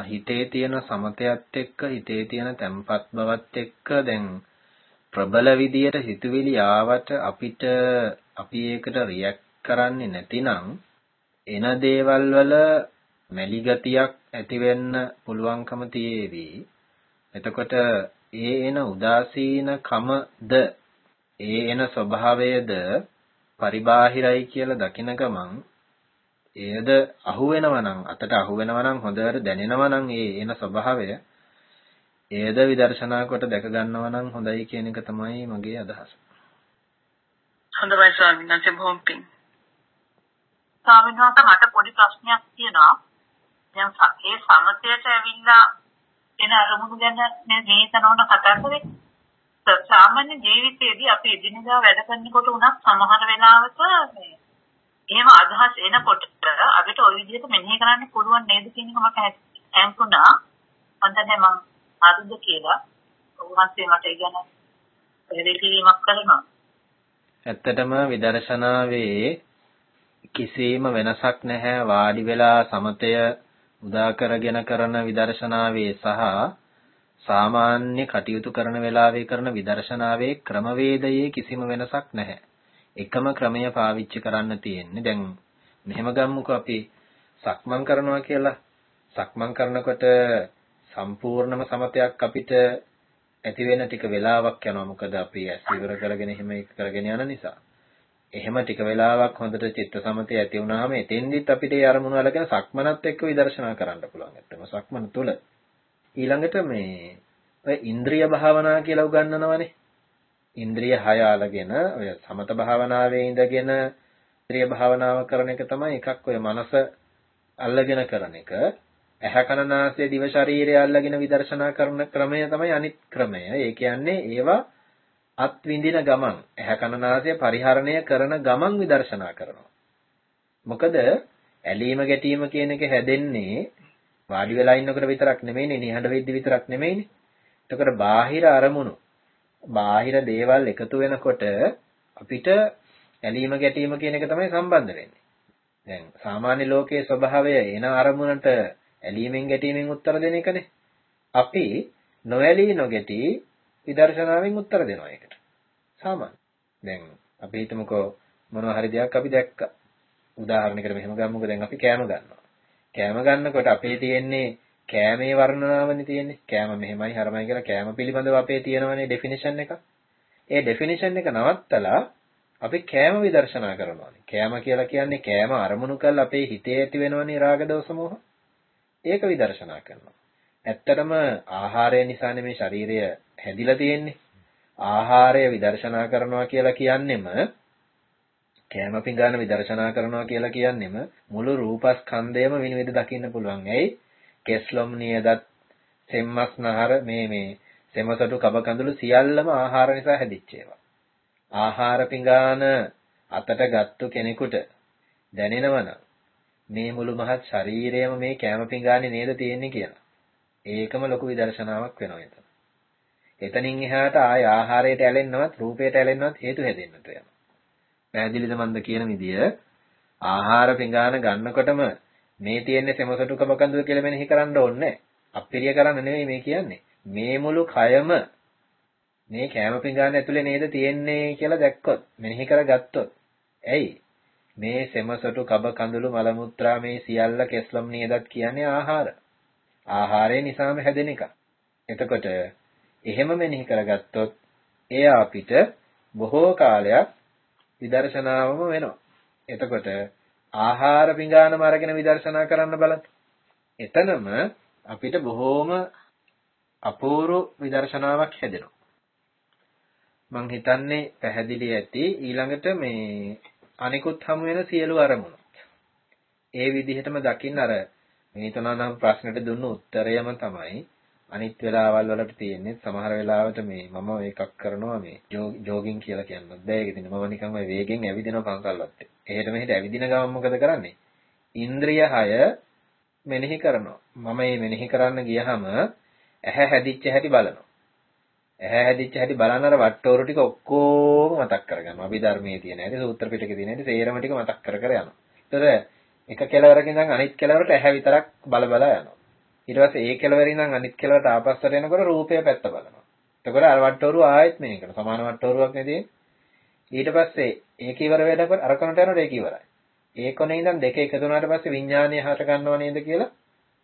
හිතේ තියෙන සමතයත් එක්ක හිතේ තියෙන තැම්පත් බවත් එක්ක දැන් ප්‍රබල විදියට හිතුවිලි ආවට අපිට අපි ඒකට රියැක්ට් කරන්නේ නැතිනම් එන දේවල් වල මැලි ගතියක් ඇති වෙන්න පුළුවන්කම තියේවි. එතකොට ඒ එන උදාසීනකමද ඒ එන ස්වභාවයද පරිබාහිරයි කියලා දකින ගමන් එයද අහු වෙනවා නම් අතට අහු වෙනවා නම් හොඳට දැනෙනවා නම් ඒ එන ස්වභාවය එයද විදර්ශනා කොට දැක ගන්නවා නම් හොඳයි කියන එක තමයි මගේ අදහස. හොඳයි ස්වාමීන් වහන්සේ බොහොම පිං. ස්වාමීන් වහන්සේ මට පොඩි ප්‍රශ්නයක් තියෙනවා. දැන් ඒ සමතයට ඇවිල්ලා එන අරමුණු ගැන මේ දේශනවන කතා කරේ. සාමාන්‍ය ජීවිතයේදී අපි එදිනෙදා වැඩ කරනකොට උනත් සමහර වෙලාවට මේ එහෙම අදහස් එනකොට අපිට ওই විදිහට මෙනෙහි කරන්න පුළුවන් නේද කියන එක මට හැංගුණා. මන්දනේ මම හරිද කියලා උන්වහන්සේ මට ඉගෙන පැහැදිලිවීමක් කරනවා. ඇත්තටම විදර්ශනාවේ කිසිම වෙනසක් නැහැ වාඩි වෙලා සමතය උදා කරගෙන කරන විදර්ශනාවේ සහ සාමාන්‍ය කටයුතු කරන වෙලාවේ කරන විදර්ශනාවේ ක්‍රමවේදයේ කිසිම වෙනසක් නැහැ. එකම ක්‍රමය පාවිච්චි කරන්න තියෙන්නේ. දැන් මෙහෙම ගමුකෝ අපි සක්මන් කරනවා කියලා. සක්මන් කරනකොට සම්පූර්ණම සමතයක් අපිට ඇති වෙන ටික වෙලාවක් යනවා. මොකද අපි ඇස් ඉවර කරගෙන එහෙම කරගෙන යන නිසා. එහෙම ටික වෙලාවක් හොඳට චිත්ත සමතය ඇති වුණාම එතෙන්දිත් අපිට ඒ අරමුණු අරගෙන සක්මනත් එක්ක විදර්ශනා කරන්න පුළුවන්. ඇත්තම සක්මන තුල ඊළඟට මේ ඔය ඉන්ද්‍රිය භාවනා කියලා උගන්වනවනේ. ඉන්ද්‍රිය හය අලගෙන ඔය සමත භාවනාවේ ඉඳගෙන ඉන්ද්‍රිය භාවනාව කරන එක තමයි එකක් ඔය මනස අල්ලගෙන කරන එක. ඇහැ කන නාසය දිව ශරීරය අල්ලගෙන විදර්ශනා කරන ක්‍රමය තමයි අනිත් ක්‍රමය. ඒ කියන්නේ ඒවා අත් විඳින ගමන් ඇහැ කන නාසය පරිහරණය කරන ගමන් විදර්ශනා කරනවා. මොකද ඇලීම ගැටීම කියන එක හැදෙන්නේ වාඩි වෙලා ඉන්නකොට විතරක් නෙමෙයිනේ නිහඬ වෙද්දි විතරක් නෙමෙයිනේ. එතකොට බාහිර අරමුණු බාහිර දේවල් එකතු වෙනකොට අපිට ඇලීම ගැටීම කියන එක තමයි සම්බන්ධ වෙන්නේ. දැන් සාමාන්‍ය ලෝකයේ ස්වභාවය එන අරමුණට ඇලීමෙන් ගැටීමෙන් උත්තර දෙන එකනේ. අපි නොඇලී නොගැටි විදර්ශනාවෙන් උත්තර දෙනවා ඒකට. සාමාන්‍ය. දැන් අපි හිතමුකෝ මොනවා හරි දෙයක් අපි දැක්කා. උදාහරණයකට මෙහෙම ගමුකෝ දැන් අපි කෑම ගන්නවා. කෑම ගන්නකොට අපේ තියෙන්නේ කෑමේ වර්ණනාවනේ තියෙන්නේ. කෑම මෙහෙමයි හරමයි කියලා කෑම පිළිබඳව අපේ තියෙනවනේ ඩෙෆිනිෂන් එක. ඒ ඩෙෆිනිෂන් එක නවත්තලා අපි කෑම විදර්ශනා කරනවානේ. කෑම කියලා කියන්නේ කෑම අරමුණු කරලා අපේ හිතේ ඇති වෙනවනේ රාග දෝෂ මොහ. ඒක විදර්ශනා කරනවා. ඇත්තටම ආහාරය නිසානේ මේ ශරීරය හැදිලා තියෙන්නේ. ආහාරය විදර්ශනා කරනවා කියලා කියන්නෙම කෑම පිඟාන විදර්ශනා කරනවා කියලා කියන්නෙම මුළු රූපස්කන්ධයම විනිවිද දකින්න පුළුවන්. ඇයි? කෙස්ලොම් නියදත් සෙම්මස් නහර මේ මේ සෙමසටු කබ කඳුළු සියල්ලම ආහාර නිසා හැදිච්ච ඒවා. ආහාර පිඟාන අතට ගත්තු කෙනෙකුට දැනෙනවනම් මේ මුළු මහත් ශරීරයම මේ කෑම පිඟානේ නේද තියෙන්නේ කියලා. ඒකම ලොකු විදර්ශනාවක් වෙනවා එතන. එතනින් එහාට ආය ආහාරයට ඇලෙන්නවත් රූපයට ඇලෙන්නවත් හේතු හැදෙන්නට යනවා. පැහැදිලිද මන්ද කියන විදිය ආහාර පිඟාන ගන්නකොටම මේ තියෙන්නේ සෙමසටු කබකඳුර කියලා මෙනෙහි කරන්න ඕනේ අප්පිරිය කරන්න නෙවෙයි මේ කියන්නේ. මේ මුළු කයම මේ කෑම පිඟාන ඇතුලේ නේද තියෙන්නේ කියලා දැක්කොත් මෙනෙහි කරගත්තොත් ඇයි මේ සෙමසටු කබ කඳුළු මල මුත්‍රා මේ සියල්ල කෙස්ලම් නේදත් කියන්නේ ආහාර. ආහාරය නිසාම හැදෙන එක. එතකොට එහෙම මෙනෙහි කරගත්තොත් එය අපිට බොහෝ කාලයක් විදර්ශනාවම වෙනවා. එතකොට ආහාර පිඟානම අරගෙන විදර්ශනා කරන්න බලන්න. එතනම අපිට බොහෝම අපූර්ව විදර්ශනාවක් හැදෙනවා. මං හිතන්නේ පැහැදිලි ඇති ඊළඟට මේ අනිකුත් හමු වෙන සියලු අරමුණු. ඒ විදිහටම දකින්න අර මේ තනනම් ප්‍රශ්නෙට දුන්න උත්තරයම තමයි අනිත් වෙලාවල් වලට තියෙන්නේ සමහර වෙලාවට මේ මම එකක් කරනවා මේ ජෝගින් කියලා කියන්නත් බෑ ඒක ඉතින් මම නිකන් ඔය වේගෙන් ඇවිදින පන්සල්වත් එහෙට මෙහෙට ඇවිදින ගමන් මොකද කරන්නේ ඉන්ද්‍රිය 6 මෙනෙහි කරනවා මම මේ මෙනෙහි කරන්න ගියහම ඇහැ හැදිච්ච හැටි බලනවා ඇහැ හැදිච්ච හැටි බලන අර වට්ටෝරු ටික ඔක්කොම මතක් කරගන්නවා. අභිධර්මයේ තියෙන හැටි, සූත්‍ර පිටකේ තියෙන හැටි, සේරම ටික මතක් කර කර යනවා. ඒතර එක කෙලවරක ඉඳන් අනිත් කෙලවරට ඇහැ විතරක් බල බල යනවා. ඊට පස්සේ ඒ කෙලවරේ ඉඳන් අනිත් කෙලවරට ආපස්සට එනකොට රූපය පැත්ත බලනවා. එතකොට අර වට්ටෝරුව ආයෙත් මේක කරනවා. සමාන වට්ටෝරුවක් නෙදී. ඊට පස්සේ ඒක ඉවර වෙනකොට අර කොනට යනකොට ඒක ඉවරයි. ඒ කොනේ ඉඳන් දෙක එකතු වුණාට පස්සේ විඥානය හට ගන්නව නේද කියලා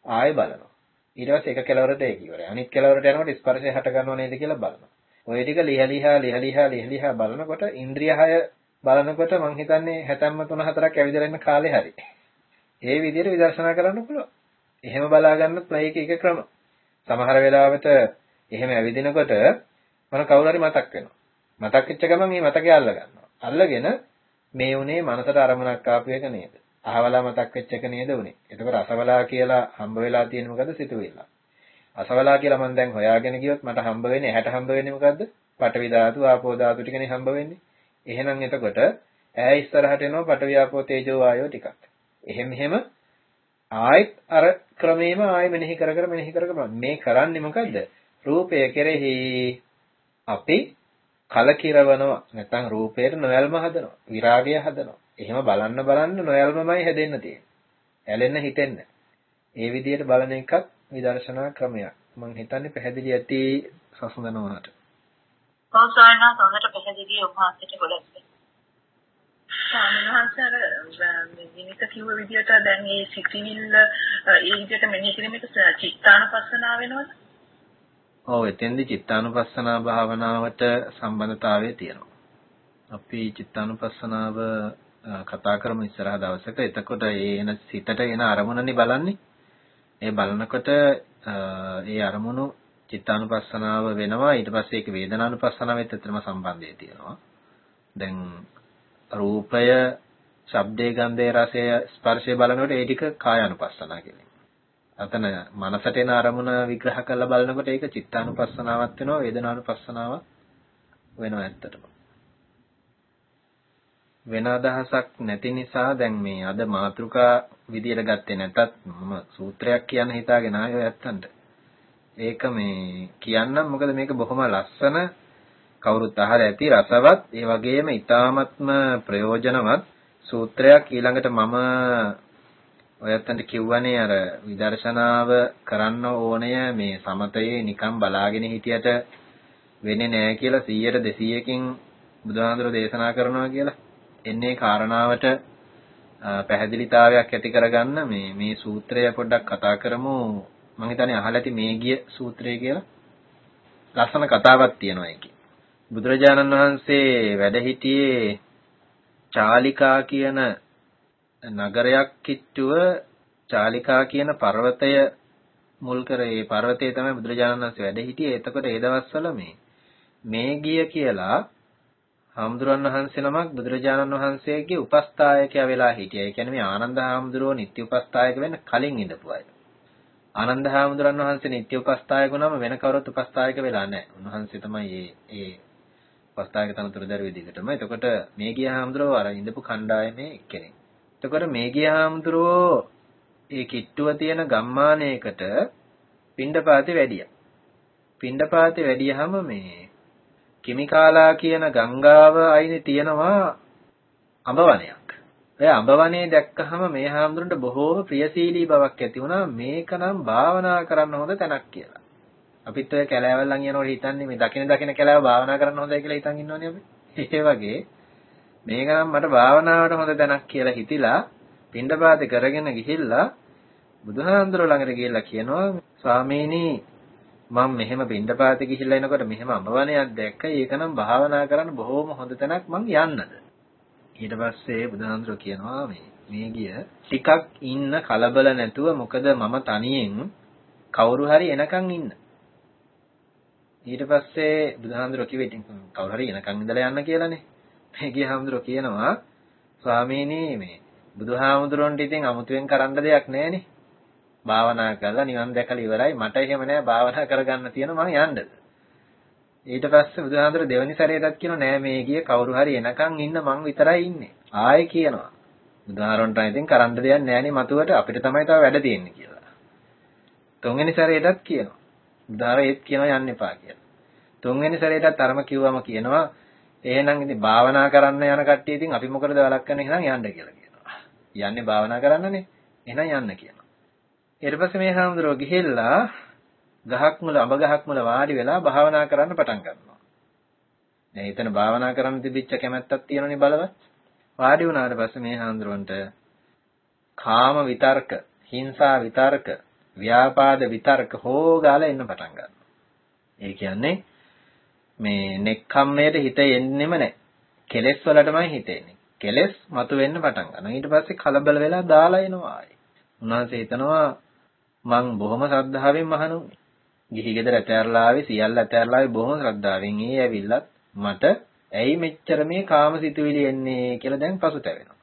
ආයෙ බලනවා. ඊට පස්සේ එක කෙලවරට ඒක ඉවරයි. අනිත් කෙලවරට යනකොට ස්පර්ශය හට ගන්නව නේද කියලා බලනවා. ඔය ටික ලිහලිහා ලිහලිහා ලිහලිහා බලනකොට ඉන්ද්‍රිය 6 බලනකොට මං හිතන්නේ 73 4ක් ඇවිදලා ඉන්න කාලේ හරි. ඒ විදිහට විදර්ශනා කරන්න පුළුවන්. එහෙම බලා ගන්නත් මේක එක ක්‍රම. සමහර වෙලාවට එහෙම ඇවිදිනකොට මම කවුරු හරි මතක් වෙනවා. මතක් වෙච්ච ගමන් මේ මතකය අල්ල ගන්නවා. අල්ලගෙන මේ උනේ මනසට අරමුණක් ආපු එක නේද? අහවලා මතක් වෙච්ච එක නේද උනේ. එතකොට අසවලා කියලා හම්බ වෙලා තියෙන මොකද සිතුවිල්ල. අසවලා කියලා මම දැන් හොයාගෙන ගියොත් මට හම්බ වෙන්නේ ඇහැට හම්බ වෙන්නේ මොකද්ද? පඨවි ධාතු, ආපෝ ධාතු ටිකනේ හම්බ වෙන්නේ. එහෙනම් එතකොට ඈ ඉස්සරහට එනවා පඨවි ආපෝ තේජෝ වායෝ ටිකක්. එහෙම එහෙම ආයෙත් අර ක්‍රමේම ආයෙ මෙනෙහි කර කර මෙනෙහි කර කර මේ කරන්නේ මොකද්ද? රූපය කෙරෙහි අපි කලකිරවනවා නැත්නම් රූපයට නොයල්ම හදනවා විරාගය හදනවා එහෙම බලන්න බලන්න නොයල්මමයි හැදෙන්න තියෙන්නේ ඇලෙන්න හිතෙන්න ඒ විදිහට බලන එකක් විදර්ශනා ක්‍රමයක්. මම හිතන්නේ පැහැදිලි ඇති සසඳනවාට. ඔව් සායනා හොඳට පැහැදිලි ඔබවහන්සේට ගොඩක්. ස්වාමීන් වහන්සේ අර විනිත කිව්ව විදිහට දැන් මේ සිතිවිල්ල ඒ විදිහට මෙනෙහි කිරීමේට චිත්තානුපස්සනාව වෙනවද? ඔව් එතෙන්දි චිත්තානුපස්සනා භාවනාවට සම්බන්ධතාවය තියෙනවා. අපි චිත්තානුපස්සනාව කතා කරමු ඉස්සරහ දවසක. එතකොට ඒ එන සිතට එන අරමුණනේ බලන්නේ. ඒ බලනකොට ඒ අරමුණු චිත්තානුපස්සනාව වෙනවා. ඊට පස්සේ ඒක වේදනානුපස්සනාවෙත් ඇත්තටම සම්බන්ධය තියෙනවා. දැන් රූපය, ශබ්දේ, ගන්ධේ, රසය, ස්පර්ශය බලනකොට ඒ ටික කායानुපස්සනා කියන්නේ. අතන මනසට එන අරමුණ විග්‍රහ කරලා බලනකොට ඒක චිත්තානුපස්සනාවක් වෙනවා, වේදනානුපස්සනාවක් වෙනවා ඇත්තටම. වෙන අදහසක් නැති නිසා දැන් මේ අද මාතෘකා විදියට ගත්තේ නැතත් මම සූත්‍රයක් කියන්න හිතාගෙන ආයෙ ඇත්තන්ට. ඒක මේ කියන්නම් මොකද මේක බොහොම ලස්සන කවුරුත් අහලා ඇති රසවත් ඒ වගේම ඊ타මත්ම ප්‍රයෝජනවත් සූත්‍රයක් ඊළඟට මම ඔයත්තන්ට කිව්වනේ අර විදර්ශනාව කරන්න ඕනය මේ සමතයේ නිකන් බලාගෙන හිටියට වෙන්නේ නැහැ කියලා 100ට 200කින් බුදුහාඳුර දේශනා කරනවා කියලා. එන්නේ කාරණාවට පැහැදිලිතාවයක් ඇති කරගන්න මේ මේ සූත්‍රය පොඩ්ඩක් කතා කරමු. මම හිතන්නේ අහලා ඇති මේ ගිය සූත්‍රය කියලා. ලස්සන කතාවක් තියෙනවා ඒකේ. බුදුරජාණන් වහන්සේ වැඩ සිටියේ චාලිකා කියන නගරයක් කිට්ටුව චාලිකා කියන පර්වතය මුල් කර ඒ පර්වතයේ තමයි බුදුරජාණන් වහන්සේ වැඩ සිටියේ. එතකොට ඒ දවස්වල මේ මේගිය කියලා හාමුදුරන් වහන්සේ නමක් බුදුරජාණන් වහන්සේගේ උපස්ථායකයා වෙලා හිටියා. ඒ කියන්නේ මේ ආනන්ද හාමුදුරුවෝ නිත්‍ය උපස්ථායක වෙන්න කලින් ඉඳපු අය. ආනන්ද හාමුදුරන් වහන්සේ නිත්‍ය උපස්ථායක වුණාම වෙන කවුරුත් උපස්ථායක වෙලා නැහැ. උන්වහන්සේ තමයි මේ ඒ පස්තායක තනතුරු දරුවේ දිගටම. එතකොට මේ ගිය හාමුදුරුවෝ අර ඉඳපු කණ්ඩායමේ එක්කෙනෙක්. එතකොට මේ ගිය හාමුදුරුවෝ ඒ කිට්ටුව තියෙන ගම්මානයකට පිණ්ඩපාතේ වැඩියා. පිණ්ඩපාතේ වැඩියහම මේ කිමිකාලා කියන ගංගාව අයිනේ තියෙනවා අඹවනයක්. ඒ අඹවනේ දැක්කහම මේ හාමුදුරන්ට බොහෝම ප්‍රියශීලී බවක් ඇති වුණා මේකනම් භාවනා කරන්න හොඳ තැනක් කියලා. අපිත් ඔය කැලෑවල් ළඟ යනකොට හිතන්නේ මේ දකින දකින කැලෑව භාවනා කරන්න හොඳයි කියලා හිතන් ඉන්නවනේ අපි. ඒ වගේ මේක නම් මට භාවනාවට හොඳ තැනක් කියලා හිතිලා පින්ඩපාතේ කරගෙන ගිහිල්ලා බුදුහාඳුර ළඟට ගිහිල්ලා කියනවා ස්වාමීනි මම මෙහෙම පින්ඩපාතේ ගිහිල්ලා එනකොට මෙහෙම අඹවණයක් දැක්ක. ඒක නම් භාවනා කරන්න බොහොම හොඳ තැනක් මං යන්නද. ඊට පස්සේ බුදුහාඳුර කියනවා මේ මේ ගිය ටිකක් ඉන්න කලබල නැතුව මොකද මම තනියෙන් කවුරු හරි එනකන් ඉන්න. ඊට පස්සේ බුදුහාමුදුරුවෝ කිව්වේ ඉතින් කවුරු හරි එනකන් ඉඳලා යන්න කියලානේ. මේ ගිය හාමුදුරුවෝ කියනවා ස්වාමීනි මේ බුදුහාමුදුරන්ට ඉතින් අමුතුවෙන් කරන්න දෙයක් නැහැනේ. භාවනා කරලා නිවන් දැකලා ඉවරයි. මට එහෙම නෑ භාවනා කරගන්න තියෙන මං යන්නද. ඊට පස්සේ බුදුහාමුදුර දෙවනි සැරේටත් කියනවා නෑ මේ ගියේ කවුරු හරි එනකන් ඉන්න මං විතරයි ඉන්නේ. ආයෙ කියනවා. බුදුහාරන්ට ඉතින් කරන්න දෙයක් නෑනේ මතුවට අපිට තමයි තව වැඩ තියෙන්නේ කියලා. තුන්වෙනි සැරේටත් කියනවා. බුදුහාර ඒත් කියනවා යන්න එපා කියලා. තුන්වෙනි සැරේටත් අරම කිව්වම කියනවා එහෙනම් ඉතින් භාවනා කරන්න යන කට්ටිය ඉතින් අපි මොකටද වළක්වන්නේ එහෙනම් යන්න කියලා කියනවා. යන්නේ භාවනා කරන්නනේ. එහෙනම් යන්න කියනවා. ඊට පස්සේ මේ හාමුදුරුවෝ ගිහිල්ලා ගහක් මුල අඹ ගහක් මුල වාඩි වෙලා භාවනා කරන්න පටන් ගන්නවා. දැන් එතන භාවනා කරන්න තිබිච්ච කැමැත්තක් තියෙනනේ බලවත්. වාඩි වුණාට පස්සේ මේ හාමුදුරුවන්ට කාම විතර්ක, හිංසා විතර්ක, ව්‍යාපාද විතර්ක හොගාලා එන්න පටන් ගන්නවා. ඒ කියන්නේ මේ නෙක්ඛම්මයට හිත එන්නෙම නැහැ. කෙලෙස් වලටමයි හිත එන්නේ. කෙලෙස් මතුවෙන්න පටන් ගන්නවා. ඊට පස්සේ කලබල වෙලා දාලා එනවා ආයේ. උන්වහන්සේ හිතනවා මං බොහොම ශ්‍රද්ධාවෙන් මහණුනේ. ගිහි ගෙදර ඇතැරලා ආවේ සියල්ල ඇතැරලා ආවේ බොහොම ශ්‍රද්ධාවෙන්. ඒ ඇවිල්ලත් මට ඇයි මෙච්චර මේ කාමසිතුවිලි එන්නේ කියලා දැන් පසුතැවෙනවා.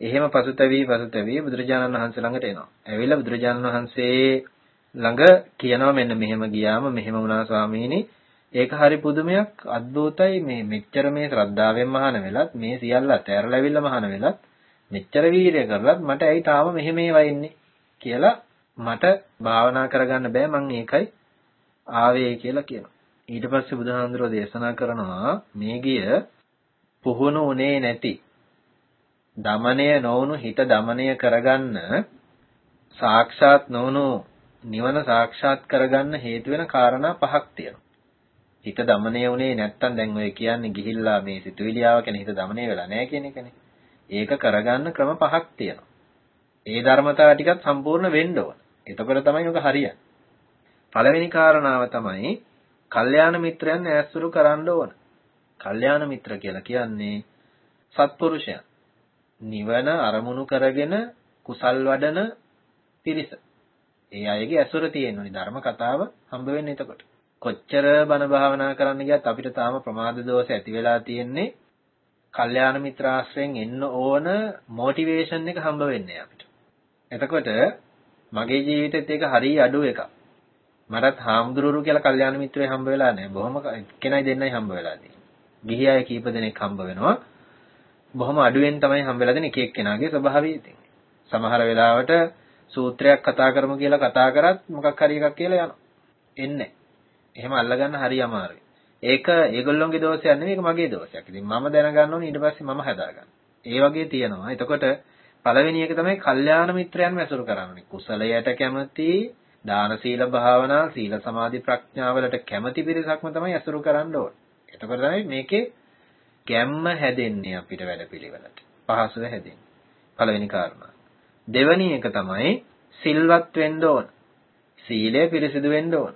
එහෙම පසුතැවි පසුතැවි බුදුරජාණන් වහන්සේ ළඟට එනවා. ඇවිල්ලා බුදුරජාණන් වහන්සේ ළඟ කියනවා මෙන්න මෙහෙම ගියාම මෙහෙම වුණා ස්වාමීනි. ඒක හරි පුදුමයක් අද්භූතයි මේ මෙච්චර මේ ශ්‍රද්ධාවෙන් මහාන වෙලත් මේ සියල්ල අතෑරලා ඇවිල්ලා මහාන වෙලත් මෙච්චර වීරය කරලත් මට ඇයි තාම මෙහෙම ඒවා එන්නේ කියලා මට භාවනා කරගන්න බෑ මං ඒකයි ආවේ කියලා කියනවා. ඊට පස්සේ බුදුහාඳුරෝ දේශනා කරනවා මේ ගිය පුහුණු උනේ නැති දමණය නොවුණු හිත දමණය කරගන්න සාක්ෂාත් නොවුණු නිවන සාක්ෂාත් කරගන්න හේතු වෙන කාරණා පහක් තියෙනවා. හිත দমনය වුණේ නැත්තම් දැන් ඔය කියන්නේ ගිහිල්ලා මේ සිතුවිලි ආව කියන හිත দমনය වෙලා නැහැ කියන එකනේ. ඒක කරගන්න ක්‍රම පහක් තියෙනවා. ඒ ධර්මතාව ටිකක් සම්පූර්ණ වෙන්න ඕන. එතකොට තමයි ඔක හරියන්නේ. පළවෙනි කාරණාව තමයි කල්යාණ මිත්‍රයන් ඈස්තුරු කරන්න ඕන. කල්යාණ මිත්‍ර කියලා කියන්නේ සත්පුරුෂයන්. නිවන අරමුණු කරගෙන කුසල් වඩන පිරිස. ඒ අයගේ ඇසුර තියෙනුනේ ධර්ම කතාව හම්බ වෙන්නේ එතකොට. කොච්චර බණ භාවනා කරන්න ගියත් අපිට තාම ප්‍රමාද දෝෂ ඇති වෙලා තියෙන්නේ කල්යාණ මිත්‍රාශ්‍රයෙන් එන්න ඕන මොටිවේෂන් එක හම්බ වෙන්නේ අපිට. එතකොට මගේ ජීවිතෙත් ඒක හරිය අඩු එකක්. මටත් හාමුදුරුවෝ කියලා කල්යාණ මිත්‍රයෙක් හම්බ වෙලා නැහැ. බොහොම කෙනයි දෙන්නයි හම්බ වෙලා තියෙන්නේ. ගිහි අය කීප දෙනෙක් හම්බ වෙනවා. බොහොම අඩුවෙන් තමයි හම්බ වෙලා දෙන්නේ එක එක්කෙනාගේ ස්වභාවය ඉතින්. සමහර වෙලාවට සූත්‍රයක් කතා කරමු කියලා කතා කරත් මොකක් හරි එකක් කියලා යනවා. එන්නේ. එහෙම අල්ලගන්න හරි අමාරුයි. ඒක ඒගොල්ලොන්ගේ දෝෂයක් නෙවෙයි ඒක මගේ දෝෂයක්. ඉතින් මම දැනගන්න ඕනේ ඊට පස්සේ මම හදාගන්න. ඒ වගේ තියෙනවා. එතකොට පළවෙනි එක තමයි කල්යාණ මිත්‍රයන් වැසුරු කරන්නේ. කුසලයට කැමති, දාන සීල භාවනා, සීල සමාධි ප්‍රඥාවලට කැමති පිරිසක්ම තමයි ඇසුරු කරන්න ඕනේ. එතකොට තමයි මේකේ ගැම්ම හැදෙන්නේ අපිට වැඩපිළිවෙලට. පහසුව හැදෙන්නේ. පළවෙනි කාරණා. දෙවැනි එක තමයි සිල්වත් වෙන්න ඕන. සීලය පිරිසිදු වෙන්න ඕන.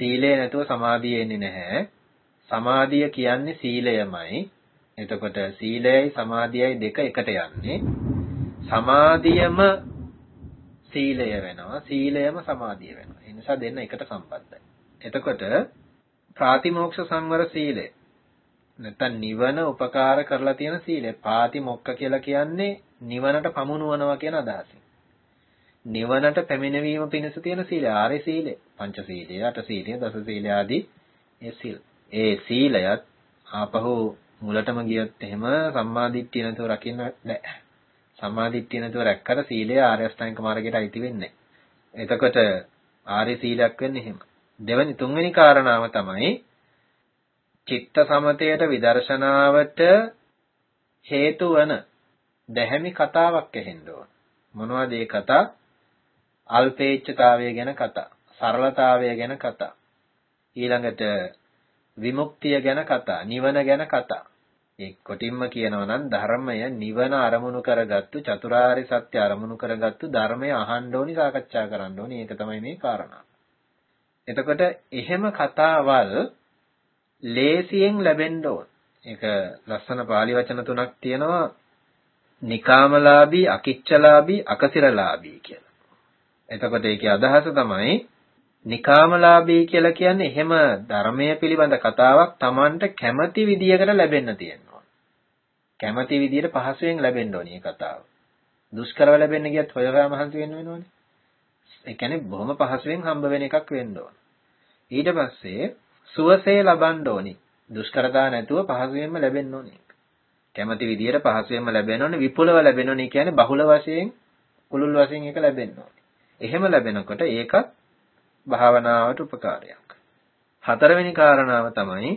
සීලය නැතුව සමාධිය එන්නේ නැහැ. සමාධිය කියන්නේ සීලයමයි. එතකොට සීලයයි සමාධියයි දෙක එකට යන්නේ. සමාධියම සීලය වෙනවා. සීලයම සමාධිය වෙනවා. ඒ නිසා දෙන්න එකට සම්බන්ධයි. එතකොට ප්‍රාතිමෝක්ෂ සංවර සීලය නැත්නම් නිවන උපකාර කරලා තියෙන සීලය. පාතිමොක්ක කියලා කියන්නේ නිවනට පමුණුවනවා කියන අදහසින්. නිවනට පැමිණවීම පිණිස තියෙන සීලය ආර්ය සීලය, පංච සීලය, අට සීලය, දස සීලය ආදී ඒ සීල්. ඒ සීලයත් ආපහු මුලටම ගියොත් එහෙම සම්මාදිට්ඨිය නැතුව රකින්න බෑ. සම්මාදිට්ඨිය නැතුව රැක්කට සීලය ආර්ය අෂ්ටාංග මාර්ගයට අයිති වෙන්නේ එතකොට ආර්ය සීලයක් වෙන්නේ එහෙම. දෙවෙනි තුන්වෙනි කාරණාව තමයි චිත්ත සමතයට විදර්ශනාවට හේතු වන දැහැමි කතාවක් ඇහෙන්න ඕන. මොනවද ඒ කතා? අල්පේච්ඡතාවය ගැන කතා, සරලතාවය ගැන කතා. ඊළඟට විමුක්තිය ගැන කතා, නිවන ගැන කතා. ඒ කොටින්ම කියනවා නම් ධර්මය නිවන අරමුණු කරගත්තු චතුරාර්ය සත්‍ය අරමුණු කරගත්තු ධර්මය අහන්න ඕනි සාකච්ඡා කරන්න ඕනි. ඒක තමයි මේ කාරණා. එතකොට එහෙම කතාවල් ලේසියෙන් ලැබෙන්න ඕන. ඒක ලස්සන පාලි වචන තුනක් තියෙනවා නිකාමලාභී, අකිච්චලාභී, අකසිරලාභී කියලා. එතකොට ඒකේ අදහස තමයි නිකාමලාභී කියලා කියන්නේ එහෙම ධර්මයේ පිළිබඳ කතාවක් Tamanට කැමති විදියකට ලැබෙන්න තියෙනවා. කැමති විදියට පහසුවෙන් ලැබෙන්න ඕනේ මේ කතාව. දුෂ්කරව ලැබෙන්න ගියත් හොය හොයා මහන්සි වෙන්න වෙනවනේ. ඒ කියන්නේ බොහොම පහසුවෙන් හම්බ වෙන එකක් වෙන්න ඕන. ඊට පස්සේ සුවසේ ලබන්න ඕනි. දුෂ්කරතා නැතුව පහසුවෙන්ම ලැබෙන්න ඕනේ. කැමති විදියට පහසුවෙන්ම ලැබෙන්න ඕනේ විපුලව ලැබෙන්න ඕනේ කියන්නේ බහුල වශයෙන් කුළුල් වශයෙන් ඒක ලැබෙන්න ඕනේ. එහෙම ලැබෙනකොට ඒකත් භාවනාවට උපකාරයක්. හතරවෙනි කාරණාව තමයි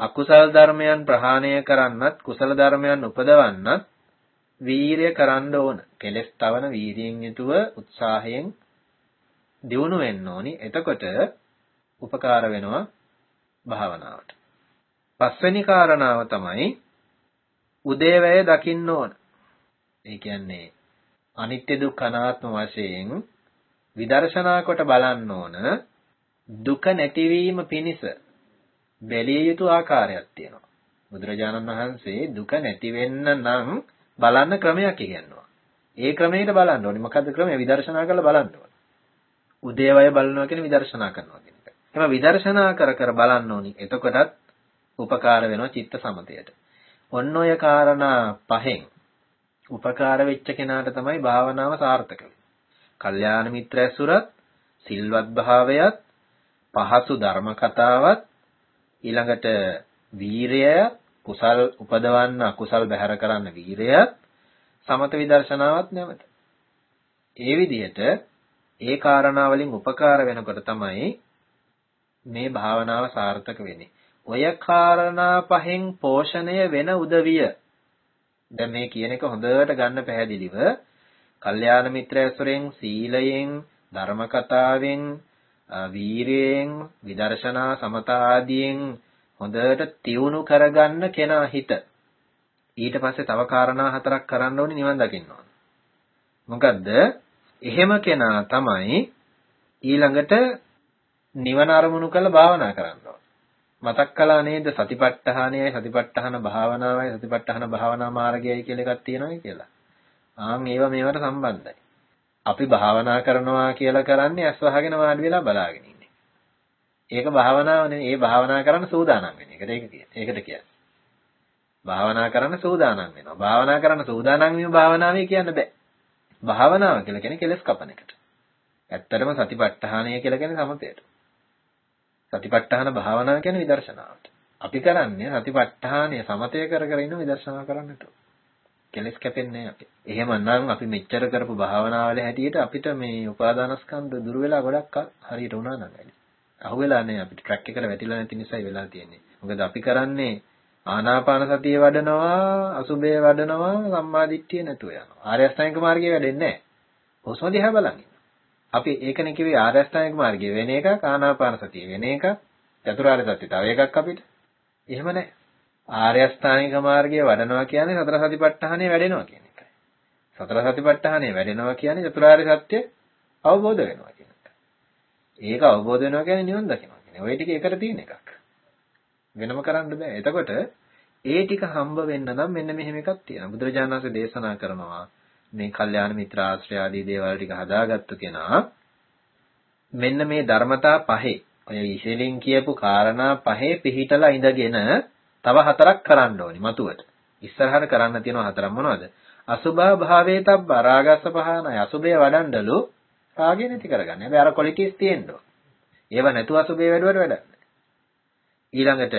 අකුසල් ධර්මයන් ප්‍රහාණය කරන්නත් කුසල ධර්මයන් උපදවන්නත් වීරිය කරන්න ඕන. කෙලස් තවන වීරියෙන් යුතුව උත්සාහයෙන් දියුණු වෙන්න ඕනි. එතකොට උපකාර වෙනවා භාවනාවට. පස්වෙනි කාරණාව තමයි උදේවැය දකින්න ඕන. ඒ කියන්නේ අනිත්‍ය දුක්ඛ අනාත්ම වශයෙන් විදර්ශනා කොට බලන්න ඕන දුක නැතිවීම පිණිස බැලිය යුතු ආකාරයක් තියෙනවා. බුදුරජාණන් වහන්සේ දුක නැති වෙන්න නම් බලන්න ක්‍රමයක් ඉගෙනනවා. ඒ ක්‍රමයට බලන්න ඕනේ. මොකද්ද ක්‍රමය? විදර්ශනා කරලා බලන්න ඕනේ. උදේවය බලනවා කියන්නේ විදර්ශනා කරනවා කියන එක. එහම විදර්ශනා කර කර බලන්න ඕනි. එතකොටත් උපකාර වෙනවා චිත්ත සමතයට. ඔන්න ඔය කාරණා පහෙන් උපකාර වෙච්ච කෙනාට තමයි භාවනාව සාර්ථක වෙන්නේ. කල්යාණ මිත්‍ර ඇසුරත්, සිල්වත් භාවයත්, පහසු ධර්ම කතාවත්, ඊළඟට වීරය, කුසල් උපදවන්න අකුසල් බැහැර කරන්න වීරය, සමත විදර්ශනාවත් නැවත. ඒ විදිහට ඒ කාරණා වලින් උපකාර වෙනකොට තමයි මේ භාවනාව සාර්ථක වෙන්නේ. ඔය කාරණා පහෙන් පෝෂණය වෙන උදවිය දැන් මේ කියන එක හොඳට ගන්න පැහැදිලිව කල්යාණ මිත්‍රයසුරෙන් සීලයෙන් ධර්ම කතාවෙන් වීරයෙන් විදර්ශනා සමතා ආදියෙන් හොඳට තියුණු කරගන්න කෙනා හිත ඊට පස්සේ තව කාරණා හතරක් කරන්න ඕනේ නිවන් දකින්න ඕනේ. මොකද්ද? එහෙම කෙනා තමයි ඊළඟට නිවන අරමුණු කරලා භාවනා කරන්න ඕනේ. මතක් කළා නේද සතිපට්ඨානයයි සතිපට්ඨාන භාවනාවයි සතිපට්ඨාන භාවනා මාර්ගයයි කියලා එකක් තියෙනවා කියලා. ආන් ඒවා මේවට සම්බන්ධයි. අපි භාවනා කරනවා කියලා කරන්නේ ඇස් වහගෙන වාඩි වෙලා බලාගෙන ඉන්නේ. ඒක භාවනාව නෙවෙයි. ඒ භාවනා කරන්න සූදානම් වෙන එකට ඒක කියන්නේ. ඒකට කියන්නේ. භාවනා කරන්න සූදානම් වෙනවා. භාවනා කරන්න සූදානම් වීම භාවනාවේ කියන්න බෑ. භාවනාව කියලා කියන්නේ කෙලස් කපන එකට. ඇත්තටම සතිපට්ඨානය කියලා කියන්නේ සමතයට. සතිපට්ඨාන භාවනාව කියන්නේ විදර්ශනාවට. අපි කරන්නේ සතිපට්ඨානය සමතය කර කර ඉන්න විදර්ශනා කරන්නට. කෙලස් කැපෙන්නේ අපි. එහෙමනම් අපි මෙච්චර කරපු භාවනාවල හැටියට අපිට මේ උපාදානස්කන්ධ දුර වෙලා ගොඩක් හරියට වුණා නම් ඇයි. අහුවෙලා නැහැ අපිට ට්‍රැක් එකට වැටිලා නැති නිසායි වෙලා තියෙන්නේ. මොකද අපි කරන්නේ ආනාපාන සතිය වඩනවා, අසුබය වඩනවා, සම්මාදිට්ඨිය නැතුව යනවා. ආර්ය අෂ්ටාංගික මාර්ගය වැඩෙන්නේ නැහැ. හොස්ම දිහා බලන් අපි ඒකනේ කිව්වේ ආර්ය අෂ්ටාංගික මාර්ගය වෙන එකක්, ආනාපාන සතිය වෙන එකක්, චතුරාර්ය සත්‍ය තව එකක් අපිට. එහෙම නැහැ. ආර්ය අෂ්ටාංගික මාර්ගය වඩනවා කියන්නේ සතර සතිපට්ඨානය වැඩෙනවා කියන එකයි. සතර සතිපට්ඨානය වැඩෙනවා කියන්නේ චතුරාර්ය සත්‍ය අවබෝධ වෙනවා කියන එක. ඒක අවබෝධ වෙනවා කියන්නේ නිවන් දකිනවා කියන්නේ. ওই ටික එකට තියෙන එකක්. වෙනම කරන්න බෑ. එතකොට ඒ ටික හම්බ වෙන්න නම් මෙන්න මෙහෙම එකක් තියෙනවා. බුදුරජාණන් වහන්සේ දේශනා කරනවා මේ කල්යාණ මිත්‍ර ආශ්‍රය ආදී දේවල් ටික හදාගත්තු කෙනා මෙන්න මේ ධර්මතා පහේ ඔය ඉහලින් කියපු කාරණා පහේ පිහිටලා ඉඳගෙන තව හතරක් කරන්න ඕනි මතුවට. ඉස්සරහට කරන්න තියෙනවා හතරක් මොනවද? අසුභා භාවයේ තබ්බ රාගස්ස පහනයි අසුභය වඩන්නලු රාගය නැති කරගන්න. හැබැයි අර ක්වොලිටිස් තියෙන්න ඕන. ඒව නැතුව අසුභය වැඩුවට වැඩක් ඊළඟට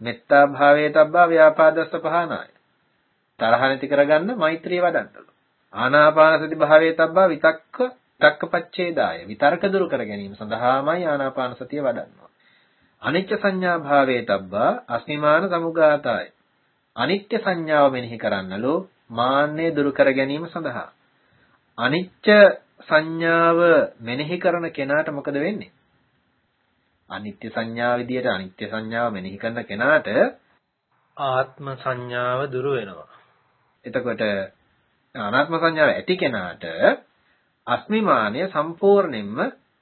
මෙත්තා භාවයේ තබ්බා ව්‍යාපාදස්ස පහනාය. තරහ නැති කරගන්න මෛත්‍රිය වඩන්නලු. ආනාපාන සති භාවයේ තබ්බා විතක්ක තක්කපච්ඡේදාය. විතර්ක දුරු කර ගැනීම සඳහාමයි ආනාපාන සතිය වඩන්නවා. අනිච්ච සංඥා භාවයේ තබ්බා අස්මිමාන සමුගාතාය. අනිත්‍ය සංඥාව මෙනෙහි කරන්නලු මාන්නය දුරු කර ගැනීම සඳහා. අනිච්ච සංඥාව මෙනෙහි කරන කෙනාට මොකද වෙන්නේ? අනිත්‍ය සංඥා විදියට අනිත්‍ය සංඥාව මෙනෙහි කරන කෙනාට ආත්ම සංඥාව දුරු වෙනවා. එතකොට අනාත්ම සංඥාව ඇති කෙනාට අස්මිමානය සම්පූර්ණයෙන්ම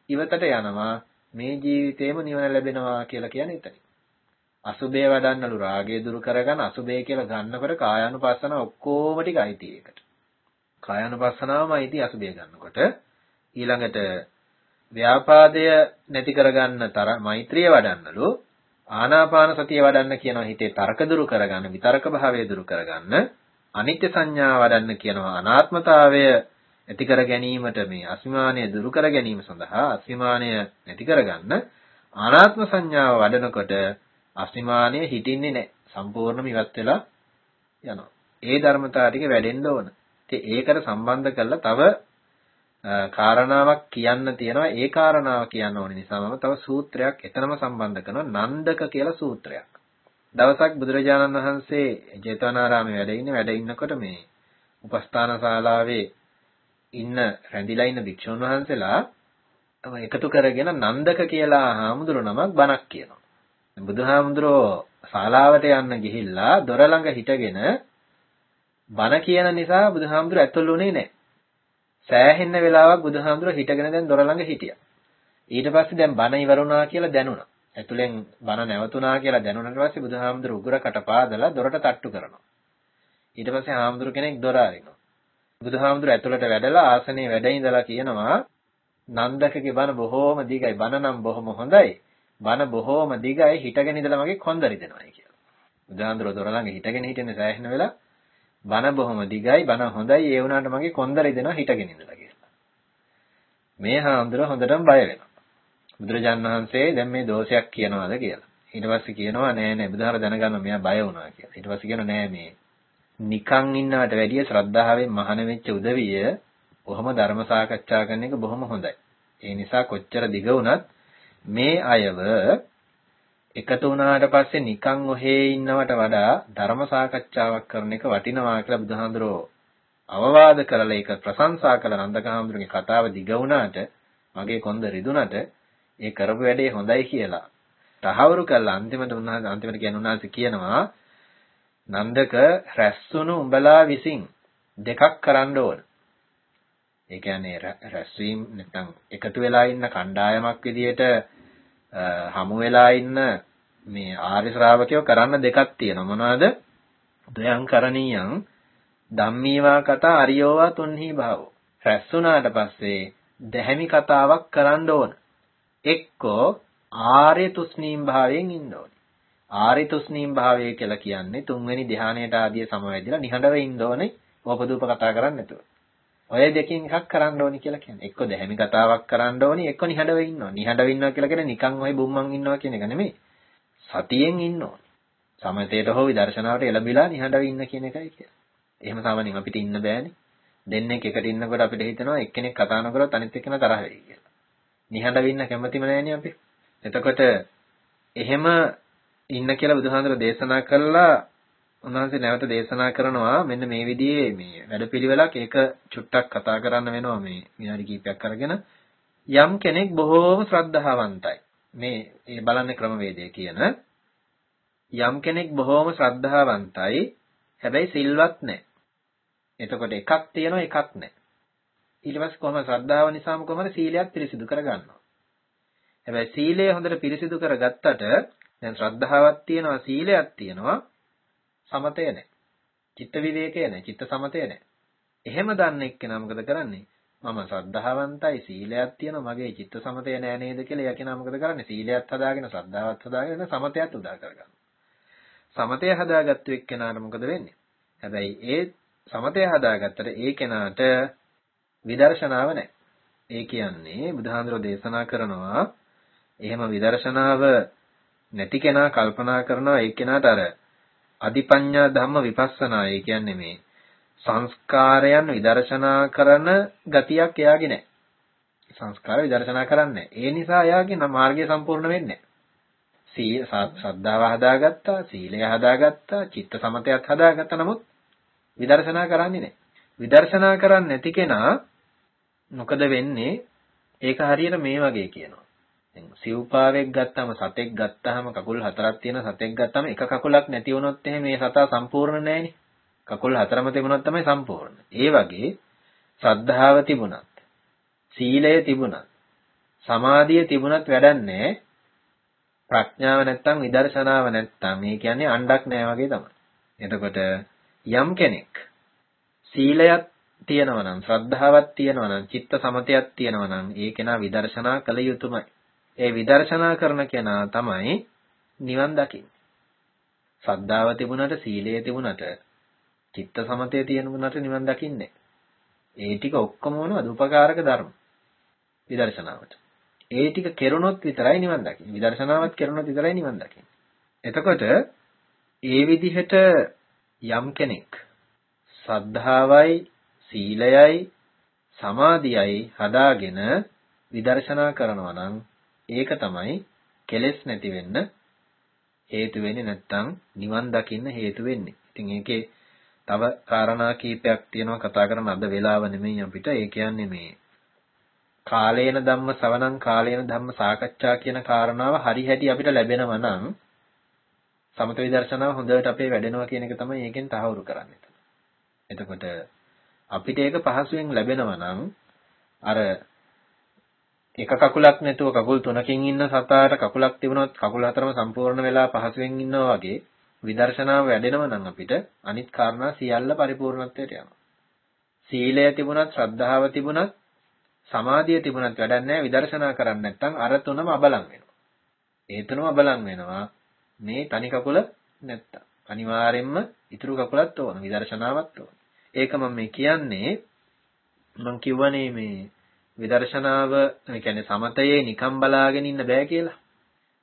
ඉවතට යනවා මේ ජීවිතේම නිවන ලැබෙනවා කියලා කියන්නේ එතනින්. අසුබේ වඩන්නලු රාගය දුරු කරගන්න අසුබේ කියලා ගන්නකොට කායානුපස්සන ඔක්කොම ටික අයිති ඒකට. කායානුපස්සනාවම අයිති අසුබේ ගන්නකොට ඊළඟට ව්‍යාපාදය නැති කරගන්න තර මෛත්‍රිය වඩන්නලු ආනාපාන සතිය වඩන්න කියනවා හිතේ තර්ක දුරු කරගන්න විතර්ක භාවය දුරු කරගන්න අනිත්‍ය සංඥා වඩන්න කියනවා අනාත්මතාවය ඇති කර ගැනීමට මේ අස්මිමානය දුරු කර ගැනීම සඳහා අස්මිමානය නැති කරගන්න අනාත්ම සංඥාව වඩනකොට අස්මිමානය හිටින්නේ නැහැ. සම්පූර්ණයෙන්ම ඉවත් වෙලා යනවා. ඒ ධර්මතාව ටික වැඩෙන්න ඕන. ඉතින් ඒකට සම්බන්ධ කරලා තව කාරණාවක් කියන්න තියෙනවා. ඒ කාරණාව කියන්න ඕන නිසා මම තව සූත්‍රයක් එතනම සම්බන්ධ කරනවා. නන්දක කියලා සූත්‍රයක්. දවසක් බුදුරජාණන් වහන්සේ ජේතවනාරාමේ වැඩ ඉන්නේ වැඩ ඉන්නකොට මේ උපස්ථාන ශාලාවේ ඉන්න රැඳිලා ඉන්න භික්ෂුන් වහන්සේලා එකතු කරගෙන නන්දක කියලා හාමුදුරු නමක් බණක් කියනවා. බුදුහාමුදුරෝ ශාලාවට යන්න ගිහිල්ලා දොර ළඟ හිටගෙන බණ කියන නිසා බුදුහාමුදුර ඇතුළුනේ නැහැ. සෑහෙන්න වෙලාවක් බුදුහාමුදුර හිටගෙන දැන් දොර ළඟ හිටියා. ඊට පස්සේ දැන් බණ ඉවරුණා කියලා දැනුණා. ඇතුලෙන් බණ නැවතුණා කියලා දැනුණාට පස්සේ බුදුහාමුදුර උගුර කටපාදලා දොරට තට්ටු කරනවා. ඊට පස්සේ හාමුදුර කෙනෙක් දොර අරිනවා. බුදුහාමුදුර ඇතුළට වැඩලා ආසනේ වැඩ ඉඳලා කියනවා නන්දකගේ බණ බොහෝම දිගයි. බණ නම් බොහොම හොඳයි. බණ බොහෝම දිගයි හිටගෙන ඉඳලා මගේ කොන්දරි දෙනවායි කියලා. බුදුහාමුදුර දොර ළඟ හිටගෙන හිටින්නේ සෑහෙන වෙලා බණ බොහොම දිගයි බණ හොඳයි ඒ වුණාට මගේ කොන්දරේ දෙනවා හිටගෙන ඉඳලා කියලා. මේ හාමුදුර හොඳටම බය වෙනවා. බුදුරජාන් වහන්සේ දැන් මේ දෝෂයක් කියනවාද කියලා. ඊට පස්සේ කියනවා නෑ නෑ බුදුහාර දැනගන්න මෙයා බය වුණා කියලා. ඊට පස්සේ කියනවා නෑ මේ නිකන් ඉන්නවට වැඩිය ශ්‍රද්ධාවෙන් මහාන වෙච්ච උදවිය කොහොම ධර්ම සාකච්ඡා කරන එක බොහොම හොඳයි. ඒ නිසා කොච්චර දිග වුණත් මේ අයව එකතු වුණාට පස්සේ නිකන් ඔහේ ඉන්නවට වඩා ධර්ම සාකච්ඡාවක් කරන එක වටිනවා කියලා බුදුහාඳුරෝ අවවාද කරලා ඒක ප්‍රශංසා කළ නන්දකහාමුදුරගේ කතාව දිග වුණාට මගේ කොන්ද රිදුනට ඒ කරපු වැඩේ හොඳයි කියලා තහවුරු කළා අන්තිමට උන්වහන්සේ අන්තිමට කියන උන්වහන්සේ කියනවා නන්දක රැස්සුණු උඹලා විසින් දෙකක් කරන්න ඕන. ඒ කියන්නේ රැස්වීම නැත්නම් එකතු වෙලා ඉන්න කණ්ඩායමක් විදියට හමු වෙලා ඉන්න මේ ආර්ය ශ්‍රාවකයෝ කරන්න දෙකක් තියෙනවා මොනවද? දයං කරණීයං ධම්මීවා කතා අරියෝවා තුන්හි භාවෝ. රැස්සුණාට පස්සේ දැහැමි කතාවක් කරන්න ඕන. එක්කෝ ආර්ය තුස්නීම් භාවයෙන් ඉන්න ඕනේ. ආර්ය තුස්නීම් භාවය කියලා කියන්නේ තුන්වෙනි ධ්‍යානයට ආදී සමවැදිලා නිහඬව ඉන්න ඕනේ. ඕපදූප කතා කරන්නේ නැතුව. ඔය දෙකෙන් එකක් කරන්න ඕනි කියලා කියන්නේ. එක්ක දැහැමි කතාවක් කරන්න ඕනි, එක්ක නිහඬව ඉන්නවා. නිහඬව ඉන්නවා කියලා කියන්නේ නිකන් ඔය බුම්මන් ඉන්නවා කියන එක නෙමෙයි. සතියෙන් ඉන්න ඕනි. සමතේට හෝ විදර්ශනාවට එළඹිලා නිහඬව ඉන්න කියන එකයි කියන්නේ. එහෙම සාමාන්‍යයෙන් අපිට ඉන්න බෑනේ. දෙන්නෙක් එකට ඉන්නකොට අපිට හිතෙනවා එක්කෙනෙක් කතා නොකරොත් අනිත් එක්කෙනා තරහ වෙයි කියලා. නිහඬව ඉන්න කැමතිම නෑනේ අපි. එතකොට එහෙම ඉන්න කියලා බුදුහාඳුර දේශනා කළා උන්වහන්සේ නැවත දේශනා කරනවා මෙන්න මේ විදිහේ මේ වැඩපිළිවෙලක් ඒක චුට්ටක් කතා කරන්න වෙනවා මේ විනාඩි කිහිපයක් අරගෙන යම් කෙනෙක් බොහෝම ශ්‍රද්ධාවන්තයි මේ ඒ බලන්නේ ක්‍රමවේදය කියන යම් කෙනෙක් බොහෝම ශ්‍රද්ධාවන්තයි හැබැයි සිල්වත් නැහැ. එතකොට එකක් තියෙනවා එකක් නැහැ. ඊට පස්සේ කොහොමද ශ්‍රද්ධාව නිසාම කොහොමද සීලයක් පිරිසිදු කරගන්නවා. හැබැයි සීලය හොඳට පිරිසිදු කරගත්තට දැන් ශ්‍රද්ධාවක් තියෙනවා සීලයක් තියෙනවා සමතය නැහැ. චිත්ත විවේකය නැහැ. චිත්ත සමතය නැහැ. එහෙම දන්න එක්කෙනා මොකද කරන්නේ? මම ශ්‍රද්ධාවන්තයි සීලයක් තියෙනවා මගේ චිත්ත සමතය නෑ නේද කියලා එයා මොකද කරන්නේ? සීලයත් හදාගෙන ශ්‍රද්ධාවත් හදාගෙන සමතයත් උදා කරගන්නවා. සමතය හදාගත්තු එක්කෙනාට මොකද වෙන්නේ? හැබැයි ඒ සමතය හදාගත්තට ඒ කෙනාට විදර්ශනාව නැහැ. ඒ කියන්නේ බුදුහාඳුරෝ දේශනා කරනවා එහෙම විදර්ශනාව නැති කෙනා කල්පනා කරනවා ඒ කෙනාට අර අධිපඤ්ඤා ධම්ම විපස්සනා ඒ කියන්නේ මේ සංස්කාරයන් විදර්ශනා කරන ගතියක් එයාගේ නැහැ. සංස්කාර විදර්ශනා කරන්නේ ඒ නිසා එයාගේ මාර්ගය සම්පූර්ණ වෙන්නේ සීල ශ්‍රද්ධාව හදාගත්තා, සීලය හදාගත්තා, චිත්ත සමතයත් හදාගත්තා නමුත් විදර්ශනා කරන්නේ නැහැ. විදර්ශනා කරන්නේ නැති කෙනා මොකද වෙන්නේ? ඒක හරියට මේ වගේ කියනවා. දැන් සිව්පාවෙක් ගත්තාම සතෙක් ගත්තාම කකුල් හතරක් තියෙන සතෙක් ගත්තාම එක කකුලක් නැති වුණොත් එහෙනම් මේ සතා සම්පූර්ණ නැහැනේ. කකුල් හතරම තිබුණොත් තමයි සම්පූර්ණ. ඒ වගේ ශ්‍රද්ධාව තිබුණත්, සීලය තිබුණත්, සමාධිය තිබුණත් වැඩන්නේ ප්‍රඥාව නැත්තම් විදර්ශනාව නැත්තම් මේ කියන්නේ අණ්ඩක් නෑ වගේ තමයි. එතකොට යම් කෙනෙක් සීලයක් තියෙනවා නම් ශ්‍රද්ධාවක් තියෙනවා නම් චිත්ත සමතයක් තියෙනවා නම් ඒ කෙනා විදර්ශනා කළ යුතුමයි. ඒ විදර්ශනා කරන කෙනා තමයි නිවන් දකින්නේ. සද්ධාව තිබුණට සීලය තිබුණට චිත්ත සමතය තියෙනුනට නිවන් දකින්නේ. ඒ ටික ඔක්කොම මොනවද? උපකාරක ධර්ම. විදර්ශනාවට. ඒ ටික කෙරුණොත් විතරයි නිවන් දකින්නේ. විදර්ශනාවත් කෙරුණොත් විතරයි නිවන් දකින්නේ. එතකොට ඒ විදිහට යම් කෙනෙක් සද්ධාවයි සීලයයි සමාධියයි හදාගෙන විදර්ශනා කරනවා නම් ඒක තමයි කෙලෙස් නැති වෙන්න හේතු වෙන්නේ නැත්තම් නිවන් දකින්න හේතු වෙන්නේ. ඉතින් ඒකේ තව කාරණා කීපයක් තියෙනවා කතා කරන්න අද වෙලාව නෙමෙයි අපිට. ඒ කියන්නේ මේ කාලේන ධම්ම සවණං කාලේන ධම්ම සාකච්ඡා කියන කාරණාව හරි හැටි අපිට ලැබෙනවා නම් සමත විදර්ශනාව හොඳට අපේ වැඩෙනවා කියන එක තමයි ඒකෙන් තහවුරු කරන්නේ. එතකොට අපිට ඒක පහසුවෙන් ලැබෙනවා නම් අර එක කකුලක් නැතුව කකුල් තුනකින් ඉන්න සතාට කකුලක් තිබුණොත් කකුල් හතරම සම්පූර්ණ වෙලා පහසුවෙන් ඉන්නවා වගේ විදර්ශනාව වැඩෙනවා නම් අපිට අනිත් කාරණා සියල්ල පරිපූර්ණත්වයට යනවා. සීලය තිබුණත් ශ්‍රද්ධාව තිබුණත් සමාධිය තිබුණත් වැඩක් නැහැ විදර්ශනා කරන්නේ නැත්නම් අර තුනම අබලන් වෙනවා. ඒ තුනම අබලන් වෙනවා මේ තනි කකුල නැත්තම්. අනිවාර්යෙන්ම ඉතුරු කකුලත් ඕන විදර්ශනාවත් ඕන. ඒක මම මේ කියන්නේ මම කියවනේ මේ විදර්ශනාව ඒ කියන්නේ සමතයේ නිකම් බලාගෙන ඉන්න බෑ කියලා.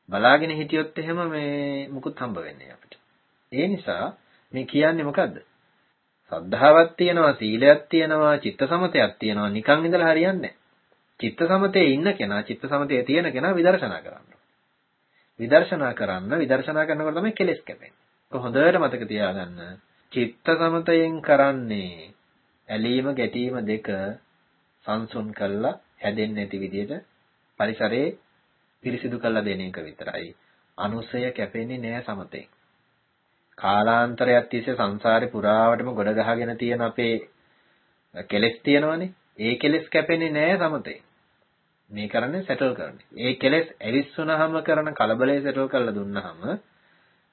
බලාගෙන හිටියොත් එහෙම මේ මුකුත් හම්බ වෙන්නේ අපිට. ඒ නිසා මේ කියන්නේ මොකද්ද? සද්ධාවක් තියෙනවා, සීලයක් තියෙනවා, චිත්ත සමතයක් තියෙනවා. නිකන් ඉඳලා හරියන්නේ චිත්ත සමතේ ඉන්න කෙනා, චිත්ත සමතේ තියෙන කෙනා විදර්ශනා කරන්න. විදර්ශනා කරන්න, විදර්ශනා කරනකොට තමයි කෙලෙස් කැපෙන්නේ. ඒක හොඳට මතක තියාගන්න. චිත්ත සමතයෙන් කරන්නේ ඇලීම ගැටීම දෙක සංසුන් කළා හැදෙන්නේ නැති විදිහට පරිසරයේ පිරිසිදු කළා දෙන එක විතරයි. අනුසය කැපෙන්නේ නෑ සමතේ. කාලාන්තරයක් තිස්සේ සංසාරේ පුරාවටම ගොඩ ගහගෙන තියෙන අපේ කෙලෙස් තියෙනවනේ. ඒ කෙලෙස් කැපෙන්නේ නෑ සමතේ. මේ කරන්නේ සෙටල් කරන්නේ. ඒ කෙලෙස් ඇවිස්සුනහම කරන කලබලය සෙටල් කරලා දුන්නාම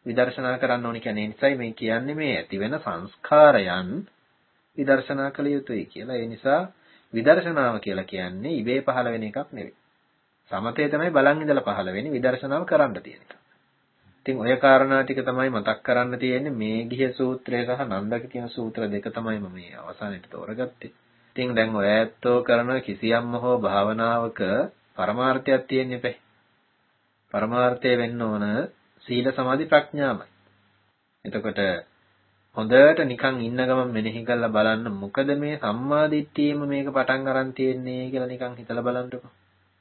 විදර්ශනා කරන්න ඕනි කියන්නේ නිසයි මේ කියන්නේ මේ ඇති වෙන සංස්කාරයන් විදර්ශනා කළ යුතුයි කියලා. ඒ නිසා විදර්ශනාව කියලා කියන්නේ ඉබේ පහළ වෙන එකක් නෙවෙයි. සමතේ තමයි බලන් ඉඳලා පහළ වෙන්නේ විදර්ශනාව කරන්න තියෙන එක. ඉතින් ඔය කාරණා ටික තමයි මතක් කරන්න තියෙන්නේ මේ ගිහ සූත්‍රය සහ නන්දක කියන සූත්‍ර දෙක තමයි මම මේ අවසානයේ තෝරගත්තේ. ඉතින් දැන් ඔය ඇත්තෝ කරන කිසියම්ම හෝ භාවනාවක පරමාර්ථයක් තියෙන්නේ නැහැ. පරමාර්ථය වෙන්න ඕන සීල සමාධි ප්‍රඥාමයි. එතකොට හොඳට නිකන් ඉන්න ගමන් මෙනෙහි කරලා බලන්න මොකද මේ සම්මාදිට්ඨියම මේක පටන් අරන් තියෙන්නේ කියලා නිකන් හිතලා බලන්නකෝ.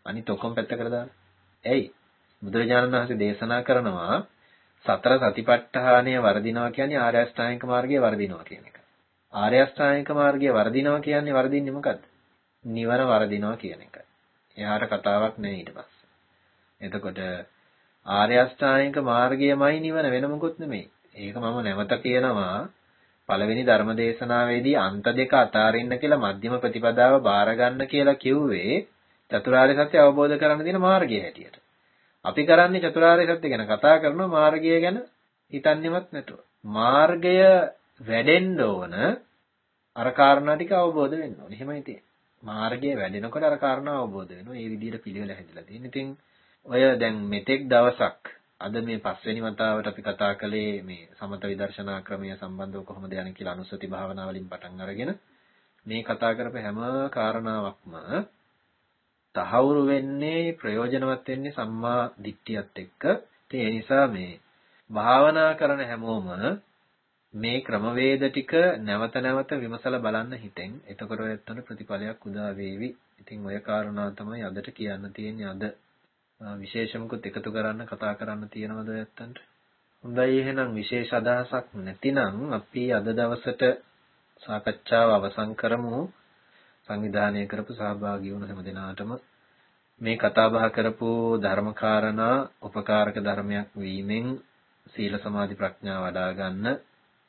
අනිත් ඔක්කොම පැත්තකට දාන්න. ඇයි? බුදුරජාණන් වහන්සේ දේශනා කරනවා සතර සතිපට්ඨානය වර්ධිනවා කියන්නේ ආර්ය අෂ්ටාංගික මාර්ගය වර්ධිනවා කියන එක. ආර්ය අෂ්ටාංගික මාර්ගය වර්ධිනවා කියන්නේ වර්ධින්නේ මොකද්ද? නිවන වර්ධිනවා කියන එක. එයාට කතාවක් නෑ ඊට පස්සේ. එතකොට ආර්ය අෂ්ටාංගික මාර්ගයමයි නිවන වෙන මොකුත් නෙමෙයි. ඒක මම නැවත කියනවා පළවෙනි ධර්ම දේශනාවේදී අන්ත දෙක අතාරින්න කියලා මධ්‍යම ප්‍රතිපදාව බාර ගන්න කියලා කිව්වේ චතුරාර්ය සත්‍ය අවබෝධ කරගන්න තියෙන මාර්ගය හැටියට. අපි කරන්නේ චතුරාර්ය සත්‍ය ගැන කතා කරනවා මාර්ගය ගැන හිතන්නේවත් නැතුව. මාර්ගය වැඩෙන්න ඕන අර කාරණා ටික අවබෝධ වෙන්න ඕන. එහෙමයි තියෙන්නේ. මාර්ගය වැඩෙනකොට අර කාරණා අවබෝධ වෙනවා. ඒ විදිහට පිළිවෙල හැදලා තියෙන. ඉතින් ඔය දැන් මෙතෙක් දවසක් අද මේ පස්වෙනි වතාවට අපි කතා කළේ මේ සමත විදර්ශනා ක්‍රමය සම්බන්ධව කොහොමද යන්නේ කියලා අනුස්සති භාවනාව වලින් පටන් අරගෙන මේ කතා කරපු හැම කාරණාවක්ම තහවුරු වෙන්නේ ප්‍රයෝජනවත් වෙන්නේ සම්මා දිට්ඨියත් එක්ක. ඒ නිසා මේ භාවනා කරන හැමෝම මේ ක්‍රමවේද ටික නැවත නැවත විමසලා බලන්න හිතෙන්. එතකොට ඔයත්තට ප්‍රතිඵලයක් උදා වේවි. ඉතින් ඔය කාරණා තමයි අදට කියන්න තියෙන්නේ අද විශේෂමකුත් එකතු කරන්න කතා කරන්න තියෙනවද නැත්තන්ට? හොඳයි එහෙනම් විශේෂ අදහසක් නැතිනම් අපි අද දවසට සාකච්ඡාව අවසන් කරමු. සංවිධානය කරපු සහභාගී වුණ හැම දෙනාටම මේ කතා බහ කරපු ධර්මකාරණා උපකාරක ධර්මයක් වීමෙන් සීල සමාධි ප්‍රඥා වඩා ගන්න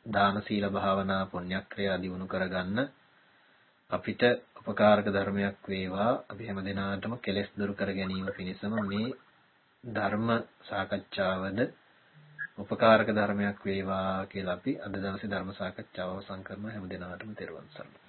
දාන සීල භාවනා පුණ්‍යක්‍රියා දිනු කරගන්න අපිට උපකාරක ධර්මයක් වේවා. අපි හැම දිනාටම කෙලෙස් දුරු කර ගැනීම පිණිසම මේ ධර්ම සාකච්ඡාවද උපකාරක ධර්මයක් වේවා කියලා අපි අද දවසේ ධර්ම සාකච්ඡාව අවසන් කරන හැම දිනාටම තෙරුවන් සරණයි.